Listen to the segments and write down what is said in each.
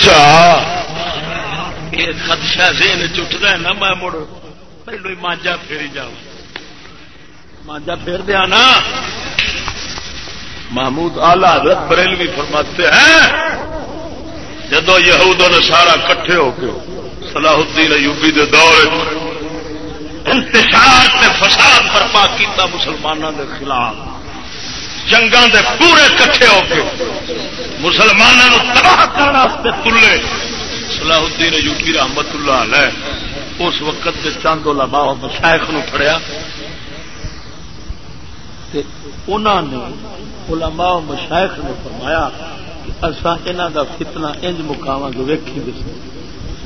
اچھا۔ خدشہ ذہن چٹتا ہے نا، میں مڑ پہلو ہی مانجا پھیری جا مانجا پھیر دیا نا۔ محمود آلہ حضرت بریلوی فرماتے ہیں، جدو یہود نے سارا کٹھے ہو کے صلاح الدین ایوبی دے دور انتشار فساد برپا کیتا مسلمانوں دے خلاف جنگاں دے پورے کٹھے ہو کے مسلمانوں تباہ کرنے تلے۔ صلاح الدین ایوبی رحمت اللہ علیہ اس وقت کے چند علماء مشائخ نو پڑیا تے انہوں نے علماء مشائخ نے فرمایا کہ اصا انہوں دا فتنہ انج مقام گے ویکھی دس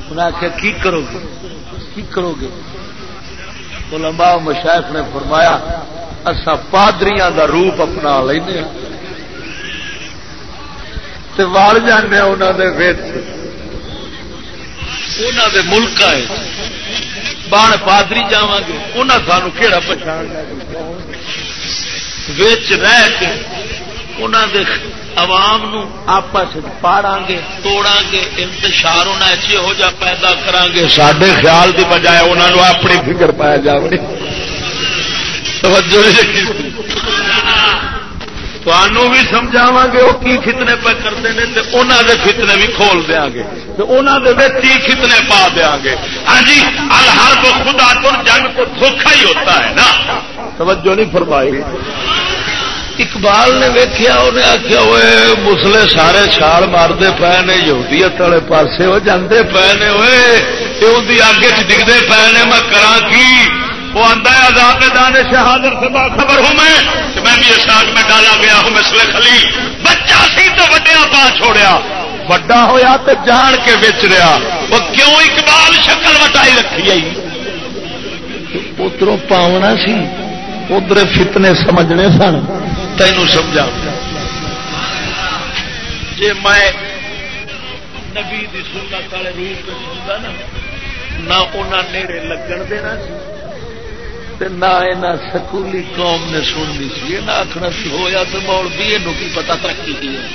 انہیں آخیا کی کرو گے؟ کی کرو گے؟ علماء مشائخ نے فرمایا اصا پادریاں دا روپ اپنا لینا ہاں۔ وال جانے انہوں دے ویچ انہوں دے ملک بان پادری جا گے انہیں سانو کہڑا پچھان رہ کے انہوں دے عوام نو آپس پاڑا گے توڑا گے، انتشار ہونا یہو جا پیدا کرا گے۔ سڈے خیال کی بجائے انہوں نے اپنی فکر پایا جائے تمہوں بھی سمجھاوا گے وہ کی فتنے پہ کرتے ہیں تو انہوں دے فتنے بھی کھول دیا گے۔ تو انہوں دے فتنے پا دیا گے۔ ہاں جی الحر کو خدا تو جنگ کو دھوکھا ہی ہوتا ہے نا۔ توجہ نہیں فرمائی۔ اقبال نے ویکیا انہیں آخیا ہوئے مسلے سارے چھال مارتے پے نے، یہودیت والے پاسے وہ جانے پے نے ہوئے آگے ڈگتے پے نے، میں کرا کی؟ وہ آتا ہے آزاد دانے شہادت سے باخبر ہوں میں کہ میں بھی اس آگ میں ڈالا گیا ہوں مسلے خلی بچہ سی تو وڈیا پا چھوڑیا۔ وڈا ہویا تو جان کے بچ رہا وہ کیوں اقبال شکل وٹائی رکھی آئی ادھر پاؤنا سی۔ ادھر فتنے سمجھنے سن۔ تین سمجھا۔ جی میں نبی دی سنت والے روپ سنتا نا، نہ انہیں نیڑے لگن دینا سی۔ نہ سکولی قوم نے سننی سی۔ نہ آخنا سی ہوا تو مول بھی یہ کی پتا ترقی کی ہے۔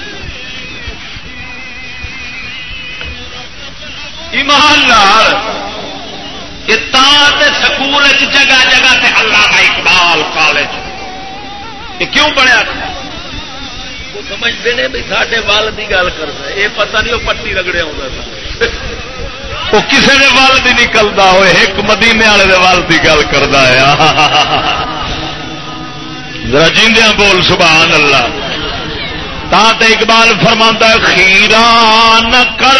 ایمان لال سکول جگہ جگہ سے اللہ کا اقبال کالج۔ یہ کیوں بنیا؟ وہ سمجھتے ہیں بھائی سارے ول کی گل کرنا یہ پتا نہیں وہ پٹی رگڑے آتا تھا وہ کسی نے ول بھی نکلتا ہوئے، ایک مدینے والے ول کی گل کرتا ہے۔ رجیندیا بول، سبحان اللہ۔ تا اقبال فرما خیرا نہ کر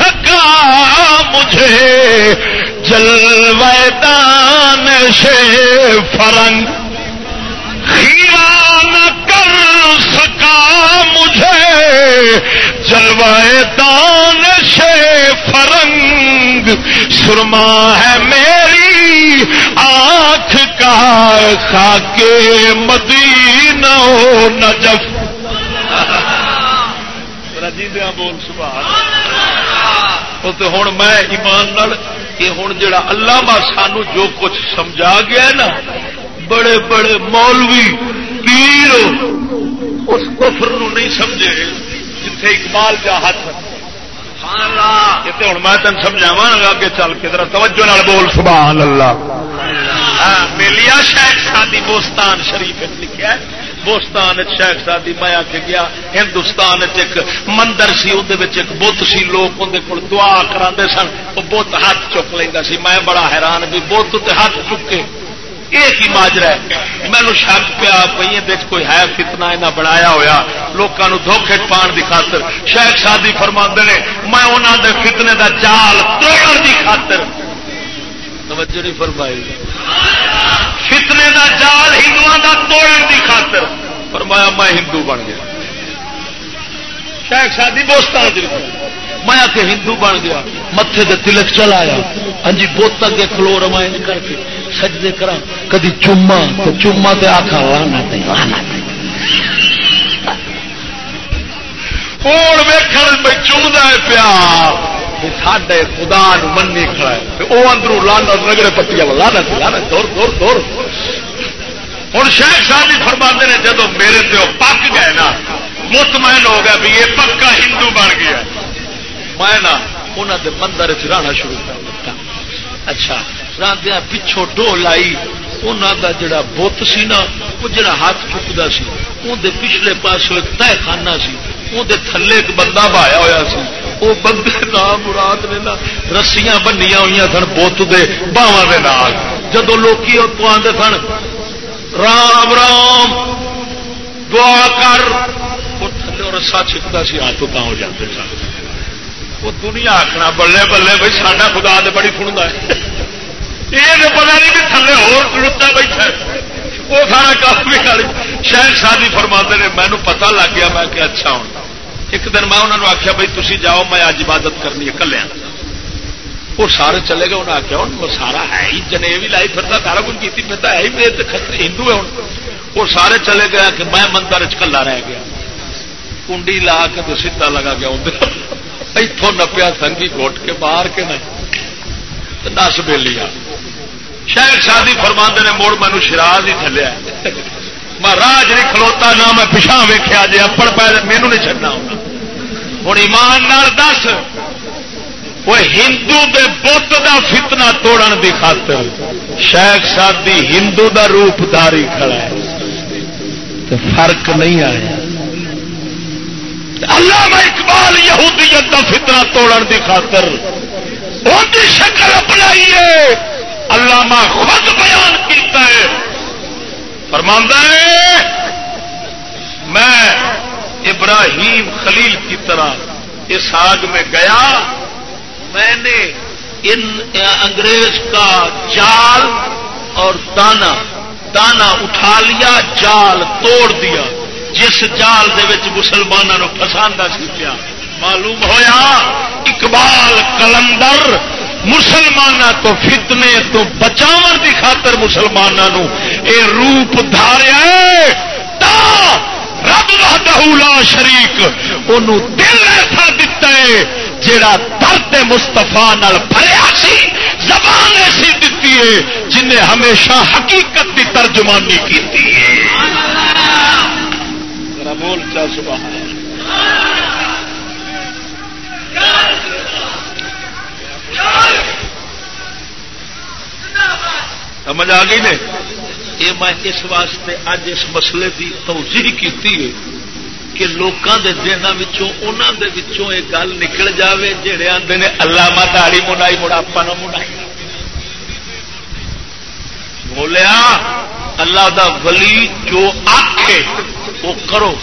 سکا مجھے جلوے دان سے فرنگ نہ کر سکا مجھے؟ جلوائے دان سے فرنگ۔ سرما ہے میری آنکھ کا خاک مدینہ نجف۔ رجیدیا بول، سبحان تو ہوں میں ایمان یہ ہوں جڑا اللہ سانو جو کچھ سمجھا گیا نا بڑے بڑے مولوی پیر اس کفر نو نہیں سمجھے جتھے اقبال کا ہاتھ ہوں میں تین سمجھاوا گا کہ چل کے ذرا توجہ نال بول سبحان اللہ ملیا شیخ شادی بوستان شریف لکھا بوستان شیخ شادی میں آ کے گیا۔ ہندوستان ایک مندر سی ایک بت سی۔ لوگ اندر کول دعا کرا سن وہ بت ہاتھ چک لینا سی۔ میں بڑا حیران بھی بت ہاتھ چکے۔ ایک ہی ماجرا ہے۔ مینو شک پیا پہ کوئی ہے فتنا یہاں بنایا ہوا لوگوں دھوکھے پان کی خاطر شیخ شادی فرما نے، میں انہوں دے فتنے دا جال توڑ کی خاطر۔ توجہ نہیں فرمائی۔ فتنے دا جال ہندو دا توڑ کی خاطر۔ فرمایا میں ہندو بن گیا۔ شیخ شادی بوستان میں آ کے ہندو بن گیا متے دے تلک چلا آیا ہاں جی بوت اگے کھلو رمائن کر کے سجدے کرا کدی چوما تو چوما تے آخا لانا چومتا ہے پیا۔ ساڈے خدا منی کھڑا ہے۔ وہ اندروں لانا نگڑے پٹی والا لانا دور دور دور۔ ہوں شیخ صاحب جی فرما نے جدو میرے پک گئے نا، مطمئن ہو گیا بھی یہ پکا ہندو بن گیا۔ میں نا انہوں دے مندر چ رہنا شروع کر دیتا۔ اچھا راندیا پچھو ڈو لائی انہوں دا جڑا بت سی نا وہ جڑا ہاتھ چکتا سی اندر پچھلے پاس تہ خانہ سی اندر تھلے ایک بندہ بہایا ہوا سی۔ وہ بندے نام مراد نے نا، رسیاں بنیا ہوئی سن بت دے باواں دے نال۔ جدو لوکی اتوں آتے سن، رام رام، دعا کر۔ وہ تھلے رسا چھکتا سی ہاتھ تو ہو جاتے سن۔ وہ دنیا آخنا بلے بلے بھائی، ساڈا خدا تو بڑی سنتا ہے۔ یہ پتا نہیں کہ تھلے ہوتا بیٹھا وہ سارا کام بھی شاید شادی فرما نے مینو پتا لگ گیا، میں کہ اچھا ہوں۔ ایک دن میں انہوں نے آخیا بھائی تھی جاؤ، میں اج عبادت کرنی ہے کلیا وہ سارے چلے گئے انہیں آخیا وہ سارا ہے ہی جنے بھی لائی پھرتا، سارا کچھ کی پھرتا، ہے ہی میرے ہندو ہے ہوں وہ سارے چلے گئے کہ میں مندر چلا رہ گیا۔ کنڈی لا کے تو سیدا لگا گیا ادھر۔ اتوں نپیا سنگھی گوٹ کے باہر کے نہیں نس بے لیا شاید شادی فرما نے موڑ مینو شراز ہی چلیا میں راج نہیں کھلوتا، نہ میں پچھا ویخیا جی اپڑ پہ مینو نہیں چڑنا ہوں ایمان دس وہ ہندو دے بت دا فتنا توڑن دی خاطر شیخ شادی ہندو دا روپ داری کھڑا ہے۔ تو فرق نہیں آیا۔ اللہ میں اقبال یہودیت دا فتنا توڑن دی خاطر ان کی شکل اپنائیے اللہ خود بیان کیتا ہے۔ فرماندہ ہے، میں ابراہیم خلیل کی طرح اس آگ میں گیا۔ میں نے ان انگریز کا جال اور دانا دانا اٹھا لیا، جال توڑ دیا۔ جس جال مسلمانوں پسند سی پیا۔ معلوم ہویا؟ اقبال کلندر مسلمان تو فتنے تو بچاو کی خاطر مسلمانوں اے روپ دھاریا رب لا شریک ان دل ایسا دتا ہے جڑا درد مستفا بھریا سی، زبان ایسی دیتی ہے جنہیں ہمیشہ حقیقت کی ترجمانی کی بول چا سبحان سمجھ آ گئی نے؟ یہ میں اس واسطے اج اس مسئلے کی توجہ کی کہ لوگوں کے دنوں کے یہ گل نکل جائے جہے آتے نے اللہ ما داڑی منائی، مڑاپا نہ منائی۔ بولیا ہاں۔ اللہ دا ولی جو آخے وہ کرو۔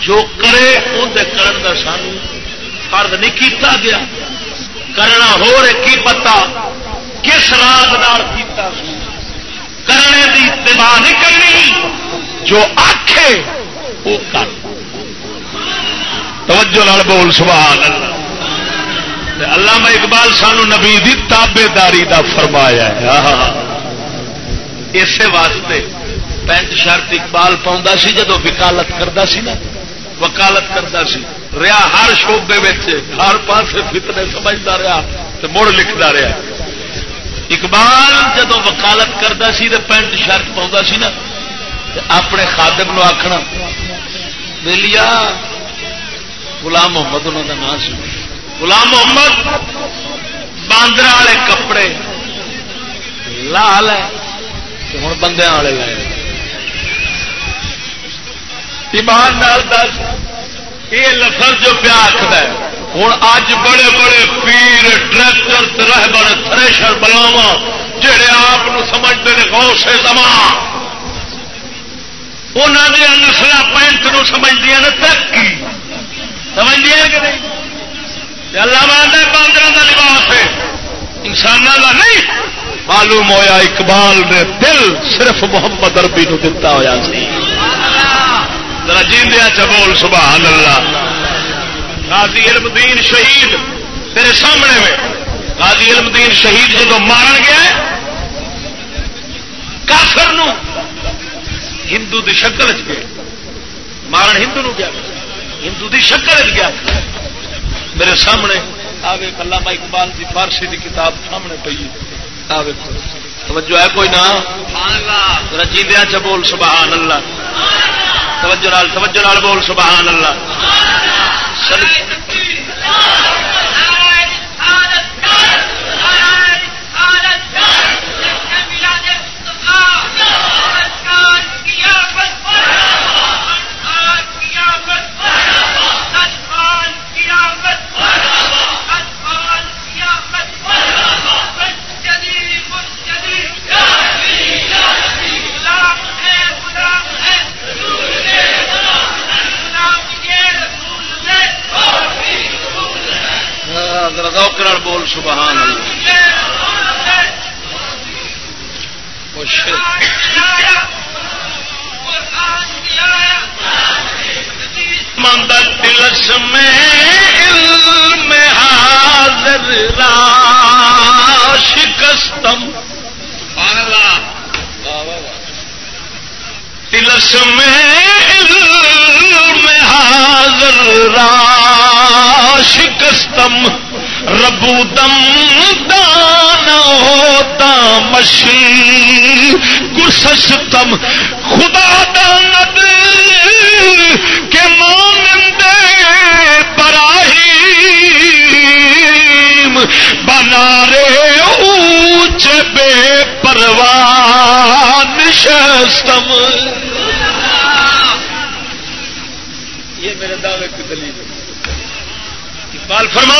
جو کرے اندر کرن کا سانو فرد نہیں کیتا گیا۔ کرنا ہو رہے، کی پتا؟ کس راز کیتا کرنے کی اتباع نہیں کرنی۔ جو آخے وہ کر۔ توجہ لال بول، سبحان اللہ۔ اللہ اقبال سانو نبی دی تابے داری کا فرمایا ہے۔ اسی واسطے پینٹ شرٹ اقبال پاؤں سی جدو وکالت کرتا سی نا، وکالت کرتا سی۔ رہا ہر شعبے ہر پاس فتنے سمجھتا رہا تو مڑ لکھتا رہا اقبال جدو وکالت کرتا سی تو پینٹ شرٹ پاؤں سی نا اپنے خادم نو آخنا ویلیا غلام محمد انہوں کا نام سی۔ غلام محمد باندر والے کپڑے، لال ہے۔ ہوں بندے والے لائے ایمان نال دس، یہ لفظ جو پیا آخر ہوں اج بڑے بڑے پیر، ٹریکٹر رہبر تھریشر بلاوا جہے آپ سمجھتے ہیں غوث زمان انہوں نے نسل پینٹ نو سمجھتی ہیں ترقی۔ سمجھتی ہیں کہ نہیں؟ اللہ باندر کا لباس ہے۔ انسان کا نہیں۔ معلوم ہویا اقبال نے دل صرف محمد اربی نو دتا ہوا سی۔ ذرا جیندیا چبول سبحان اللہ غازی علم دین شہید تیرے سامنے میں۔ غازی علم دین شہید جب مارن گیا کافر نو ہندو دی شکل چ گئے مارن ہندو نو گیا۔ ہندو دی شکل چ گیا۔ میرے سامنے آوے علامہ اقبال کی فارسی دی کتاب سامنے پی آوے توجہ ہے کوئی نہ رجیندیا آچھا چ بول سبحان اللہ توجہ نال توجہ نال بول سبحان اللہ ذرا بول سبحان مندر تلس میں حاضر را شکستم تلس میں حاضر را شکستم ربو دم دان ہوتا مشی گسستم خدا دانت کے مانند براہیم۔ بنا رے اونچ بے پروان شستم یہ میرے دعوے کی دلیل اقبال فرما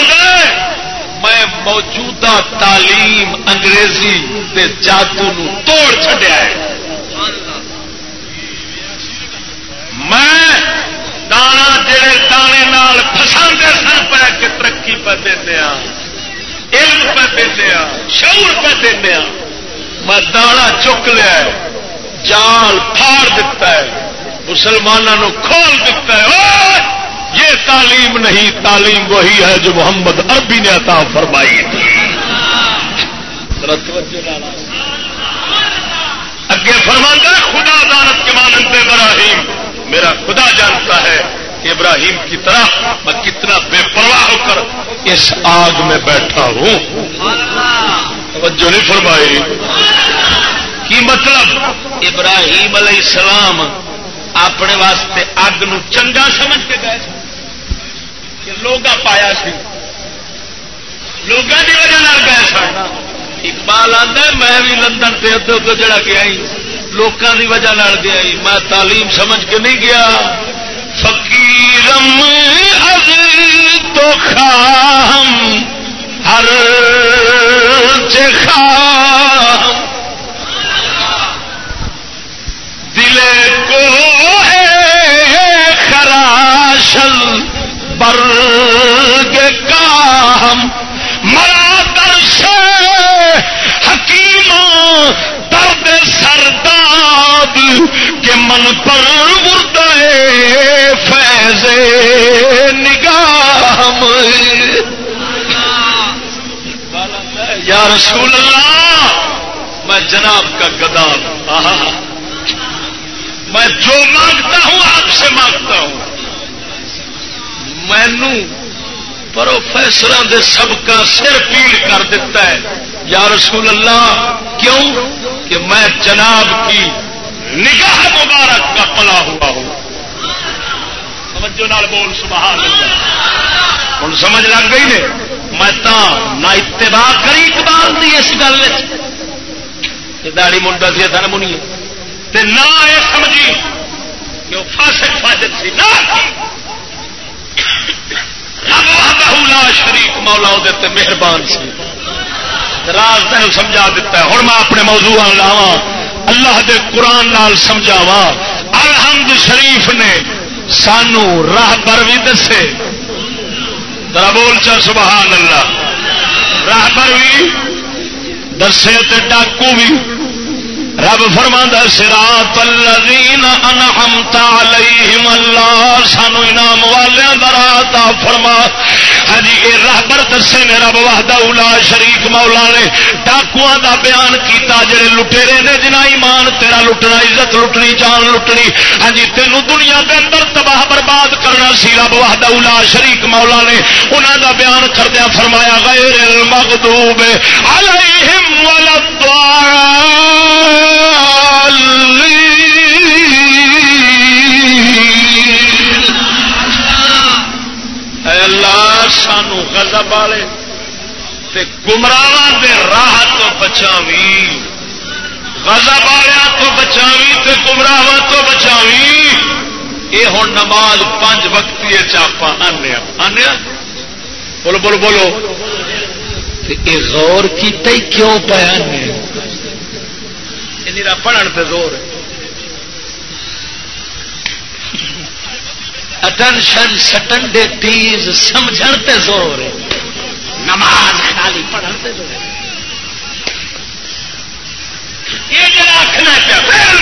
میں موجودہ تعلیم انگریزی کے جادو توڑ چڈیا ہے۔ میں دانا جڑے دانے نال فساندے سن، پہ کے ترقی پہ دیا ہاں، علم پہ دیا ہاں، شعور پہ دیا ہاں۔ میں دانا چک لیا جال پھاڑ دیتا ہے مسلمانوں کھول دیتا ہے۔ یہ تعلیم نہیں، تعلیم وہی ہے جو محمد عربی نے عطا فرمائی تھی۔ اگے فرماتا خدا دانت کے مانند ابراہیم۔ میرا خدا جانتا ہے کہ ابراہیم کی طرح میں کتنا بے پرواہ ہو کر اس آگ میں بیٹھا ہوں۔ توجہ نہیں فرمائی۔ کی مطلب؟ ابراہیم علیہ السلام اپنے واسطے اگ نو چنگا سمجھ کے گئے کہ لوگا پایا سی۔ لوگوں کی وجہ گئے سن اقبال آتا میں بھی لندن سے ادھر ادھر جڑا گیا لوگوں کی وجہ گیا میں تعلیم سمجھ کے نہیں گیا۔ فقیرم از تو خام، ہر خام دل کو ہے خراشل برگ کام مرا درش حکیم درد سرداد کے من پر مرد فیض نگام یا رسول اللہ، میں جناب کا گدام میں جو مانگتا ہوں، آپ سے مانگتا ہوں۔ مینو پروفیسر دے سب کا سر پیڑ کر دیتا ہے۔ یا رسول اللہ، کیوں؟ کہ میں جناب کی نگاہ مبارک کا پلا ہوا ہوں۔ نال بول، سبحان اللہ۔ ہوں سمجھ لگ گئی نے؟ میں تا نہ اتباع کری اقبال دی اس گل داڑی منڈا سی تھا منی۔ نہ یہ سمجھی کہ وہ فاسق فاجت سی نہ شریف مولا وہ مہربان سی۔ راز تین سمجھا دیتا ہے۔ ہوں میں اپنے موضوع لاوا اللہ دے قرآن نال سمجھاوا الحمد شریف نے سانو راہ پر بھی دسے۔ ذرا بول چل، سبحان اللہ۔ راہ پر بھی دسے ڈاکو بھی رب فرما سرا الذین انعمت علیہم اللہ، سانو انعام والے درا فرما۔ ہاں جی، یہ راہبر دسے نے، رب وحدہ اولا شریک مولا نے ڈاکو دا بیان کیتا، جڑے لٹیرے نے جنا ایمان تیرا لٹنا، عزت لٹنی، جان لٹنی۔ ہاں جی، تینوں دنیا کے اندر تباہ برباد کرنا سی، رب وحدہ اولا شریک مولا نے۔ انہوں دا بیان کردیا فرمایا، غیر المغضوب علیہم ولا الضالین۔ اے اللہ سانو گزب والے تے گمراہ دے راہ تو بچاوی گزب والوں تو بچاوی تے گمراہ تو بچاوی یہ ہوں نماز پانچ وقتی چاپا آنے آنے بولو بولو بولو۔ یہ غور کی کیوں پہ آنے پڑھن پہ زور ہے۔ اٹینشن سٹن ڈے تیز سمجھ تے زور ہے۔ نماز خالی پڑھتے یہ جڑا آخنا پیا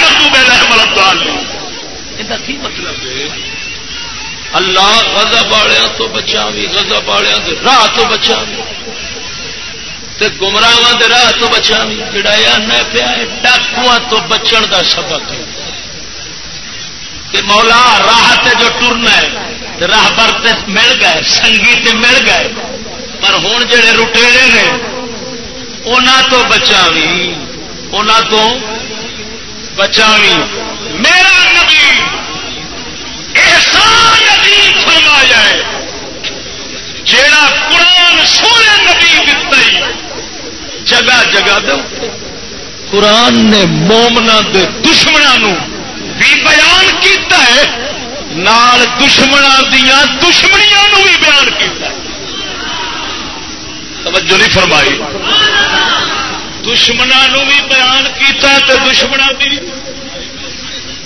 کی مطلب ہے؟ اللہ غضب والوں تو بچا بھی غضب والوں راہ تو بچا بھی گمراہ راہ تو بچا بھی جڑا یہ پیا ڈاکو تو بچن کا سبق ہے۔ مولا راہ تے جو ٹرنا ہے راہ بر مل گئے، سنگی مل گئے۔ پر ہوں جڑے رٹےڑے نے انہوں تو بچا بھی تو بچا بھی میرا نبی احسان عظیم فرما جائے جیڑا قرآن سونے نبی دتا جگہ جگہ دے قرآن نے مومنا دے دشمنوں بھی بیان کیتا ہے، نال دشمنا دیا دشمنیاں بھی بیان کیتا ہے۔ توجہ نہیں فرمائی۔ دشمنوں بھی بیان کیتا ہے تو دشمنا بھی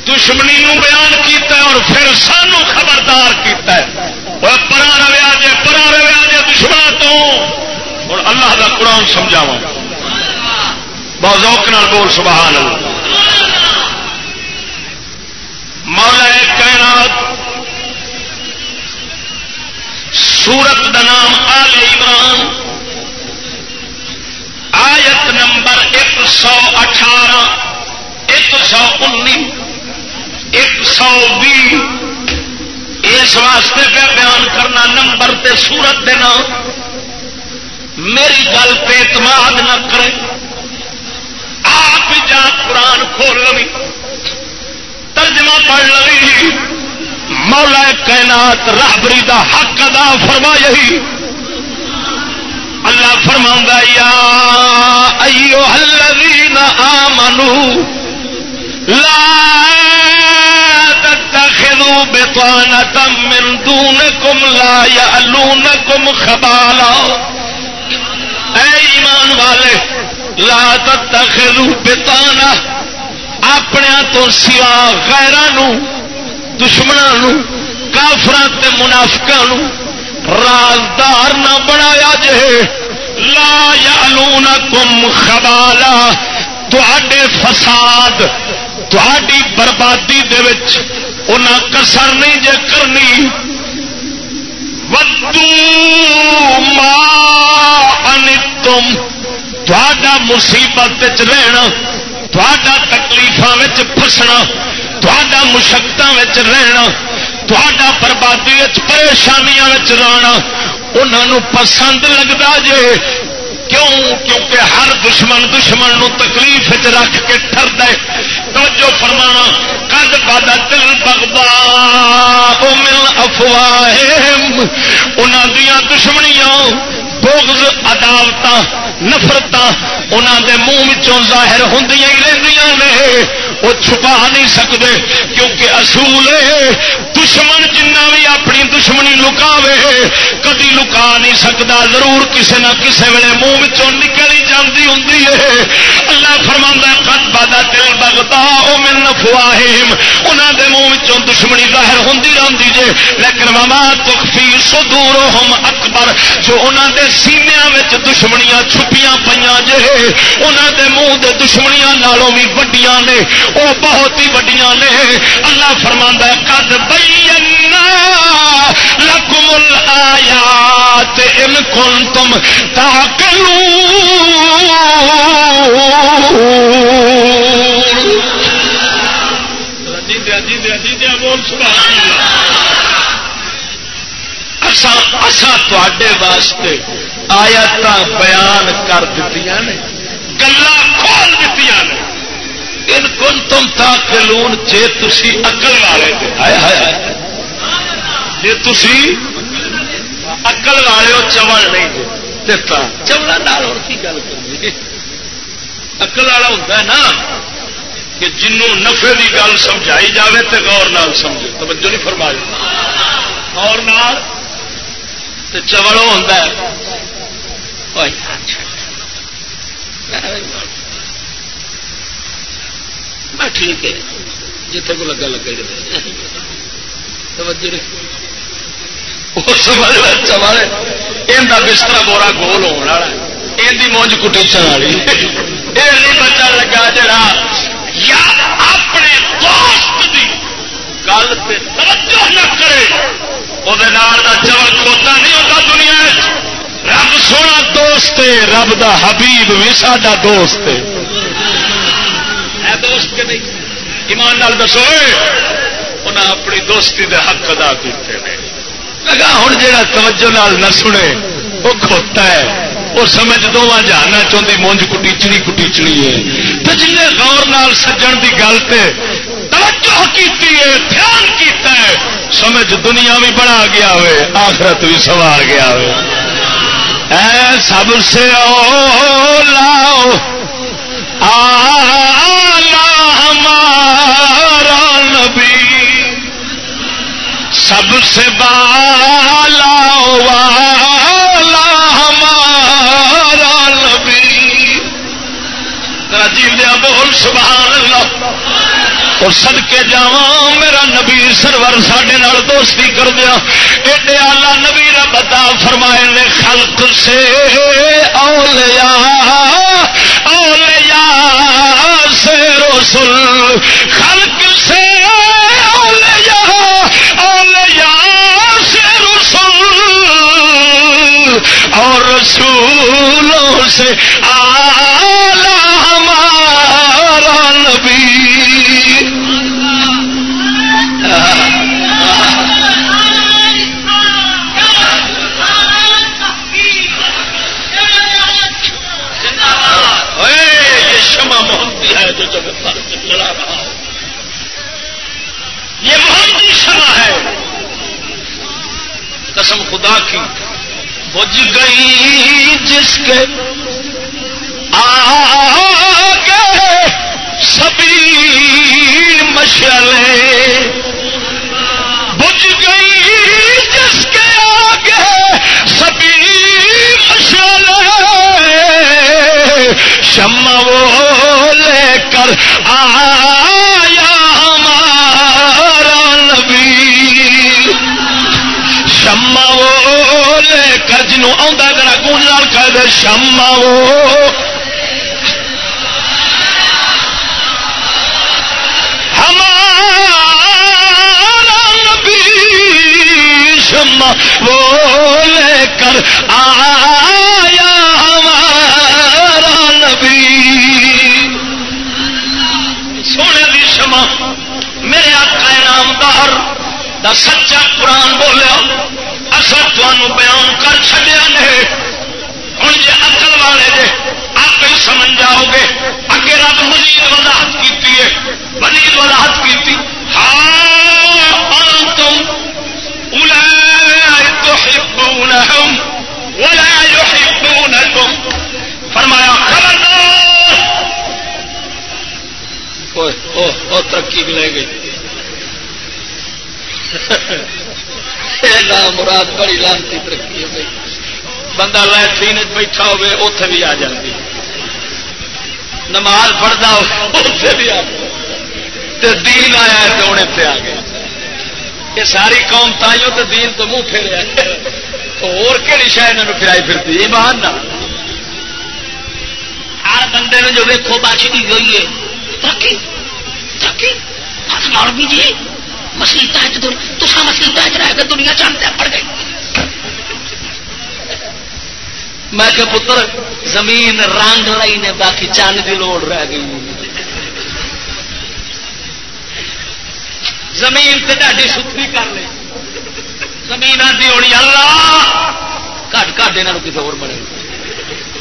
دشمنی نو بیان کیتا ہے اور پھر سانو خبردار کیتا ہے۔ پرا رویا جے پرا رویا جے دشمنا تو۔ اور اللہ دا قرآن سمجھاوا بہت ذوق نال بول، سبحان اللہ۔ مولا کائنات، سورت کا نام آل عمران، آیت نمبر ایک سو اٹھارہ، ایک سو انی ایک سو بھی اس واسطے پہ بیان کرنا نمبر تے سورت دینا میری گل پہ اعتماد نہ کرے۔ آپ جا قرآن کھول لوگ ترجمہ پڑھ لگی مولا کائنات رابری دا حق ادا فرما یہی۔ اللہ فرما یا ایو الذین آمنو، لا تتخذوا بطانة من دونكم لا يألونكم خبالا۔ اے ایمان والے، لا تتخذوا بطانة اپنے تو سوا غیران دشمنوں کافر منافقا رازدار نہ بنایا جے لا یا کم خبالا تے فساد تھی بربادی دن کسر نہیں جے کرنی۔ تم مصیبت رہنا تکلیف پسنا مشقت رہنا بربادی پریشانیاں رہنا انہوں پسند لگتا جے کیوں؟ کیونکہ ہر دشمن دشمن نو تکلیف رکھ کے ٹر دے توجہ فرمانا کد بد دل بغبا مل افواہ انہوں دیا دشمنیاں بغض عدالت نفرت انہوں دے منہ ظاہر ہوں ہی رہدیاں نے۔ وہ چھپا نہیں سکتے کیونکہ اصول دشمن جنہ بھی اپنی دشمنی لکاوے، کدی لکا نہیں سکتا ضرور کسی نہ کسی ویلے منہ نکل ہی جاتی ہوں اللہ فرما کت بادا دل بگتا وہ من نفواہم انہوں دے منہ دشمنی ظاہر ہوں رہی جے، لیکن ماما تخفی سدور ہم اکبر۔ جو انہوں دے سینیا دشمنیاں چھپیاں پہ جے انہوں دے منہ دے دشمنیاں نالوں بھی وڈیاں نے وہ بہت ہی وڈیاں نے۔ اللہ فرما کد بینا لکم الآیات ان کنتم تاکلون تے واسطے آیات بیان کر دیتی نے گلا کھول دیتی نے۔ ان کن تم تا کلون جے تھی اکل والے جی تھی اکل والے ہو، چوڑ نہیں دیتا چوڑا نال اور کی گل کرنی؟ اکل والا ہوتا ہے نا کہ جنوں نفے کی گل سمجھائی جاوے تو غور نال سمجھے توجہ نہیں فرمائی۔ غور نال تو چوڑ ہوتا ہے۔ ٹھیک ہے۔ جتنے کو لگا لگا توجہ بستر بورا گول ہونے والا یہ مونج کٹیچن والی یہ نہیں بچہ لگا جڑا یا اپنے دوست کی گل سے توجہ نہ کرے۔ وہ چول کھوتا نہیں ہوتا دنیا رب سونا دوست رب دا حبیب بھی ساڈا دوست ہے۔ دوست کے نہیں؟ ایمان نال دسو انہیں اپنی دوستی دے حق ادا کیتے ہیں لگا ہوں جا توجہ نال نہ سنے، وہ کھوتا ہے۔ وہ سمجھ دونوں جانا چاہتی مونج کٹیچنی کٹیچنی ہے۔ تو جن غور نال سجن کی گل سے توجہ کیتی ہے، دھیان کیتا ہے، سمجھ دنیا بھی بڑا گیا ہوئے، آخرت بھی سوار گیا ہوئے۔ اے سب سے لاؤ ہمارا نبی۔ سب سے بالا والا ہمارا نبی۔ راجیو دیا بول، سبحان اللہ۔ اور سد کے جا میرا نبی سرور سڈے دوستی کر دیا ایڈے آلہ نبی ربتا فرمائے نے، خلق سے اولیا اولیا سے رسول۔ خلق سے اولیا اولیا سے رسول۔ اور رسولوں سے آلہ قسم خدا کی، بج گئی جس کے آگے سبھی مشلے بج گئی جس کے آگے سبھی مشلے شمع وہ لے کر آیا لے کر آتا ذرا گونج کر دے شمع وہ۔ ہمارا نبی شمع وہ لے کر آیا ہمارا نبی۔ سونے دی شمع میرے آقا انعامدار دا سچا قرآن بولیا۔ اصل تمہوں بیان کر چڈیا نے۔ ہوں جی اقل والے جے آپ ہی سمجھ جاؤ گے اگے رب مزید وضاحت کی مزید وضاحت کی ہاں تم تحبونهم ولا يحبونكم فرمایا، خبردار! او ترقی بھی لے گئی مراد بڑی لانتی ترقی ہو گئی بندہ لائٹرین بیٹھا ہوے اتے بھی آ جاتی نماز پڑھتا اتے بھی آ دین آیا تو ہوں اتنے آ گیا یہ ساری قوم تائیوں تو دین تو منہ پھیریا اور کہڑی شاید انہوں پھرائی پھرتی؟ ایمان نہ۔ ہر بندے نے جو ویکو بچ کی گئی ہے۔ ترقی ترقی ہاتھ مار بھی جی مسیحت تسا مسیحت رہ کے دنیا چاند پڑ گئی۔ میں کہ پتر، زمین رنگ لائی نے، باقی چند کی لوڑ رہ گئی۔ زمین سے ڈاڈی ستری کر لے زمین آدھی ہونی اللہ۔ کٹ کٹ یہاں کسی اور بنے۔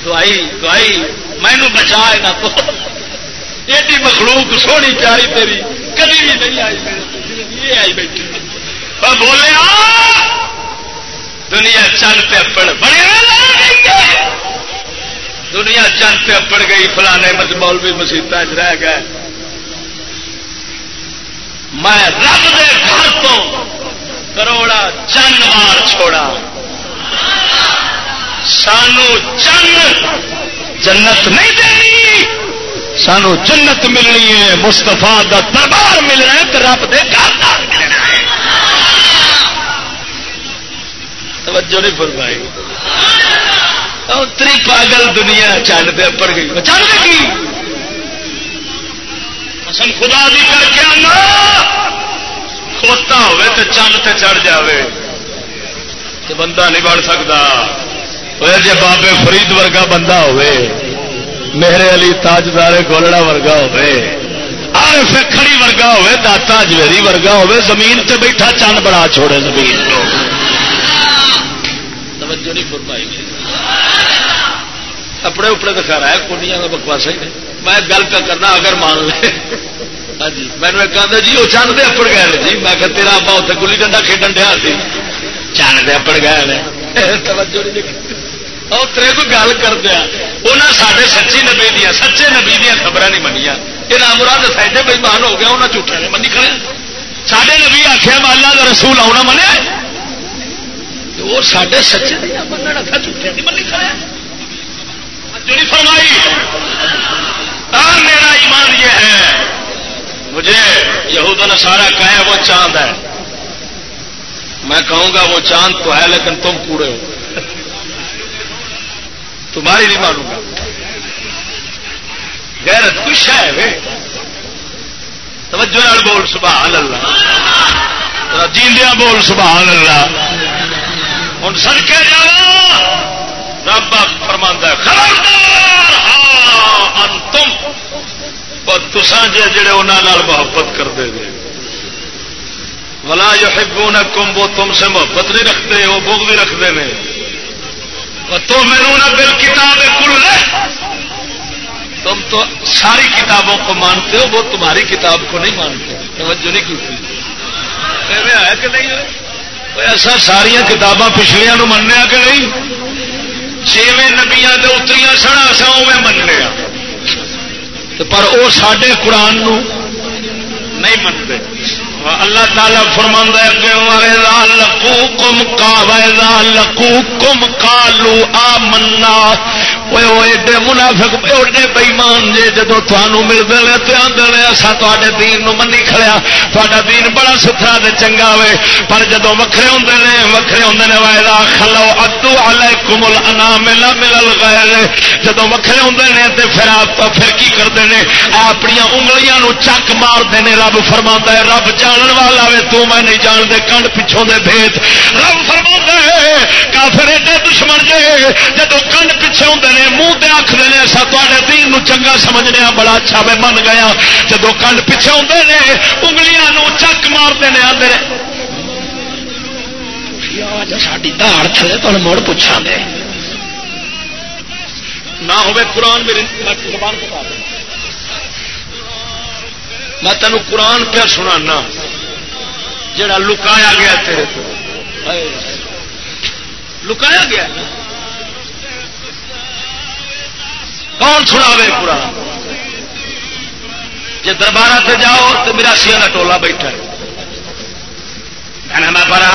دوائی دوائی مینو بچا نہ تو۔ ایڈی مخلوق سونی پیاری تیری۔ کبھی بھی نہیں آئی بیٹھی یہ آئی بیٹھی بولے دنیا چند پہ پڑ بڑے دنیا چند پہ پڑ گئی، فلانے مجمول بھی مسیحت رہ گئے۔ میں رب دے گھر تو کروڑا چند مار چھوڑا۔ سانو چند جنت نہیں دینی۔ سانو جنت ملنی ہے مستفا دا دربار ملنا ہے تو رب دے گھر ملنا ہے۔ توجہ نہیں فرمائی۔ اتری پاگل دنیا چند پہ پڑ گئی۔ چند کی؟ قسم خدا دی کر کے آنا۔ کھوتا ہوئے تو چند تے چڑھ جاوے۔ تو بندہ نہیں بڑھ سکتا۔ جی بابے فرید ورگا بندہ ہوئے۔ میرے علی تاجدار گولڑا ورگا ہوئے آر کھڑی ورگا ہوئے داتا جویری ورگا ہوئے زمین تے بیٹھا چند بڑا چھوڑے زمین توجہ نہیں فرمائی کپڑے اپڑے دکھا رہا ہے کنڈیاں کا بکواس ہی میں گل پہ کرنا اگر مان لے۔ ہاں جی میں نے کہا جی وہ چند دے اپڑ گئے جی میں کہ تیرا ابا اتنے گلی ڈنڈا کھیڈن دیا سی۔ چند دے اپڑ گئے توجہ نہیں اور تیرے کو گل کر دیا انہیں سارے سچی نبی دیا سچے نبی دیا خبر نہیں منیا یہ رام مراد سائڈے بےمان ہو گیا انہیں جھوٹے نے منی کھڑے۔ سارے نبی آخیا مالا کا رسول آنا منیا وہ سچے من جھوٹے نہیں منی کھڑے۔ فرمائی۔ میرا ایمان یہ ہے، مجھے یہود سارا کہے وہ چاند ہے۔ میں کہوں گا وہ چاند تو ہے، لیکن تم پورے ہو۔ تمہاری نہیں مانوں گا۔ غیرت خوش ہے توجہ بول سبحان اللہ جیندیا بول سبحان اللہ ہوں سڑکے جاؤ۔ رب فرما خبردار۔ ہاں تم تسان جی جڑے انہوں محبت کرتے ہیں ولا جو نہ کم وہ تم سے محبت نہیں رکھتے، وہ بوگ بھی رکھتے ہیں تو میرے نہ بل کتاب تم تو ساری کتابوں کو مانتے ہو، وہ تمہاری کتاب کو نہیں مانتے۔ توجہ نہیں کی تھی۔ ہے کہ نہیں ایسا ساریا کتاباں پچھلیا منیا کہ نہیں؟ چھویں نبیا کے اتری سن اصا اوے مننے پر وہ سڈے قرآن نو نہیں منتے۔ اللہ تعالی فرماندہ لکو کم کا لکو کم کالو آ منا ایڈے منافق ایڈے بئیمان جی جدو تمہوں ملتے ہیں تو آدھے اصا تے دین نو منی کھڑیا تا دین بڑا ستھرا تو چنگا وے پر جدو وکھرے ہوں نے وکھرے ہوں نے وائدا کھلو ادو والے کمل انا ملا مل گئے جدو وکھرے ہوں نے تو پھر آپ پھر کی کرتے ہیں اپنی انگلیاں چک مارتے ہیں رب فرما ہے رب جانن والا وے تو میں نہیں جان دے کنڈ پچھوں دے بھیت رب فرما ہے کافر ایڈے دشمن جے جدو کنڈ پیچھے ہوں نے منہ تے آخر نے ایسا تے دین نو چنگا سمجھنے بڑا اچھا میں من گیا۔ جب کنڈ پیچھے آتے ہیں انگلیاں چک مارتے ہیں آدھے ساری دار تھلے تو مڑ پوچھا گے نہ ہوئے قرآن میری زبان بتا میں تینوں قرآن پہ سنا جڑا لکایا گیا تیرے تو۔ لکایا گیا کون سنا پورا؟ جی دربار سے جاؤ تو میرا سیا کا ٹولا بیٹھا میں برا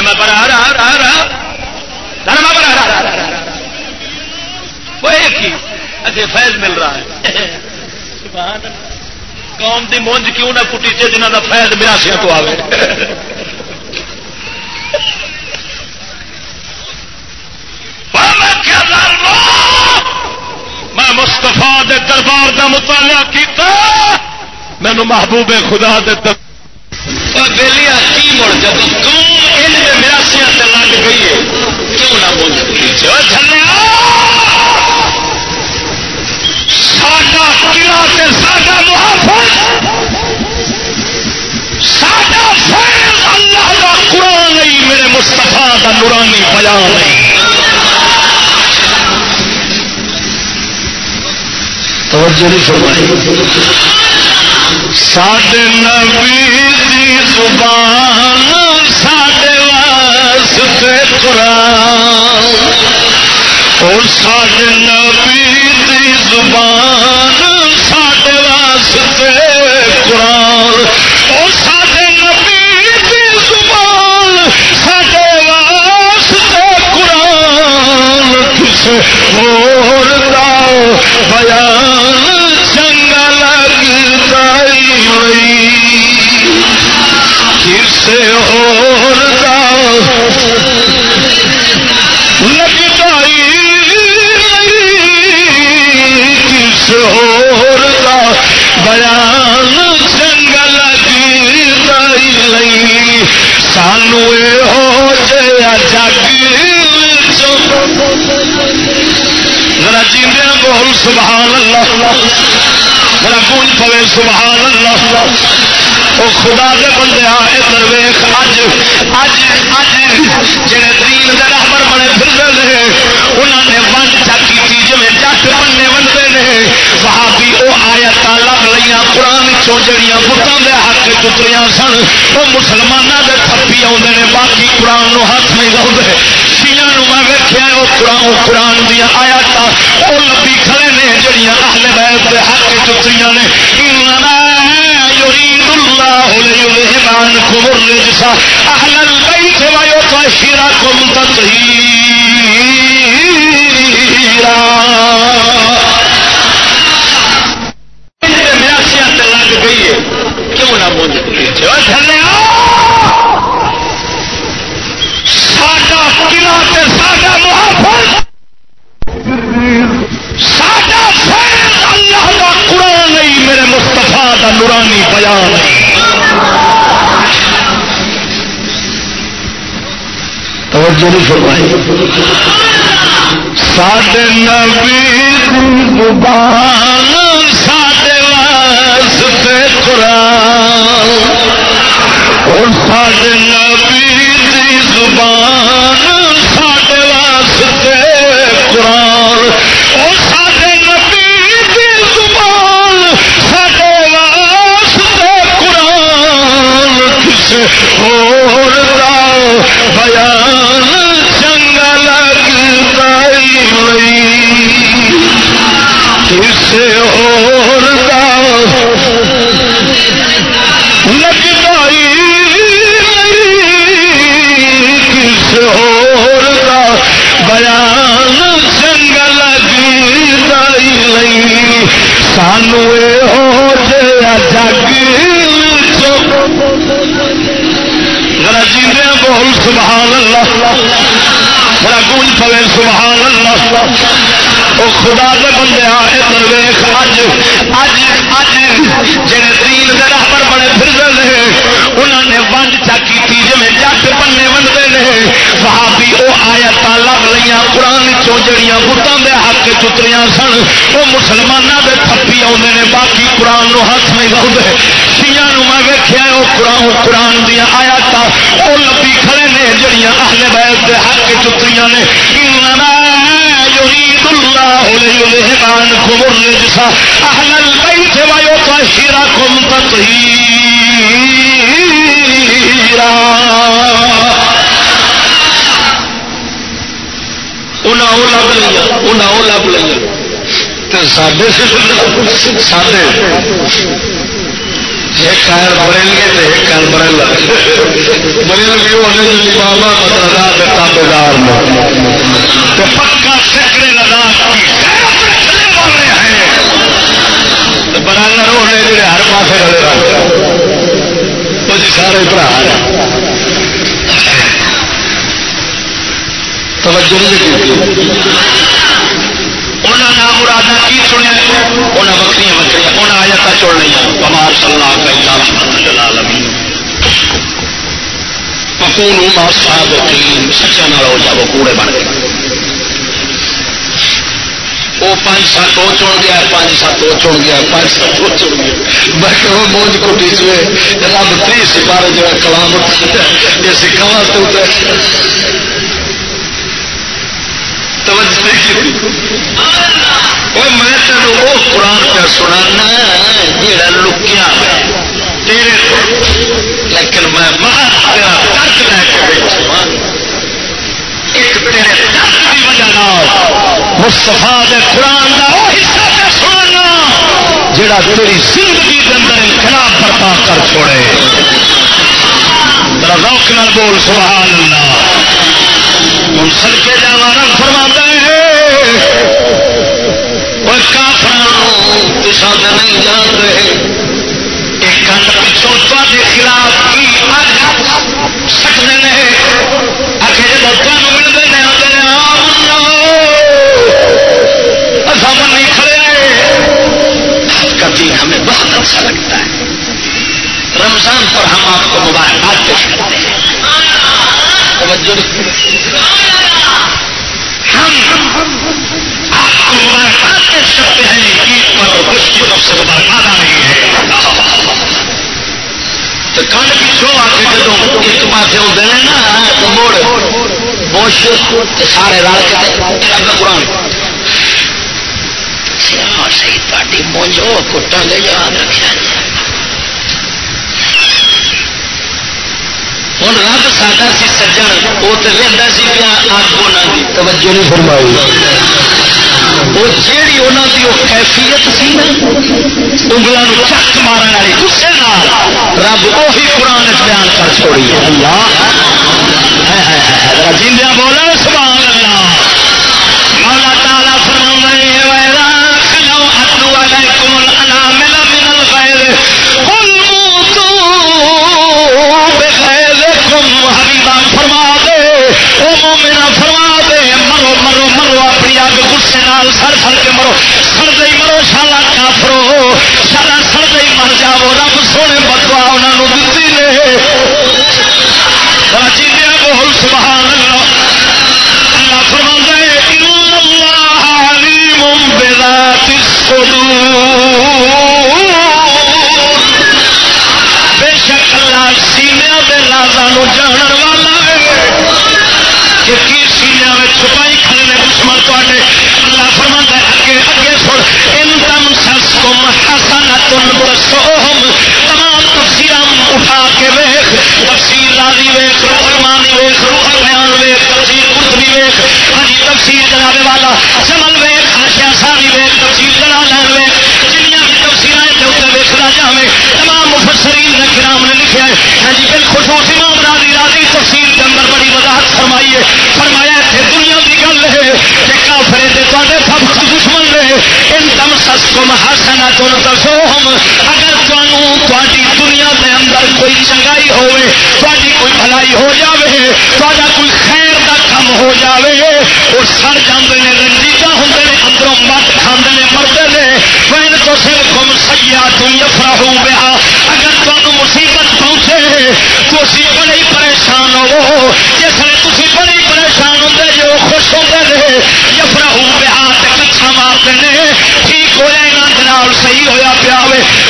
میں برا رہا رہا رہا میں برا رہا رہا رہا وہ ایک ہی اچھے فیض مل رہا ہے۔ قوم کی مونج کیوں نہ کٹی جنہ کا فیض مراسیا تو آئے کیا میں مستفا دے دربار دا مطالعہ کیتا، مینو محبوب خدا دے بےلیا کی مڑ جب مراسیا لگ گئی ہے کیوں نہ بول ساڈا قلعہ ساڈا محافظ، ساڈا فیض اللہ کا قرآن نہیں میرے مستفا کا نورانی بیان نہیں توجہ نہیں فرمائی۔ ساڈے نبی دی زبان، ساڈے واسطے قرآن۔ اور ساڈے نبی دی زبان، ساڈے واسطے قرآن۔ بیان چنگ لگتا کسے ہوتا لگتا کس ہوتا بیان چنگ لگتا سانو ہو جگ ذرا جیندیاں بول سبحان اللہ میرا گونج پوے سبحان اللہ وہ خدا دے بندے آئے درویخ اج اج اج۔ جڑے دین دے رہبر بنے پھر رہے انہوں نے ونڈ چکی کی جی جٹ بننے ونڈے نے۔ وہاں بھی وہ آیت لگ لیا قرآن چو جڑیاں بتان دے ہاتھ چتریاں سن۔ وہ مسلمانوں دے تھپی آتے ہیں باقی قرآن نو ہاتھ نہیں لاؤ شیاں میں ویکیا وہ قرآن قرآن دیا آیات وہ لبی کھڑے نے، جڑیاں اہل بیت دے حق چتریاں نے يريد الله ليذهب عنكم الرجس. أهل البيت ويطهركم تطهيرا فرمائی۔ ساڈے نبی زبان ساڈے واسطے قرآن۔ اور ساڈے نبی دی زبان، ساڈے واسطے قرآن۔ اور ساڈے نبی دی زبان، ساڈے واسطے قرآن۔ کسے اور سانو ہو جا جگ جیندے بول، سبحان اللہ۔ بڑا گونج پوے سبحان اللہ۔ وہ خدا دے بندے آئے درویخ اج اج اج۔ جڑے دین دے رہبر بنے پھر رہے انہوں نے ونڈ چکی تھی جی جٹ بننے ونڈتے ہیں وہاں بھی وہ آیت لگ لیا قرآن جڑیاں بتان دے حق چتریاں سن وہ مسلمانوں دے تھپی آتے ہیں باقی قرآن نو ہاتھ نہیں لاؤ شیاں میں ویکیا وہ قرآن قرآن دیا آیات وہ لبی کھڑے نے، جڑیاں اہل بیت دے حق چتریاں نے۔ يريد الله ليذهب عنكم الرجس۔ أهل البيت ويطهركم تطهيرا انہیں وہ لب لیا انہیں وہ لب لیا سڈے سڈے ایک خیر ایک خیر بھی ہونے جو بابا تو پکا سکڑے لگا ہونے جڑے ہر پاسے رلے رہتے وہ جی سارے برا توجہ نہیں انہوں مرادہ کی سنیا انہیں بکری بکری انہیں آیات چڑ لیا کمار صلاح پکون صاحب سچا نہ ہو جا، وہ کوڑے بن گئے۔ وہ پانچ سات وہ چن گیا، پانچ سات وہ چن گیا، پانچ سات وہ چن گیا۔ باقی وہ موج کوٹی چوے رب تری سپارے جو کلام یہ سکھاوا تو میں تین وہ قرآن پہ سنا جا لکیا تیرے کو۔ لیکن میں تیرا درد لے کے بیٹھا ہاں۔ ایک تیرے درد کی وجہ مستفا دے قرآن کا وہ حصہ پہ سننا جڑا تیری زندگی کے اندر انقلاب برپا کر چھوڑے۔ روک نہ بول، سبحان اللہ۔ ہوں سڑکے جانا رنگ فرما کرے سارے رل کے قرآن۔ صحیح تاری مونجو کٹا دے یاد رکھا ہوں رب ساڈا سی سجن وہ تو رہتا سی پیا اگ انہوں کی توجہ نہیں فرمائی۔ وہ جیڑی انہوں کی وہ کیفیت سی نا انگلوں چک مارن والی گسے رب وہی قرآن بیان کر چھوڑی اللہ۔ جیندیا بولا سبحان سبحان اللہ. اللہ فرما دے ان اللہ علیم بذات الصدور. بے شک اللہ سینیا دے رازوں جانن والا ہے. کہ کی سینیا میں چھپائی کھڑے نے دشمن تے اللہ فرما ہے، اگے اگے سن. ان تم سس کم حسن تمام تفسیر اٹھا کے ویخ تفسیر راضی ویخ ویخ روح ویخ تفسیر قرطبی ویخ تفسیر جناب والا ویخ ساری ویخ تفسیر جلالین ویخ جنیاں بھی تفسیر کے ویخنا جاوے تمام مفسرین نے کرام نے لکھا ہے۔ ہاں جی بالخصوص امام راضی راضی تفسیر کے اندر بڑی وضاحت فرمائی ہے فرمایا دنیا کی گل ہے کہ کافرے دے تے سب دشمن ان تم سس تم دسو ہم اگر تمہوں تاری دنیا کے اندر کوئی چنگائی ہوئے تاری کوئی بھلائی ہو جاوے تا کوئی خیر کا کم ہو جاوے، وہ سڑ جاندے نے رنجیتا ہوں نے، اندروں مت کھاندے نے مرتے نے، وین تو صرف کم سیا تم یفراہو بہا اگر تمہیں مصیبت پہنچے، تو اسی بڑے پریشان ہو جس نے تھی بڑے پریشان ہوتے جو خوش ہوتے ہیں یفراہو بہا کچھا مارتے ہیں ٹھیک ہوا یہاں صحیح ہویا پیا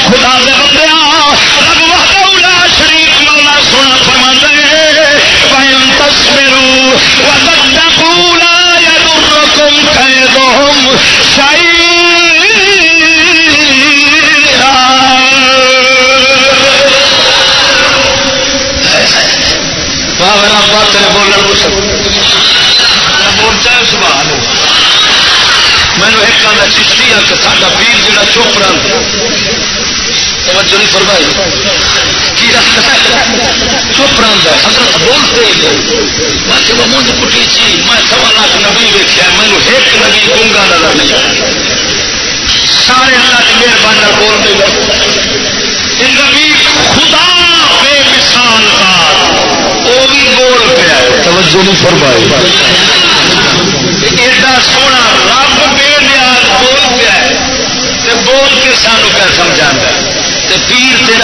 خدا دے بندے رب وحدہ شریف مولا سونا فرما دے وَإِن تَصْبِرُوا وَتَتَّقُوا لَا يَضُرُّكُمْ كَيْدُهُمْ شيئا. بولتا ہے سبحان مینو ایک آدھا چشتی آ کہ ساڈا پیر جڑا چپ رہا توجہ نہیں فرمائی۔ کی چپ رہا حضرت بولتے ہی نہیں باقی وہ منڈ کٹی چی، میں سوا لاکھ نبی ویکیا مینو ایک نبی گنگا نظر نہیں۔ آیا سارے اللہ کی مہربانی بولتے گئے نبی، خدا بے مثال کا۔ وہ بھی بول پیا توجہ نہیں فرمائی ایڈا سونا رب بے نیاز بول پیا بول کے سانو کیا سمجھا پیر تیرا اکا گنگ ہے بھو جتنے مرضی مرید کھڈے میں چلا لیا بولتے ہاں مرید جتنے مرضی پہ جا رہے تو پھر خبر کرتا ہے میرے علی شاہ گولڈ ورگا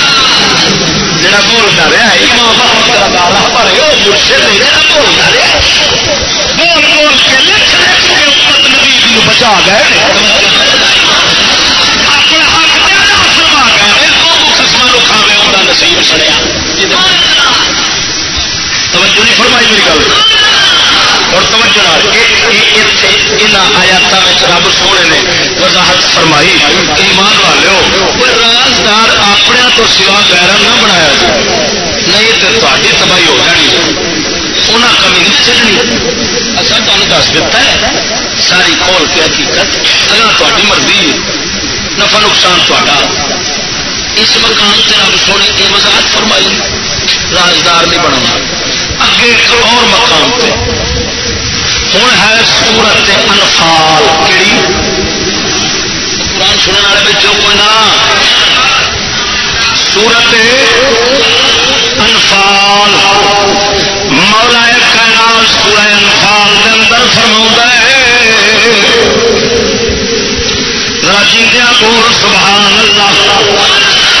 جڑا بولتا رہا امام کا ہے مرشد ہے، جڑا بولتا رہا بول بول کے لکھ لکھ کے امت نبی جی بچا گئے اپنے حق پیدا فرما گئے دو کھاوے نصیب سڑیا جی توجہ نہیں فرمائی میری گل۔ اور توجہ آیات رب سونے نے وضاحت فرمائی ایمان والے رازدار اپنے تو سوا گہرا نہ بنایا جائے۔ نہیں تو تاری تباہی ہو جانی۔ انہیں کمی نہیں چڑنی اصا تمہیں دس دتا ہے، ساری کھول کے حقیقت اگر تاری مرضی نفع نقصان تا اس مقام سے رب سونے یہ وضاحت فرمائی، رازدار نہیں بنا اگے ایک اور مقام پہ ہوں ہے سورت انفال کہڑی قرآن سننے والے بچوں کو نا. سورت انفال مولا کائنات سورہ انفال کے اندر فرما ہے. راجیدیا بول، سبحان اللہ.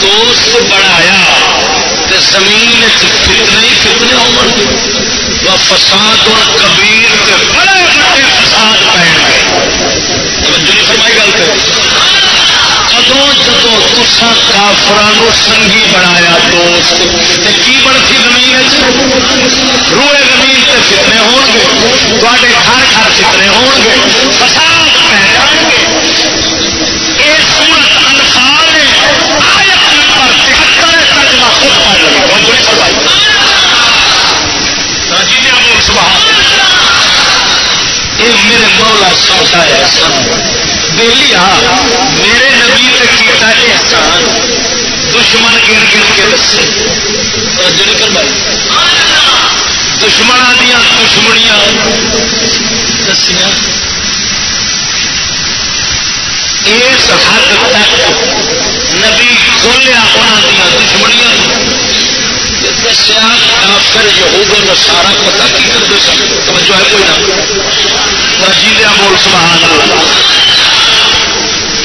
دوست نے بنایا تو زمین فتنے ہی فتنے ہو فساد اور کبیر کے بڑے بڑے فساد پہ گئے۔ فرمائی گل کر۔ ادو جدو تسا کافران سنگھی بنایا دوست کی بڑھتی زمین روئے زمین سے فتنے ہو گے۔ تے گھر گھر فتنے ہو گے۔ فساد پہ جان گے یہ سورت انسان نے آیت نمبر تہتر ترجمہ خود پڑھ لگی بہت بڑی فرمائی یہ میرے مولا سوچا ہے دلی میرے نبی کیتا احسان۔ دشمن گر گر کے دسے۔ دشمن دیا دشمنیاں۔ دسیاں۔ اس حد تک نبی کھولیا انہوں دیا دشمنیاں۔ دسیا کافر یہود و نسارا پتا کی کرتے سن توجہ ہے کوئی نہ۔ جیلیا بول سبحان اللہ۔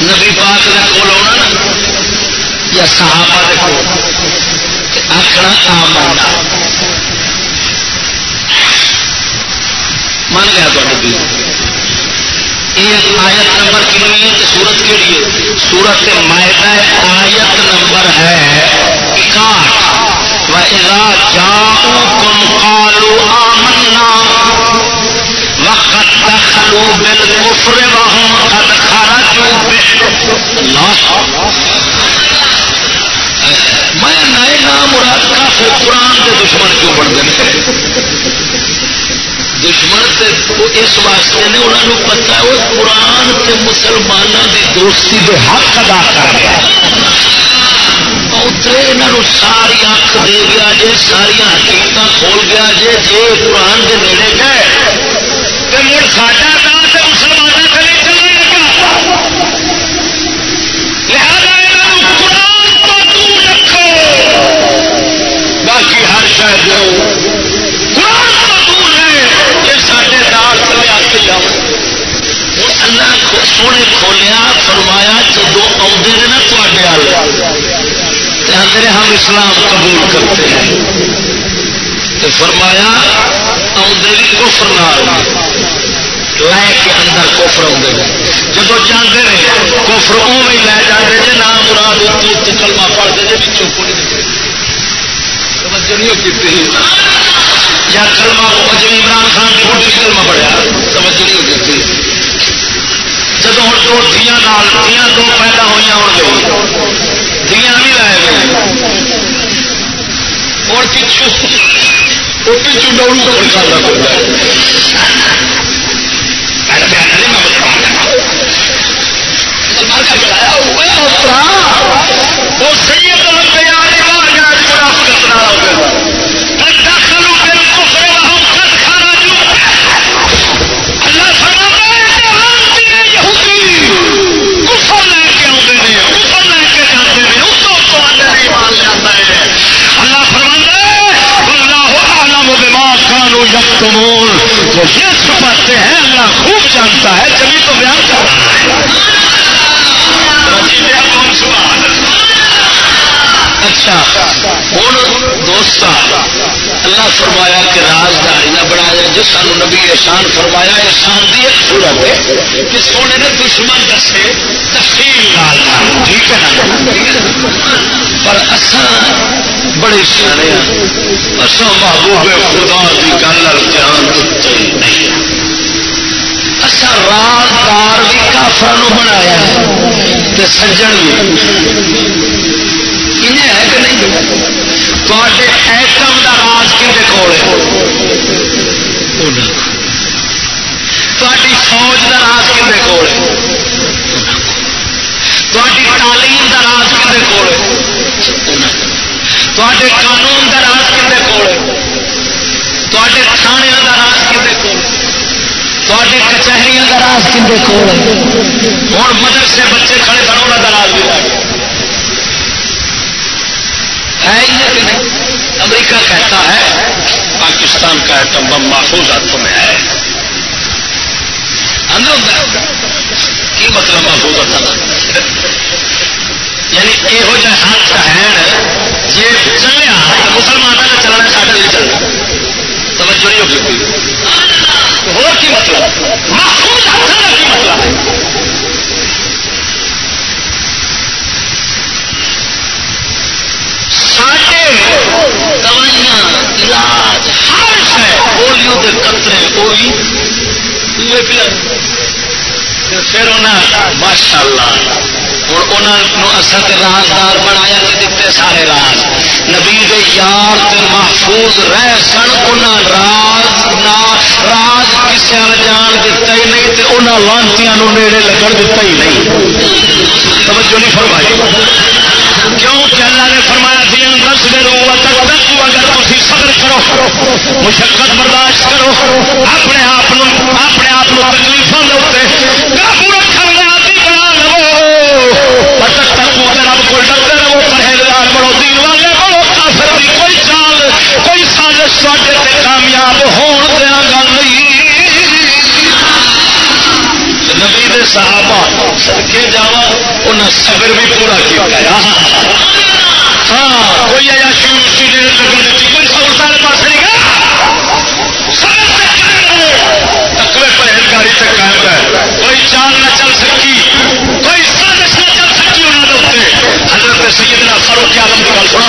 نبی پاک نے کول آنا نا، یا صحابہ نے کول آخنا آمانا من گیا تو نبی یہ آیت نمبر کنی ہے، سورت کے لیے؟ سورت مائدہ آیت نمبر میں نئے نام مراد کافر قرآن کے دشمن کیوں بنتے ہیں دشمن تے اس واسطے نے انہوں نے پتا وہ قرآن تے مسلمانوں کی دوستی کے حق ادا کر گیا اترے یہاں ساری اکھ دے گیا جی ساری حقیقت کھول گیا جی جی قرآن کے نیڑے گئے۔ تو مڑ ساڈا نام تو مسلمان کلی چلے گا قرآن ہے سارے آ کے جاؤ اللہ سونے کھولیا فرمایا جدو آدھے نا تے آدھے ہم اسلام قبول کرتے ہیں تو فرمایا آدھے بھی کفر لے کے اندر کوفر آدھے جب جانے کوفر او بھی لے جاتے جی نام مراد کلمہ پڑھتے جی بچوں کو توجہ نہیں کی یا کلمہ جی عمران خان کی کلمہ پڑھیا توجہ نہیں کی جب ہوں دو دیا دیا دو پیدا ہوئی ہو دیا بھی لائے گئے۔ اور پچھو پچھو ڈوڑو کو نکالنا پڑتا ہے۔ وہ صحیح تمول جو یہ چھپاتے ہیں اللہ خوب جانتا ہے۔ جبھی تو بیان کر ہے اچھا۔ ہوں دوست اللہ فرمایا کہ رازداری نہ بنایا جو سانو نبی احسان فرمایا، احسان کی ایک صورت ہے کہ سونے نے دشمن دسے تفصیل لال ٹھیک ہے پر اصل بڑے سیانے اصل محبوب خدا کی گل دھیان نہیں۔ اصل رازدار بھی کافی کافر بنایا سجن بھی۔ ہے کہ نہیں تے ایٹم کا راج کھے کول تاری فوج کا راج کھے کول تاری تعلیم کا راج کھے کول تے قانون کا راج کھے کول تے تھانے کا راج کھے کول تے کچہری کا راج کھے کول ہوں مدرسے بچے کھڑے کھڑے انہوں کا راج بھی ہے ہی نہیں? امریکہ کہتا ہے، پاکستان کا ایٹم بم محفوظ ہاتھوں میں ہے۔ کی مطلب محفوظ ہاتھ یعنی یہو جہ ہاتھ ہے جی چلیا مسلمانوں نے چلنا سارے نہیں چلنا۔ توجہ نہیں ہوگی۔ ہاں، ہاں، ہاں۔ اور کی مطلب؟ محفوظ ہاتھ کا کی مطلب ہے؟ دوائیاں علاج ہر ہے پولیو کے قطرے کوئی بھی پھر ماشاء اللہ ہوں اصل رازدار بنایا دیتے سارے راز۔ نبی دے یار تے محفوظ رہ سن ان راز راز کسی جان دتا ہی نہیں تے انہوں لانتیاں نیڑے لگن دتا ہی نہیں۔ توجہ نہیں فرمائی۔ کیوں کہ اللہ نے فرمایا تھی ان رس دے دس دنوں اگر تھی صبر کرو، مشقت برداشت کرو، اپنے آپ اپنے آپ تکلیفوں کے اتنے قابو رکھنے آدمی بنا لو پتک تک رب کو ڈرتے رہو پرہیزگار بڑو دین والے بڑو کافر کی کوئی چال کوئی سازش ساڈے کامیاب ہون دیا گا نہیں نبی دے صحابہ سڑکے جا انہیں صبر بھی پورا کیا ہاں کوئی آیا شروع شروع لگن دیتی کوئی سہولت والے پاس نہیں گیا تقوی پرہیزگاری سے قائم ہے کوئی چال نہ چل سکی کوئی سازش نہ چل سکی انہوں نے حضرت سیدنا فاروق آلم کی گل سنا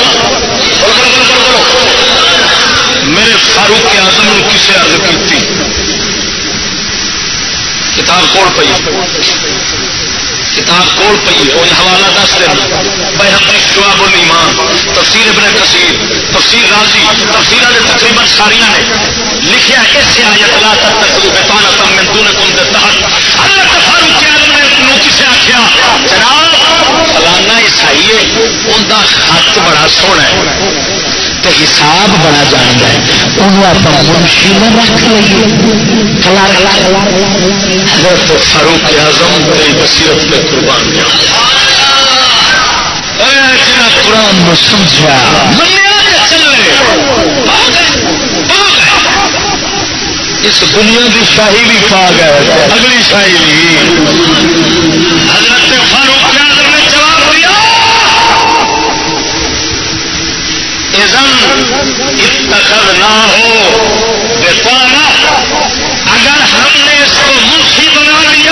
میرے فاروق آزم نے کسے عرض کی کتاب کوڑ پی کتاب کوڑ پی وہ حوالہ دس دینا بھائی ہم جواب المان تفسیر ابن کثیر، تفسیر راضی تفسیر نے تقریباً ساریا نے لکھیا اس آیت لا تتخذوا بطانة من دونكم تحت حضرت فاروق اعظم نے کسے آخیا جناب فلانا عیسائی ہے، ان کا خط بڑا سونا ہے۔ تو حساب بڑا جانتا ہے۔ انہوں آپ منشی میں رکھ لیے فاروق اعظم میری بصیرت میں قربان گیا قرآن میں سمجھا۔ اس دنیا کی شاہی بھی پا گئے۔ اگلی شاہی بھی۔ حضرت فاروق اتخذ نہ ہو۔ بتانا اگر ہم نے اس کو منشی بنا لیا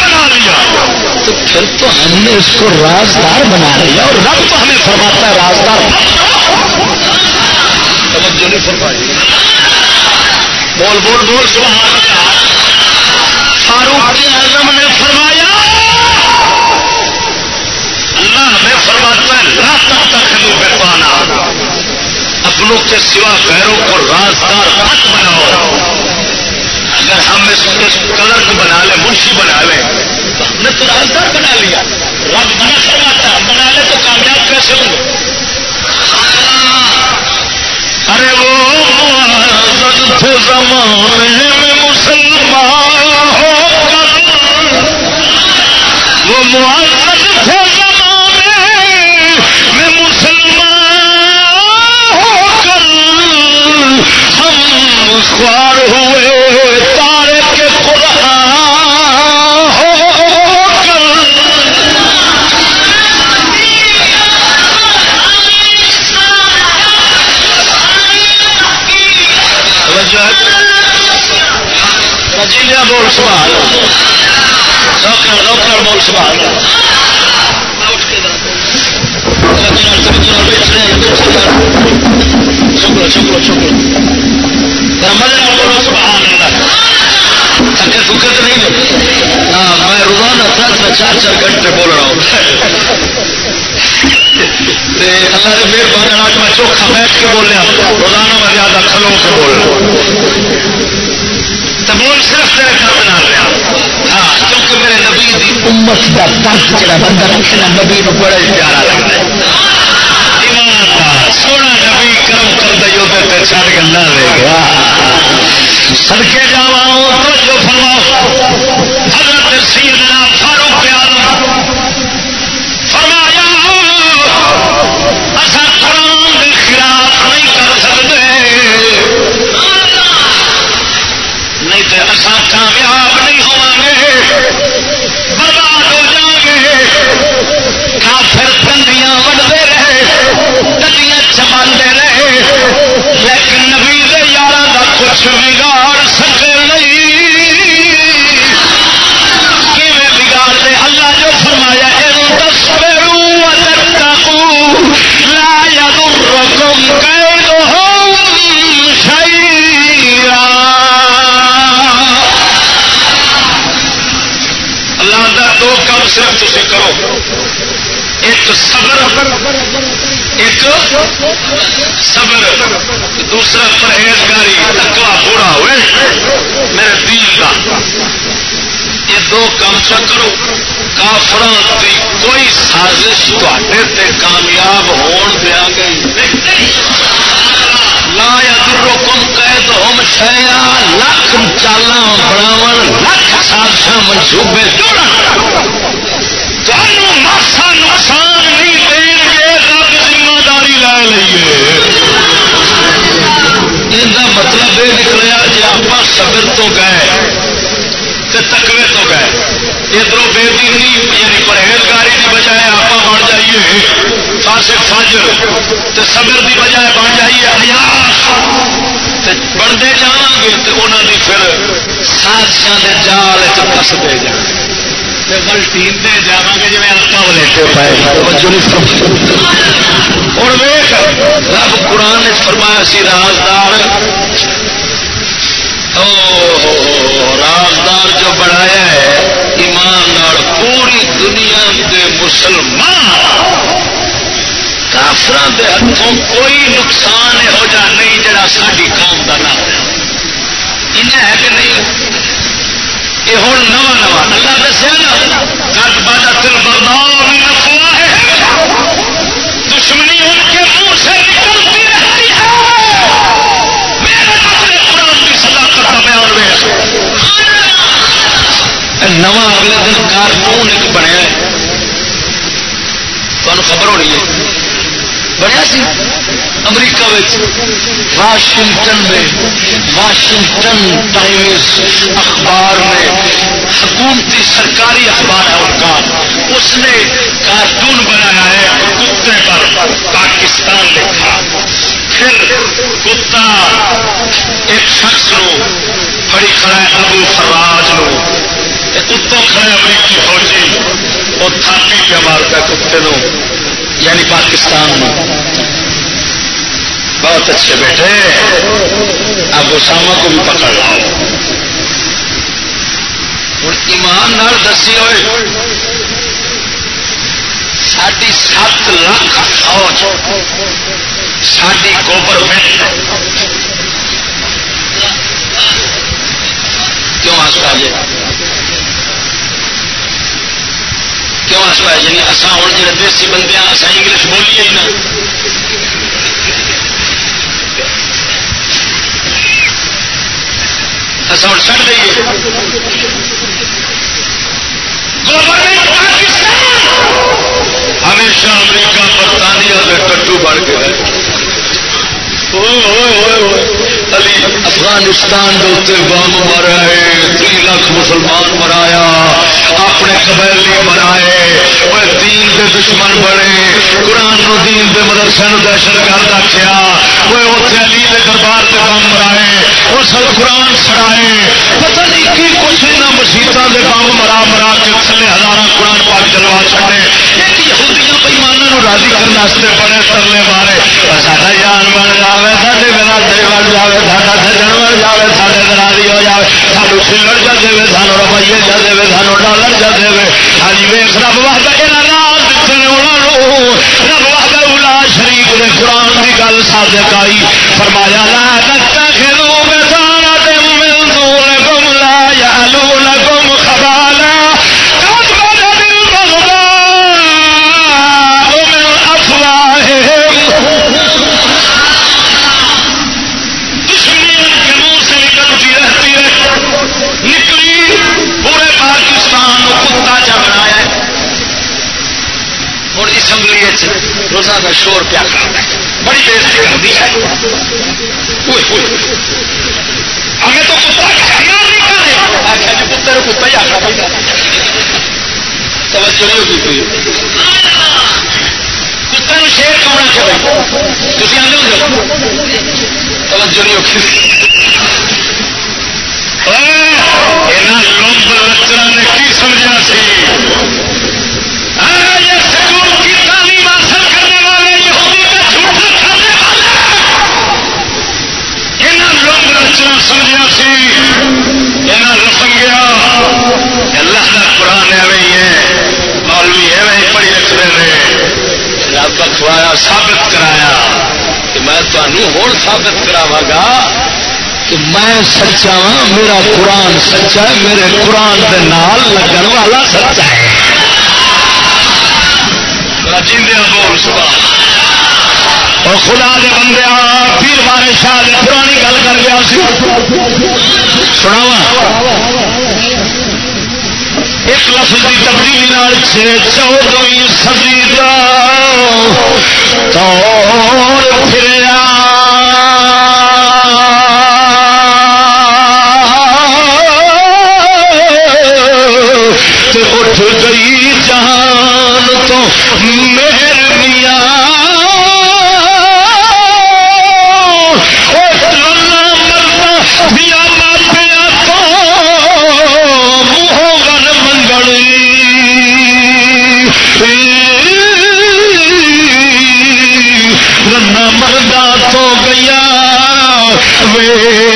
بنا لیا، تو پھر تو ہم نے اس کو رازدار بنا لیا اور رب تو ہمیں فرماتا ہے رازدار۔ بول بول بول، سبحان فاروق اعظم نے فرمایا اللہ ہمیں فرماتا ہے لا تک تک پانا اپنوں کے سوا غیروں کو رازدار مت بناؤ۔ اگر ہم اس کلر کو بنا لیں، منشی بنا لیں، تو ہم نے تو رازدار بنا لیا۔ رب بنا فرماتا بنا لے تو کامیاب کیسے ہوں ارے وہ تھے زمانے میں مسلمان ہو کر، وہ معذد تھے خوار ہوئے، تارے کے قرآن ہو کر جیلیا بول سوال روکڑ روکڑ بول سوال چھکڑو چھکڑو چھکڑو مزے بولو سبحان اللہ۔ تھکے تھکے تو نہیں ہاں، چار گھنٹے بولنا اللہ نے مہربانی آج میں چوکھا بیٹھ کے بولیا۔ روزانہ میں زیادہ کھلو کے بولنا تو بول صرف تیرے گھر بنا رہا۔ ہاں کیونکہ میرے نبی دی امت کا درد جڑا بندہ رکھنا نبی نو بڑا پیارا لگتا ہے۔ سونا نبی کرم کر دے چڑ گلا لے گیا۔ سڑکے جاؤ تو فرماؤ۔ یہ دو کام چا کرو۔ کافران کی کوئی سازش تے کامیاب ہون دیا گئی۔ لا یا کم قید ہوم شایا لکھ چالا بناو لکھ سازش منصوبے جوڑ ماسا نقصان نہیں دیں گے، رب ذمہ داری لے لیے ان مطلب یہ نکلیا جی آپ صبر تو گئے۔ تکوے تو گئے۔ ادھر بے دینی یعنی پرہیزگاری کی بجائے آپ بن جائیے۔ خاصے فجر صبر کی بجائے بن جائیے۔ ایاس بنتے جان گے تو انہوں کی پھر سازشاں کے جال چستے جان گلٹین جا گے جی آپ ولیٹے پائے ہوں ویخ رب قرآن نے فرمایا سی، رازدار رازدار جو بنایا ہے ایماندار پوری دنیا کے مسلمان کافر کے ہاتھوں کوئی نقصان یہو جہ نہیں جڑا ساری قوم کا نہ ہو ہے کہ نہیں؟ یہ ہوں نواں نواں۔ اللہ دسیا نا کٹ باجا تل بردار نواں اگلے دن کارٹون ایک بنیا تمہیں خبر ہونی ہے۔ بنیا سی امریکہ واشنگٹن میں۔ واشنگٹن ٹائمز اخبار میں۔ حکومتی سرکاری اخبار ہے ان کا۔ اس نے کارٹون بنایا ہے کتے پر۔ پاکستان لکھا۔ پھر کتا، ایک شخص نو، بڑی کھڑا ہے ابو فراج نو۔ اتوں کھڑے امریکی فوجی وہ تھاپی پہ مارتا کتے نو یعنی پاکستان میں۔ بہت اچھے بیٹھے اب اسامہ کو بھی پکڑ لاؤ ہوں ایمان نال دسی ہوئے۔ ساری سات لاکھ فوج ساری گوبرمنٹ کیوں آستا جی کیوں آستا ہے؟ یعنی اصا ہوں جی دیسی بندے اصا انگلش بولیے ہی نا اصا ہوں چڑھ دئیے۔ ہمیشہ امریکہ برطانیہ میں ٹٹو بڑھ کے علی افغانستان کے بم مرا ہے تی لاکھ مسلمان مرایا، اپنے قبیلی مرائے وہ دین دے دشمن بڑے قرآن نو دین دے مدرسے دہشت گرد آخیا وہ اتنے علی دے دربار سے بم مرائے وہ سب قرآن سڑائے پتہ نہیں کی کچھ نہ مسیطوں کے بم مرا مرا کے تھلے ہزار قرآن پاک چلوا چڑے ایک یہودیاں بےمانوں راضی کرنے بڑے ترلے مارے۔ سارا جان بن جائے سارے برادری بن جائے سارا سجن بن جائے سارے دراری ہو جائے سانو سلر جا دے سانو روپیے جا دے سانو ڈالر جا دے ہاں جی ویخ رب وقت راز رب وقت الا شریف نے قرآن کی گل سازک آئی فرمایا لا تتخذوا بسانة روزہ کا شور پیا کرتا ہے۔ بڑی بےزتی ہوتی ہے۔ ہمیں تو کتا جی کتا ہی آخر بھائی توجہ نہیں ہوتی تھی۔ شیر کون آخر تھی آدھے توجہ نہیں ہوتی لوگ لچرا نے کی سمجھا سی یہ سکول کی تعلیم حاصل کرنے والے یہودی کا جھوٹا کھانے والے یہاں لوگ لچرا سمجھا سی یہاں لفنگیا اللہ کا قرآن ایویں ہی ہے، مولوی ایویں ہی پڑھی رکھتے ہیں۔ رب اخوایا ثابت کرایا کہ میں تمہوں ہوں ثابت کراوا گا کہ میں سچا ہاں میرا قرآن سچا ہے، میرے قرآن کے نال لگن والا سچا ہے۔ بول اور خدا دے بندے پیر بارے شاہ پرانی گل کر گیا سناوا ایک لفظ کی تبدیلی چودویں صدی کا دور پھریا۔ اٹھ گئی جہان تو مہر ہاں ہاں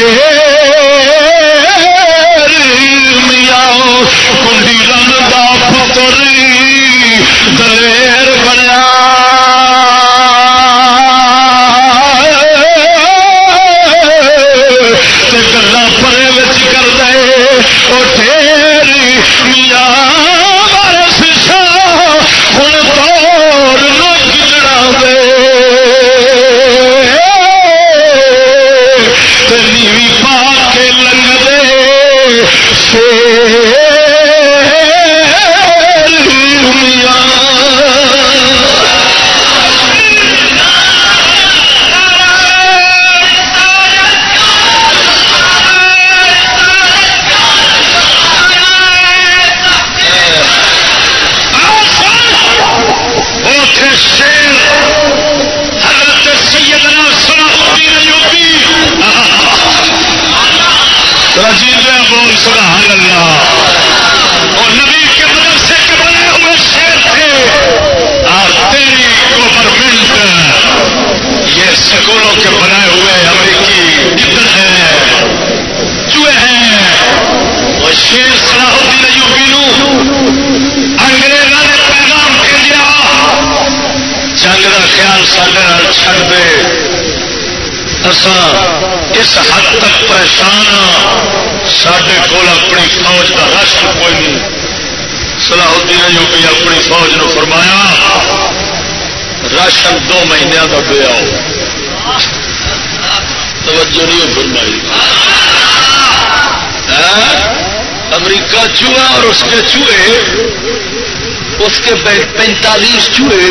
تک ہاں۔ سڈے کول اپنی فوج کا رشک کوئی نہیں۔ صلاح الدین ایوبی اپنی فوج نو فرمایا راشن دو مہینوں کا دے آؤ۔ توجہ نہیں فرمائی۔ ہاں؟ امریکہ چوہا اور اس کے چوہے، اس کے پینتالیس چوہے،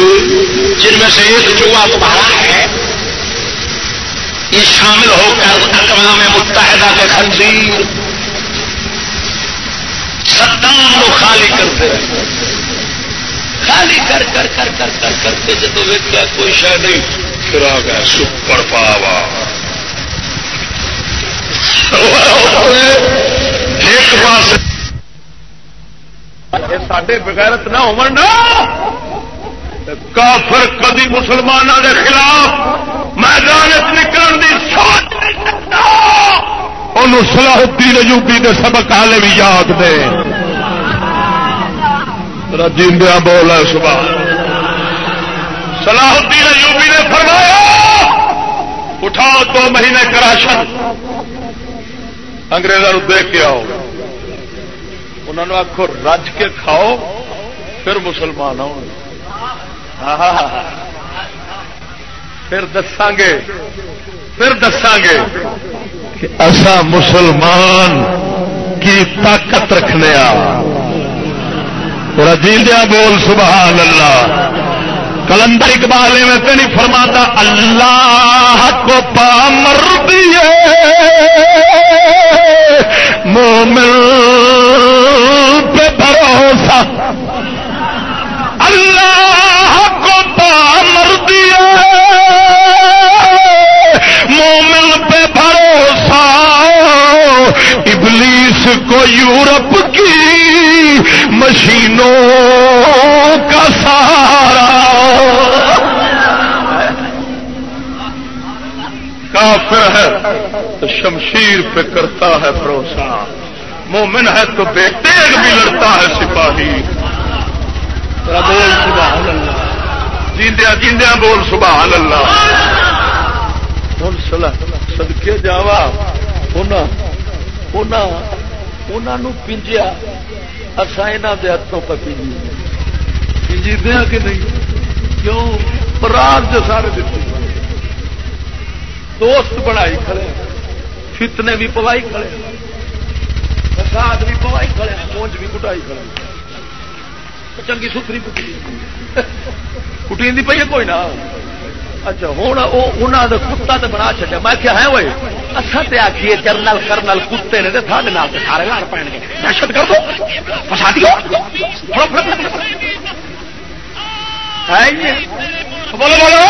جن میں سے ایک چوہا تمہارا ہے۔ یہ شامل ہو کر اقوام متحدہ کے خنزیر صدام کو خالی کرتے خالی کر کر کر کر کر کر کے جب ویکیا کوئی شاید نہیں۔ پھر آ گیا سپر پاوا۔ ایک پاس سڈے بغیرت نہ ہو کافر کدی مسلمانوں کے خلاف میدان نکلنے سلاح الدین ایوبی دے سبق والے بھی یاد نے۔ جیندیا بول ہے صبح سلاح الدین ایوبی نے فرمایا اٹھاؤ دو مہینے کا راشن انگریزوں دیکھ کے آؤ۔ انہوں نے آخو رج کے کھاؤ، پھر مسلمان آؤ۔ پھر دساں گے، پھر دساں گے۔ کہ ایسا مسلمان کی طاقت رکھنے رجیدیا بول، سبحان اللہ۔ کلندر اقبال میں تو نہیں فرماتا، اللہ کو پامر دیے مومن پہ بھروسہ۔ کو یورپ کی مشینوں کا سہارا۔ کافر ہے تو شمشیر پہ کرتا ہے بھروسہ۔ مومن ہے تو بے تیگ بھی لڑتا ہے سپاہی۔ بول سبحان اللہ۔ جیندیا جیندیا بول سبحان اللہ۔ ہوں سدکے جاوا پنجیا اصا یہاں کے ہاتھوں پہ پنجی۔ پنجی دیا کہ نہیں؟ کیوں؟ پرار جو سارے دیتے دوست بنائی کھڑے فتنے بھی پوائی کھڑے فساد بھی پوائی کھڑے پونج بھی کٹائی کھڑے چنگی ستری کٹی۔ کٹی پی کوئی نہ؟ اچھا ہوں انہوں نے کتا تو بنا چکا میں کیا ہے وہ اصا تے آخیے چرنل کرنل کتے نے سارے نال سارے لڑ پے دہشت کر دو فسا دیو بولو بولو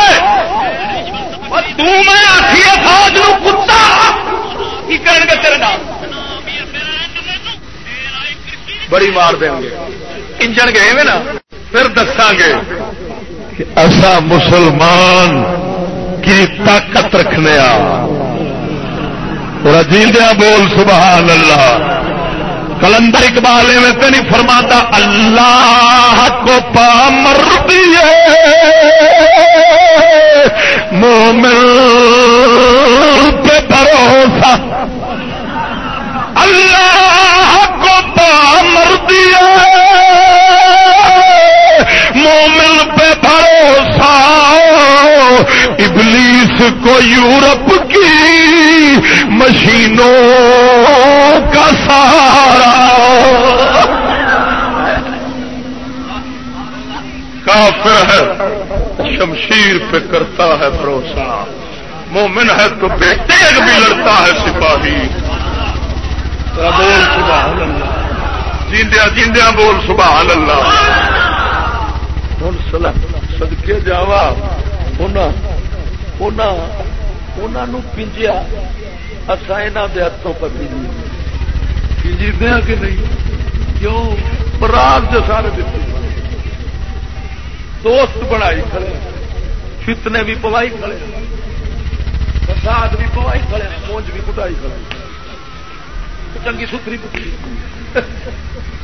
میں آخیے فوج کتا، کی کرن گے تیرے نام بڑی مار دیں گے۔ انجن گئے نا۔ پھر دساں گے۔ ایسا مسلمان کی طاقت رکھنے رجیدیا بول، سبحان اللہ۔ کلندر اقبال میں تو نہیں فرماتا، اللہ کو پامر دیے مومن پہ بھروسہ۔ اللہ کو پامر دیے مومن پہ بھروسہ ابلیس کو یورپ کی مشینوں کا سہارا کافر ہے، شمشیر پہ کرتا ہے بھروسہ۔ مومن ہے تو بے تیگ بھی لڑتا ہے سپاہی۔ بول سبحان اللہ۔ جیندیا جیندیا بول سبحان اللہ۔ ہوں سدکے جاوا پنجیا اصا یہاں کے ہاتھوں پر پنجی دیا ہاں کہ نہیں؟ کیوں؟ پرار جو سارے دیتے دوست بنائی کھڑے فتنے بھی پوائی کھڑے فساد بھی پوائی کھڑے پونج بھی کٹائی کھڑے چنگی ستری کٹی۔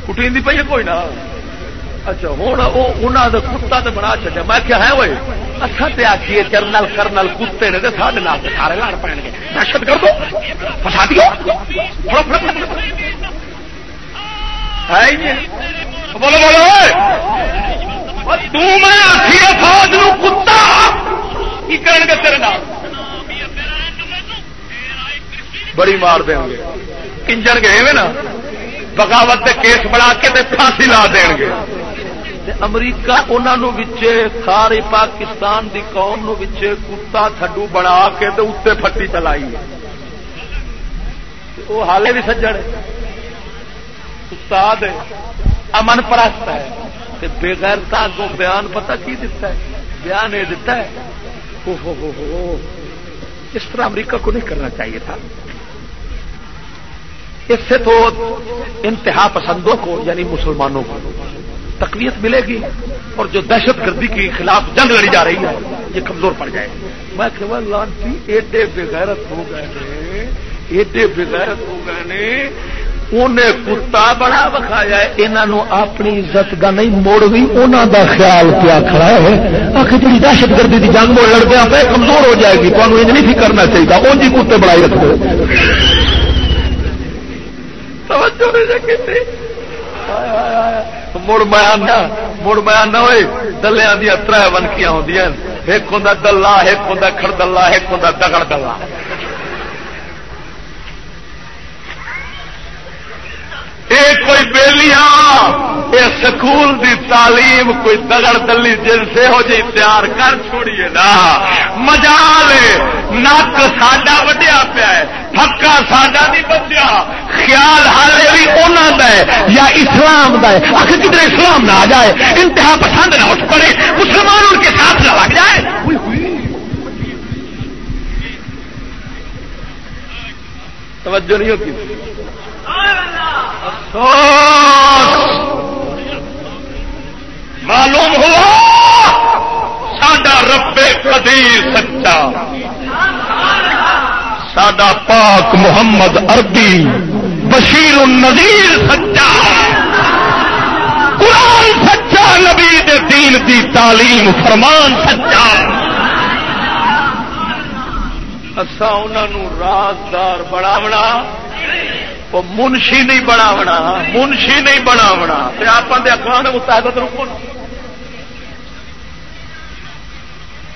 کٹی پی کوئی نہ۔ اچھا ہوں انہوں نے کتا تو بنا چکا میں کیا ہے وہ اچھا تے آخیے چرنل کرنل کتے نے سارے نال سارے لڑ پے گے۔ دہشت کر دو فسا دیو بولو بولو میں آخیے فوج کتا کی کرن گے تیرے نال؟ بڑی مار دیں گے۔ انجن گئے نا۔ بغاوت کے کیس بنا کے پھانسی لا دیں گے۔ امریکہ انہوں سارے پاکستان دی قوم نو کتا تھڈو بنا کے اتنے پٹی چلائی وہ حالے بھی سجڑ استاد امن پرست ہے بےغیر کو بیان پتا کی دتا ہے بیان یہ دتا ہے اس طرح امریکہ کو نہیں کرنا چاہیے تھا اس سے تو انتہا پسندوں کو یعنی مسلمانوں کو تقویت ملے گی اور جو دہشت گردی کے خلاف جنگ لڑی جا رہی ہے یہ کمزور پڑ جائے میں لانتی ایڈے بغیرت ہو گئے ایڈے بغیر ہو گئے انہیں کتا بڑا بکھایا یہاں اپنی عزت کا نہیں مڑ بھی انہوں دا خیال کیا کھڑا ہے۔ آخر جی دہشت گردی کی جنگ مڑ لڑ گیا کمزور ہو جائے گی۔ تمہیں یہ نہیں کرنا چاہیے ان جی کتے بڑائی رکھ دو مڑ میں آنا، مڑ میں آنا ہوئے دلیا دیا تر ونکیاں ہوں ایک ہوں دلہ، ایک ہوں کھڑ دلہ، ایک ہوں دگڑ دلہ کوئی بےلیاں یہ سکول دی تعلیم، کوئی دگڑ دلی جن سے ہو جی تیار کر چھوڑیے نا۔ مجال نک ساڈا وڈیا پیا پکا ساڈا نہیں بدیا خیال ہر بھی انہوں کا ہے، یا اسلام کا ہے۔ آخر کدھر اسلام نہ آ جائے؟ انتہا پسند نہ اٹھ پڑے۔ مسلمان ان کے ساتھ نہ لگ جائے۔ توجہ نہیں ہوتی؟ معلوم ہوا؟ سڈا ربے قدیر سچا۔ سڈا پاک محمد اربی بشیر النذیر سچا۔ قرآن سچا، نبی دے دین دی تعلیم فرمان سچا۔ اصا انہوں رازدار بڑا وہ منشی نہیں بناونا منشی نہیں بناونا۔ آپ اخبار متحدت رکو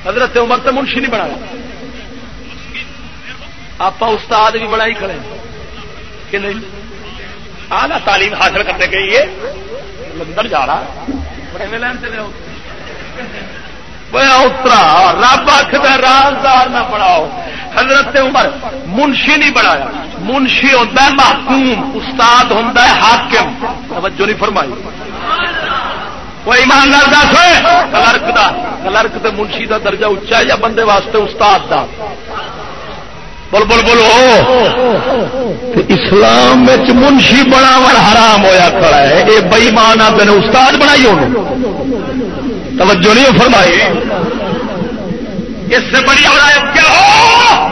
حضرت عمر تو منشی نہیں بنا آپ استاد بھی بڑا ہی کھڑے۔ کہ نہیں؟ آنا تعلیم حاصل کرنے گئی ہے لندن جا رہا۔ بڑے میں لین چلے اترا رب آخر رازدار نہ بناؤ۔ حضرت عمر منشی نہیں بنایا۔ منشی ہوتا ہے، محکوم۔ استاد ہوں حاکم۔ توجہ نہیں فرمائی۔ کوئی ایمان لال دس ہوئے؟ کلرک دا۔ کلرک تے منشی دا درجہ اچا ہے یا بندے واسطے استاد دا؟ بول بول بولو اسلام منشی بناو حرام ہویا کھڑا ہے۔ یہ بئیمان آپ نے استاد بنائی ہو توجہ نہیں فرمائی۔ اس سے بڑی ہدایت کیا ہو؟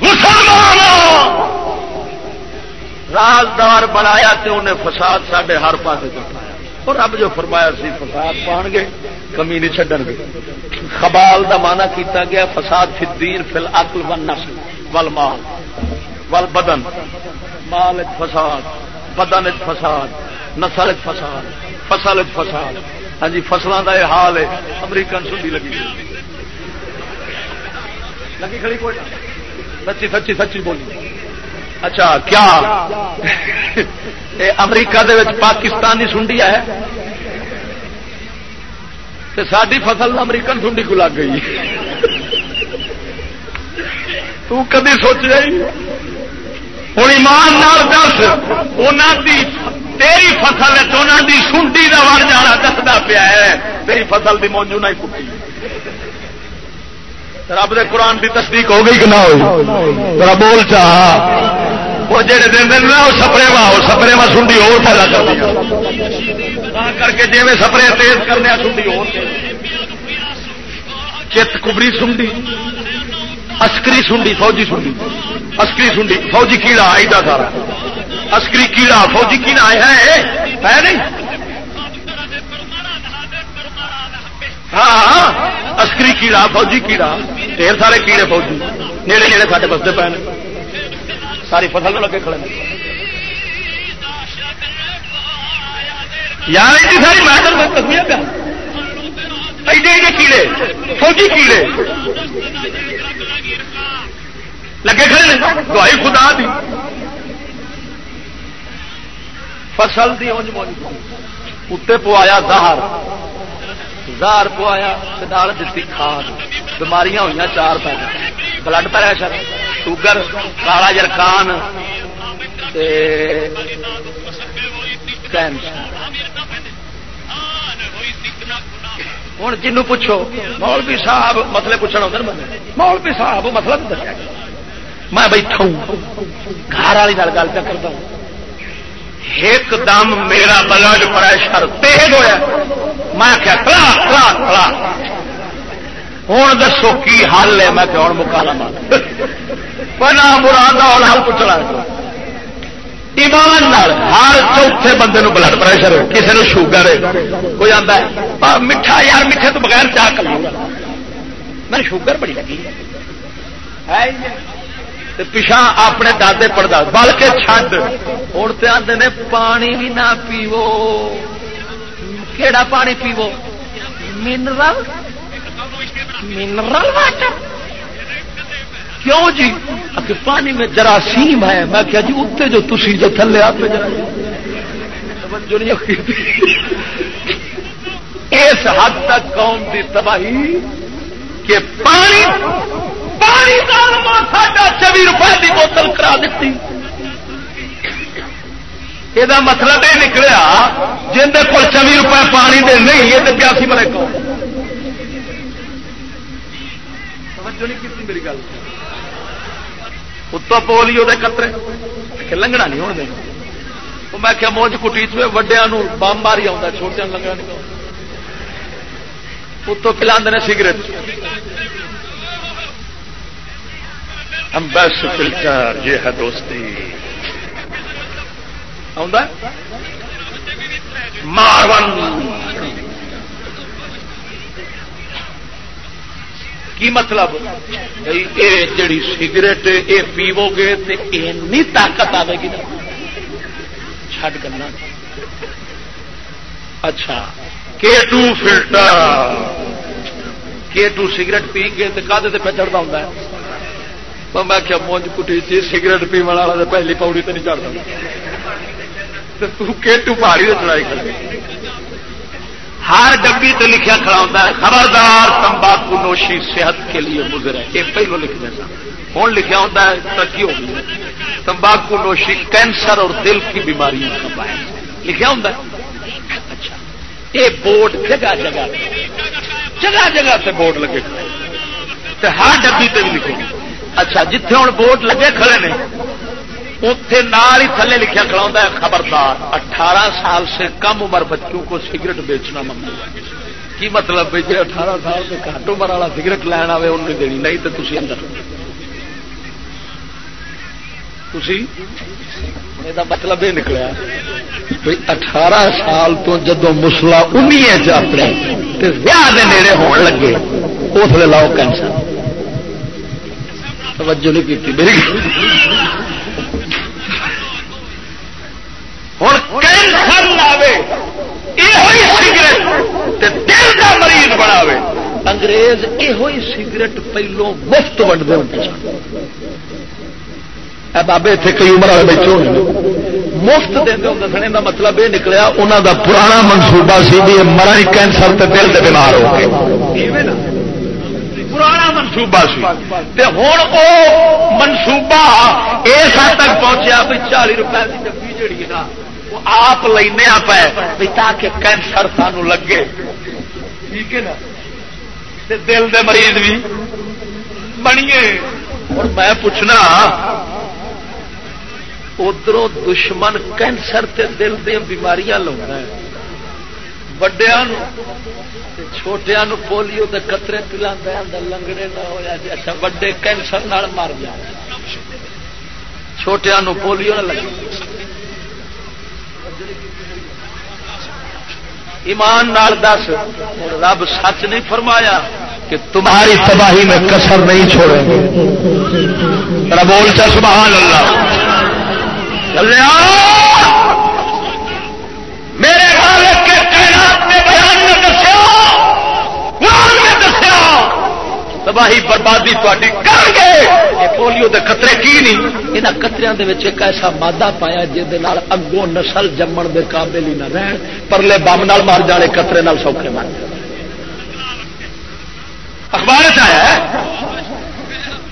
مسلمان رازدار بنایا تو انہیں فساد سڈے ہر پاس چلایا اور رب جو فرمایا سی، فساد پان گے، کمی نہیں چڈن گے۔ خبال کا مانا کیتا گیا، فساد فدین فل اکل ون نسل ول مال ول بدن مال فساد۔ بدن فساد، نسل فساد، فصل فساد۔ ہاں جی فصلوں کا یہ حال ہے، امریکن سنڈی لگی لگی کھڑی کوئی؟ سچی سچی سچی بولی۔ اچھا کیا؟ امریکہ دے وچ پاکستانی سنڈی ہے؟ ساری فصل امریکن سنڈی کو لگ گئی؟ تو کدی سوچ رہی ہوں ایمان دس تیری فصل انہوں کی سنڈی کا وڑ جانا دستا پیا ہے۔ تیری فصل کی موجو نہ کٹی رب دے قرآن کی تصدیق ہو گئی کہ نہ ہوئی؟ ترا بول چاہ وہ جہے دن دن وہ سپرے وا وہ سپرے وا سنڈی ہو پیدا کر کر کے جی سپرے تیز کرنے سنڈی ہو۔ چت کبری سنڈی۔ اسکری سنڈی، فوجی سنڈی۔ اسکری سنڈی، فوجی کیڑا ایڈا سارا۔ اسکری کیڑا، فوجی کیڑا ہے؟ نہیں؟ ہاں, ہاں، اسکری کیڑا، فوجی کیڑا۔ ڈیر سارے کیڑے فوجی۔ نیڑے نیڑے سارے بستے پے ساری فصل لگے کھڑے یار ساری میں ایڈے ایڈے کیڑے، فوجی کیڑے۔ لگے کھڑے دوائی خدا دی۔ فصل دی اونج موج اتنے پوایا، زہر۔ زہر پوایا سدار دیتی کھاد۔ بیماریاں ہوئی چار پیدا بلڈ پریشر، شوگر، کالا جرکان کینسر ہوں جنوں پوچھو مولوی صاحب مسئلے پوچھنا ہوتے مولوی صاحب مطلب دسیا میں بیٹھا ہوں گھر والی گل کیا کرتا ہوں ایک دم میرا بلڈ پریشر تیز ہوا میں کیا کلا کلا کلا ہوں دسو کی حل ہے میں کہ ہوں مکالا مار پہنا مراد ہوں حل پوچھنا ایمان ہر چوتھے بندے نو بلڈ پریشر ہو کسی نے شوگر کوئی آتا ہے میٹھا یار، میٹھے تو بغیر چاہ کر میں شوگر بڑی لگی ہے۔ پچھا اپنے دادے پڑتا بلکہ چڈ ہوں تو آتے نے، پانی بھی نہ پیو۔ کہڑا پانی پیو؟ منرل منرل واٹر کیوں جی؟ کہ پانی میں جراثیم ہے۔ میں کیا جی اتنے جو تھی جو تھلے آپ اس حد تک قوم کی تباہی کہ پانی پانی چوبی روپئے کی بوتل کرا دیتی یہ مطلب یہ نکلیا جن کو چوبی روپئے پانی دے نہیں، یہ تو پیاسی ملے کو نہیں کی میری گل۔ اتو پولیو دے قطرے لنگنا نہیں ہونے میں کیا موج کٹی چ وڈیا بم ماری آتا چھوٹے لنگنا نہیں اتو پلا سگریٹ امبیس فلٹر یہ ہے دوستی آ مارون کی مطلب؟ جڑی سگریٹ یہ پیو گے تو این طاقت آئے گی چھٹ کرنا اچھا K two filter. K two cigarette پی کے کدے پہ چڑھتا ہوں میں کیا مونج کٹی تھی سگریٹ پی والا پہلی پاؤڑی تو نہیں چڑھتا تو پہاڑی چڑھائی کر ہر ڈبی تو لکھا کھڑا ہوتا ہے، خبردار تمباکو نوشی صحت کے لیے گزرے یہ پہلو لکھ دینا۔ ہوں لکھا ہوتا ہے، ترقی ہو گئی تمباکو نوشی کینسر اور دل کی بیماریوں کا باعث۔ لکھا ہوتا ہے؟ اچھا۔ یہ بورڈ جگہ جگہ جگہ جگہ سے بورڈ لگے کھڑے۔ ہر ڈبی تے بھی لکھے اچھا جتنے ہوں بورڈ لگے کھڑے نے اتے نال ہی تھلے لکھا کھڑا ہے، خبردار۔ اٹھارہ سال سے کم عمر بچوں کو سگریٹ بیچنا ممنوع کی مطلب بھائی جی اٹھارہ سال سے گھٹ عمر والا سگریٹ لین آئے ان دینی نہیں تو تھی اندر۔ یہ مطلب یہ نکلیا بھائی اٹھارہ سال تو جدو مسلا امی اپنے ویاہ کے نیڑے ہون لگے اس لیے لاؤ کینسر۔ توجہ نہیں کی ہوں کینسر لاوے سگریٹ دل کا مریض بناوے۔ انگریز یہ سگریٹ پہلو مفت ونڈتے ہوتے بابے اتنے کئی عمر والے بیٹھے ہونے مفت دے ہوتے کا مطلب یہ نکلیا انہوں دا پرانا منصوبہ سی بھی مرا ہی کینسر تے دل کے بیمار ہو گئے۔ پرانا منصوبہ سی۔ ہوں وہ منصوبہ اس حد تک پہنچیا بھی چالی روپئے کی ڈبی جڑی نا۔ آپ لینا پہ تاکہ کینسر سانو لگے۔ ٹھیک ہے نا؟ دل دے مریض بھی بنیے۔ اور میں پوچھنا ادھر دشمن کینسر تے دل دیا بیماریاں لوگ وڈیا چھوٹیا پولیو کے قطرے پلا لنگڑے نہ ہوا جی اچھا وڈے کینسر مر جائے چھوٹیا پولیو نہ لگے۔ ایمان نال دس، رب سچ نہیں فرمایا کہ تمہاری تباہی میں کسر نہیں چھوڑیں گے۔ بول چا سبحان اللہ۔ چلے کے بیان میں دسیا تباہی بربادی تاری کر گے؟ پولیو دے خطرے کی نہیں یہاں قطرے ایک ایسا مادہ پایا جہد اگوں نسل جمن دے قابل ہی نہ رہن پرلے بم نال مار جانے قطرے نال سوکھے مار اخبار چیا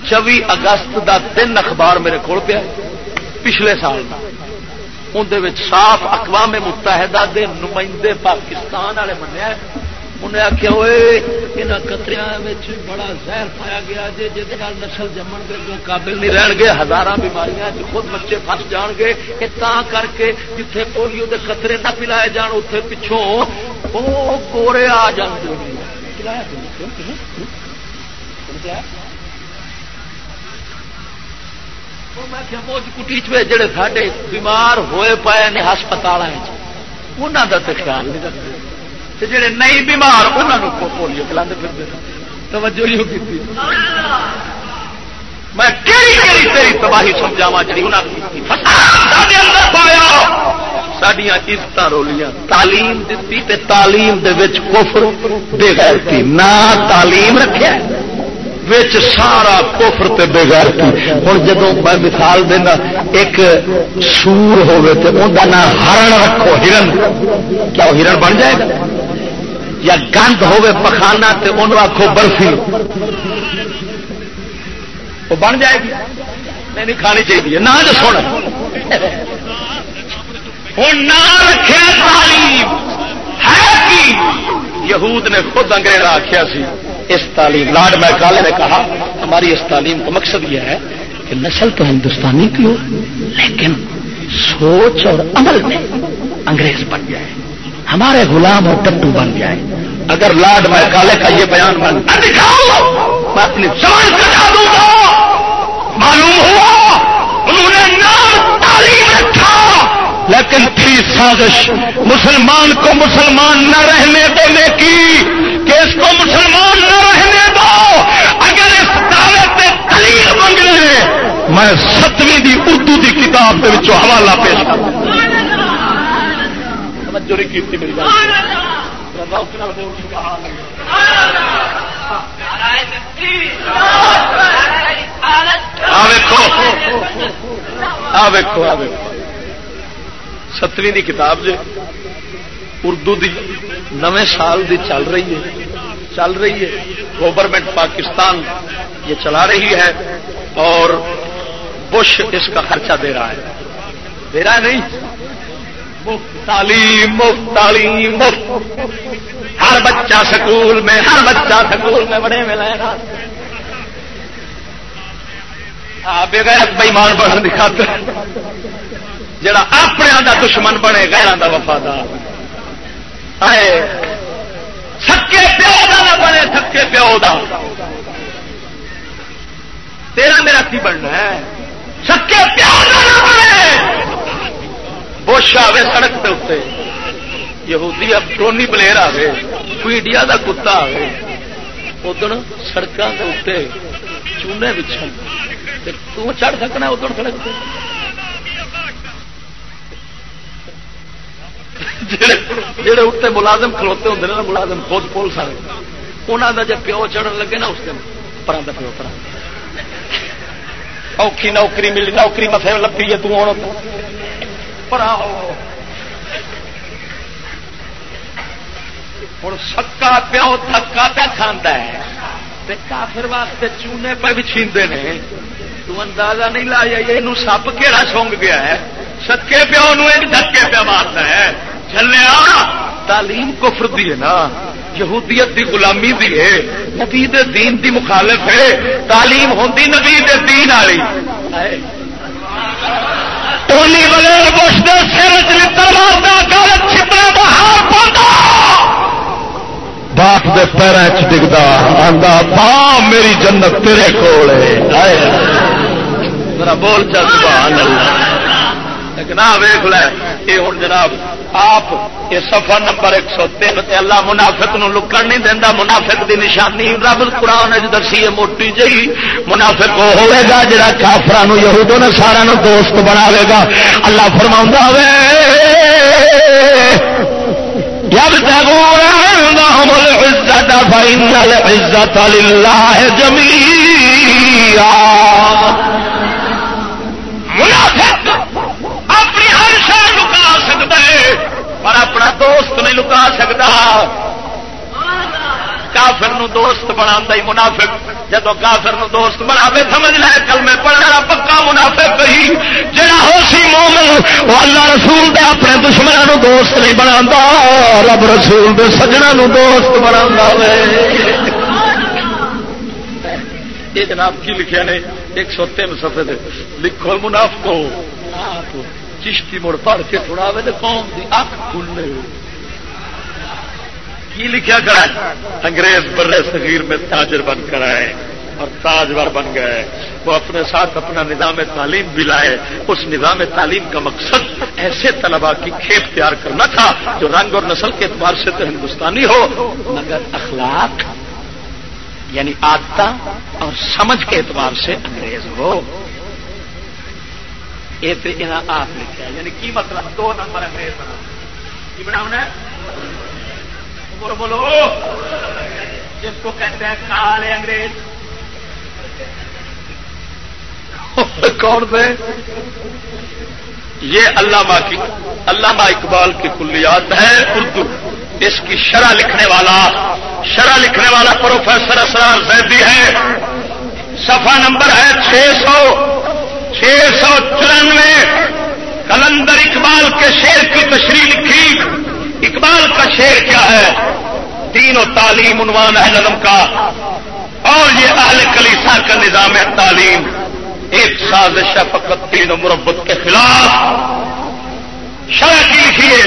چوبی اگست دا دن اخبار میرے کو پیا پچھلے سال کا اندر صاف اقوام متحدہ دے نمائندے پاکستان والے منیا انہیں آخیا ہوئے یہاں کتریا بڑا زہر پایا گیا جی جی نسل جمن کے قابل نہیں رہن گے ہزار بیماریاں خود بچے فس جان گے۔ تا کر کے جتھے پولیو کے قطرے نہ پلائے جان اتنے پچھوں وہ کورے آ جان کٹی جڑے ساڈے بیمار ہوئے پائے نے ہسپتال انہوں کا تو خیال نہیں رکھتے جڑے نہیں بیمار انہوں کو پولیو پلا پھر توجہ نہیں کی میں کہڑی کہڑی تیری تباہی سمجھاوا جی پایا۔ سڈیا عزت رولیاں۔ تعلیم دیتی تے تعلیم دے وچ کفر، بے غیرتی۔ نہ تعلیم رکھے وچ سارا کفر تے بے غیرتی ہوں جب میں مثال دینا، ایک سور ہوے تے ان نام ہرن رکھو، ہرن۔ کیا وہ ہرن بن جائے؟ گا یا گند ہوے پخانا تے انہوں آخو برفی۔ وہ بن جائے گی۔ نہیں کھانی چاہیے۔ نہ جو سونا ہوں نہ رکھے تعلیم۔ ہے یہود نے خود انگریز آخیا سی، اس تعلیم لاڈ میں نے کہا، ہماری اس تعلیم کا مقصد یہ ہے کہ نسل تو ہندوستانی کی ہو، لیکن سوچ اور عمل میں انگریز بن جائے، ہمارے غلام اور ٹٹو بن جائے۔ اگر لاڈ میں کالے کا یہ بیان بن میں اپنی جان کٹا دوں گا، معلوم ہوا، انہوں نے نام لیکن تھی سازش مسلمان کو مسلمان نہ رہنے دینے کی کہ اس کو مسلمان نہ رہنے دو؟ اگر اس دعوے پہ دلیل منگ رہے میں ستویں دی اردو دی کتاب کے حوالہ پیش کروں۔ کی میری ستویں دی کتاب جو اردو دی نویں سال دی چل رہی ہے، چل رہی ہے۔ گورنمنٹ پاکستان یہ چلا رہی ہے اور بش اس کا خرچہ دے رہا ہے۔ دے رہا ہے نہیں؟ مفت تعلیم مفت تعلیم مفت ہر بچہ سکول میں، ہر بچہ سکول میں بڑے میں لینا بغیر بےمان بڑھنے کی خاطر۔ جڑا اپنے کا دشمن بنے گہرا کا وفادار۔ سکے پیو کا نہ بنے، سکے پیو کا تیرا میرا کی بننا ہے؟ سکے پیو کا نہ بنے۔ بش آئے سڑک کے اتنے یہودی اب ٹونی پلیر آئے کوئی انڈیا کا کتا آئے ادھر سڑکوں کے اتنے چونے بچھن۔ تو چڑھ سکنا ادھر سڑک پہ جڑے اتنے ملازم کھلوتے ہوں نا ملازم خود پولیس والے۔ انہوں کا جب پیو چڑھن لگے نا اس دن پرا پیو پر اوکھی نوکری ملی نوکری مسے لبھی ہے تو ہوں سکا پیو تھکا پہ کھانا ہے۔ کافر واسطے چونے پہ بھی چھیندے نے۔ تو اندازہ نہیں لایا یہ سپ کہڑا سونگ گیا ہے؟ سکے پیو نو ایک دھکے پہ مارتا ہے۔ چلے تعلیم کفر دی ہے نا۔ یہودیت دی غلامی دی ہے۔ نبی دین دی مخالف ہے۔ تعلیم ہوتی نبی دین والی۔ ٹولی بغیر بچتے سر چرواتا گل چھپڑا باہر پاتا باپ دے پیر چ ڈگتا آتا پا میری جنت تیرے کول میرا بول چل سبحان اللہ۔ لیکن آ ویخ لے، یہ ہوں جناب آپ، یہ سفر نمبر ایک سو تین اللہ منافق نو لکڑ نہیں دینا منافق دی نشانی، رب قرآن دسی ہے، موٹی جی منافق وہ ہوئے گا جڑا کافران یہودوں نے سارا نو دوست بنا گا۔ اللہ فرما وے جب تک عزت عزت اللہ جمی منافق! سکتا ہے، پر اپنا دوست نہیں لکا سکتا۔ کافر نو دوست بنا منافق۔ جدو کافر نو دوست بنا سمجھ لے کل میں پڑھنا پکا منافق کہی جڑا ہو سی مومن، وہ اللہ رسول دے اپنے دشمنوں دوست نہیں بنا رب رسول دے سجنا نو دوست بنا یہ جناب کی لکھا نے؟ ایک سو تین سفے لکھو منافق چشتی مڑ پڑ کے تھوڑا تو قوم کی اک کھلنے کی لکھا کرا انگریز برے صغیر میں تاجر بن کر آئے اور تاجور بن گئے۔ وہ اپنے ساتھ اپنا نظام تعلیم بھی لائے۔ اس نظام تعلیم کا مقصد ایسے طلبا کی کھیپ تیار کرنا تھا جو رنگ اور نسل کے اعتبار سے تو ہندوستانی ہو، مگر اخلاق یعنی آدتا اور سمجھ کے اعتبار سے انگریز ہو۔ یہ تو آپ لکھا یعنی کی مطلب؟ دو نمبر انگریز بنا کی بنا بولو بولو جس کو کہتے ہیں کالے انگریز۔ کون تھے یہ علامہ کی علامہ اقبال کی کلیات ہے اردو۔ اس کی شرح لکھنے والا شرح لکھنے والا پروفیسر اسرار زیدی ہے۔ صفحہ نمبر ہے چھ سو چھ سو چورانوے کلندر اقبال کے شیر کی تشریح لکھی۔ اقبال کا شیر کیا ہے؟ تین و تعلیم عنوان ہے نظم کا۔ اور یہ اہل کلیسا کا نظام ہے تعلیم۔ ایک سازش ہے فقط تین و مربت کے خلاف۔ شرح کی لکھیے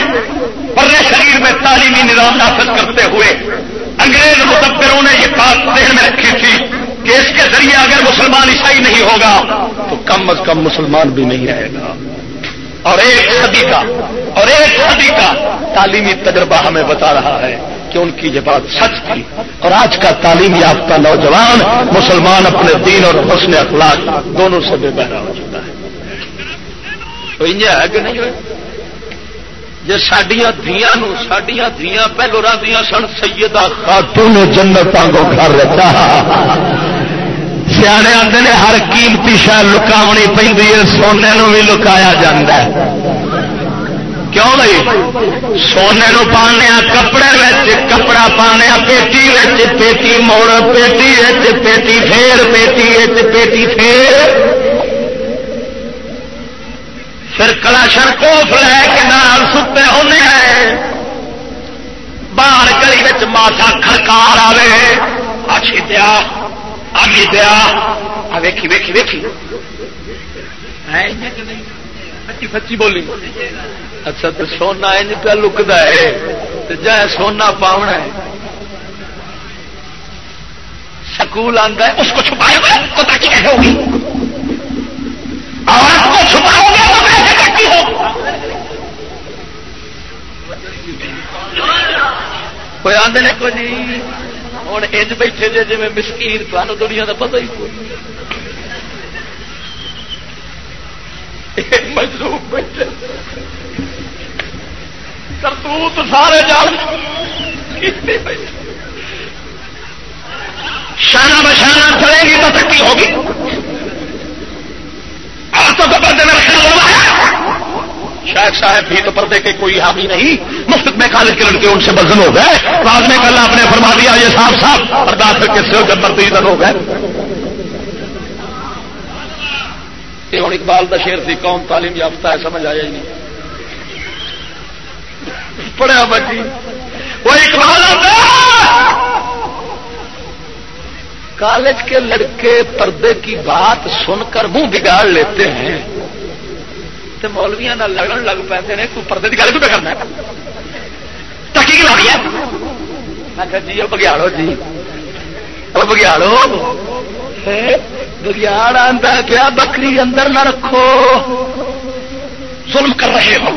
پر شریر میں تعلیمی نظام نافذ کرتے ہوئے انگریز متبروں نے یہ بات ذہن میں رکھی تھی۔ کہ اس کے ذریعے اگر مسلمان عیسائی نہیں ہوگا، تو کم از کم مسلمان بھی نہیں رہے گا۔ اور ایک صدی کا اور ایک صدی کا تعلیمی تجربہ ہمیں بتا رہا ہے کہ ان کی یہ بات سچ تھی۔ اور آج کا تعلیم یافتہ نوجوان مسلمان اپنے دین اور حسن اخلاق دونوں سے بے بہرا ہو چکا ہے۔ تو ہے کہ نہیں جی سڈیا دیا سڈیا دیا پہلو دیا سن، سیدہ خاتون جنت کو گھر رکھا سیانے آتے نے ہر قیمتی شہ لکاونی پہ سونے نو بھی لکایا جا کیوں بھائی؟ سونے نو پانے کپڑے کپڑا پانے پیٹی پیٹی موڑ، پیٹی پیٹی پھیر، پیٹی پیٹی پھیر۔ پھر کلاشن کوف لے کے نال ستے ہونے ہیں۔ باہر گلی ماسا کھڑکار آئے اچھی دیا۔ دیا ویکھی ویکھی ویکھی۔ سچی سچی بولی۔ اچھا تو سونا انج پہ لکتا ہے۔ جائے سونا پاؤنا ہے۔ سکول آتا ہے اس کو چھپایا تو تاکہ کیسے ہوگی؟ عورت کو چھپاؤ گے تو کیسے کرتی ہو؟ کوئی آدھے نے؟ کوئی نہیں۔ ہوں انج بیٹھے جی جی مسکیر تمہیں دنیا کا پتا ہی کوئی مجلوب بیٹھے۔ کرتوت سارے جان۔ شانہ بشانہ چلے گی تو ترقی ہوگی۔ پردے میں رکھنا شاید صاحب بھی تو پردے کے کوئی حامی نہیں۔ مفت میں کالج کے لڑکے ان سے بزن ہو گئے۔ بعد میں کل آپ نے فرما دیا یہ صاف صاف برداشت کر کے سے جب مرتی ہو گئے۔ یہ ہوں اقبال کا شیر تھی، قوم تعلیم یافتہ ہے، سمجھ آیا ہی نہیں۔ پڑھا بچی۔ وہ اقبال کالج کے لڑکے پردے کی بات سن کر منہ بگاڑ لیتے ہیں۔ تو مولویا نہ لڑن لگ پہ تو پردے کی گل بھی کرنا تکی لا میں جی وہ بگیاڑو جی۔ وہ بگیاڑو بگیاڑ آتا کیا بکری اندر نہ رکھو۔ ظلم کر رہے ہو۔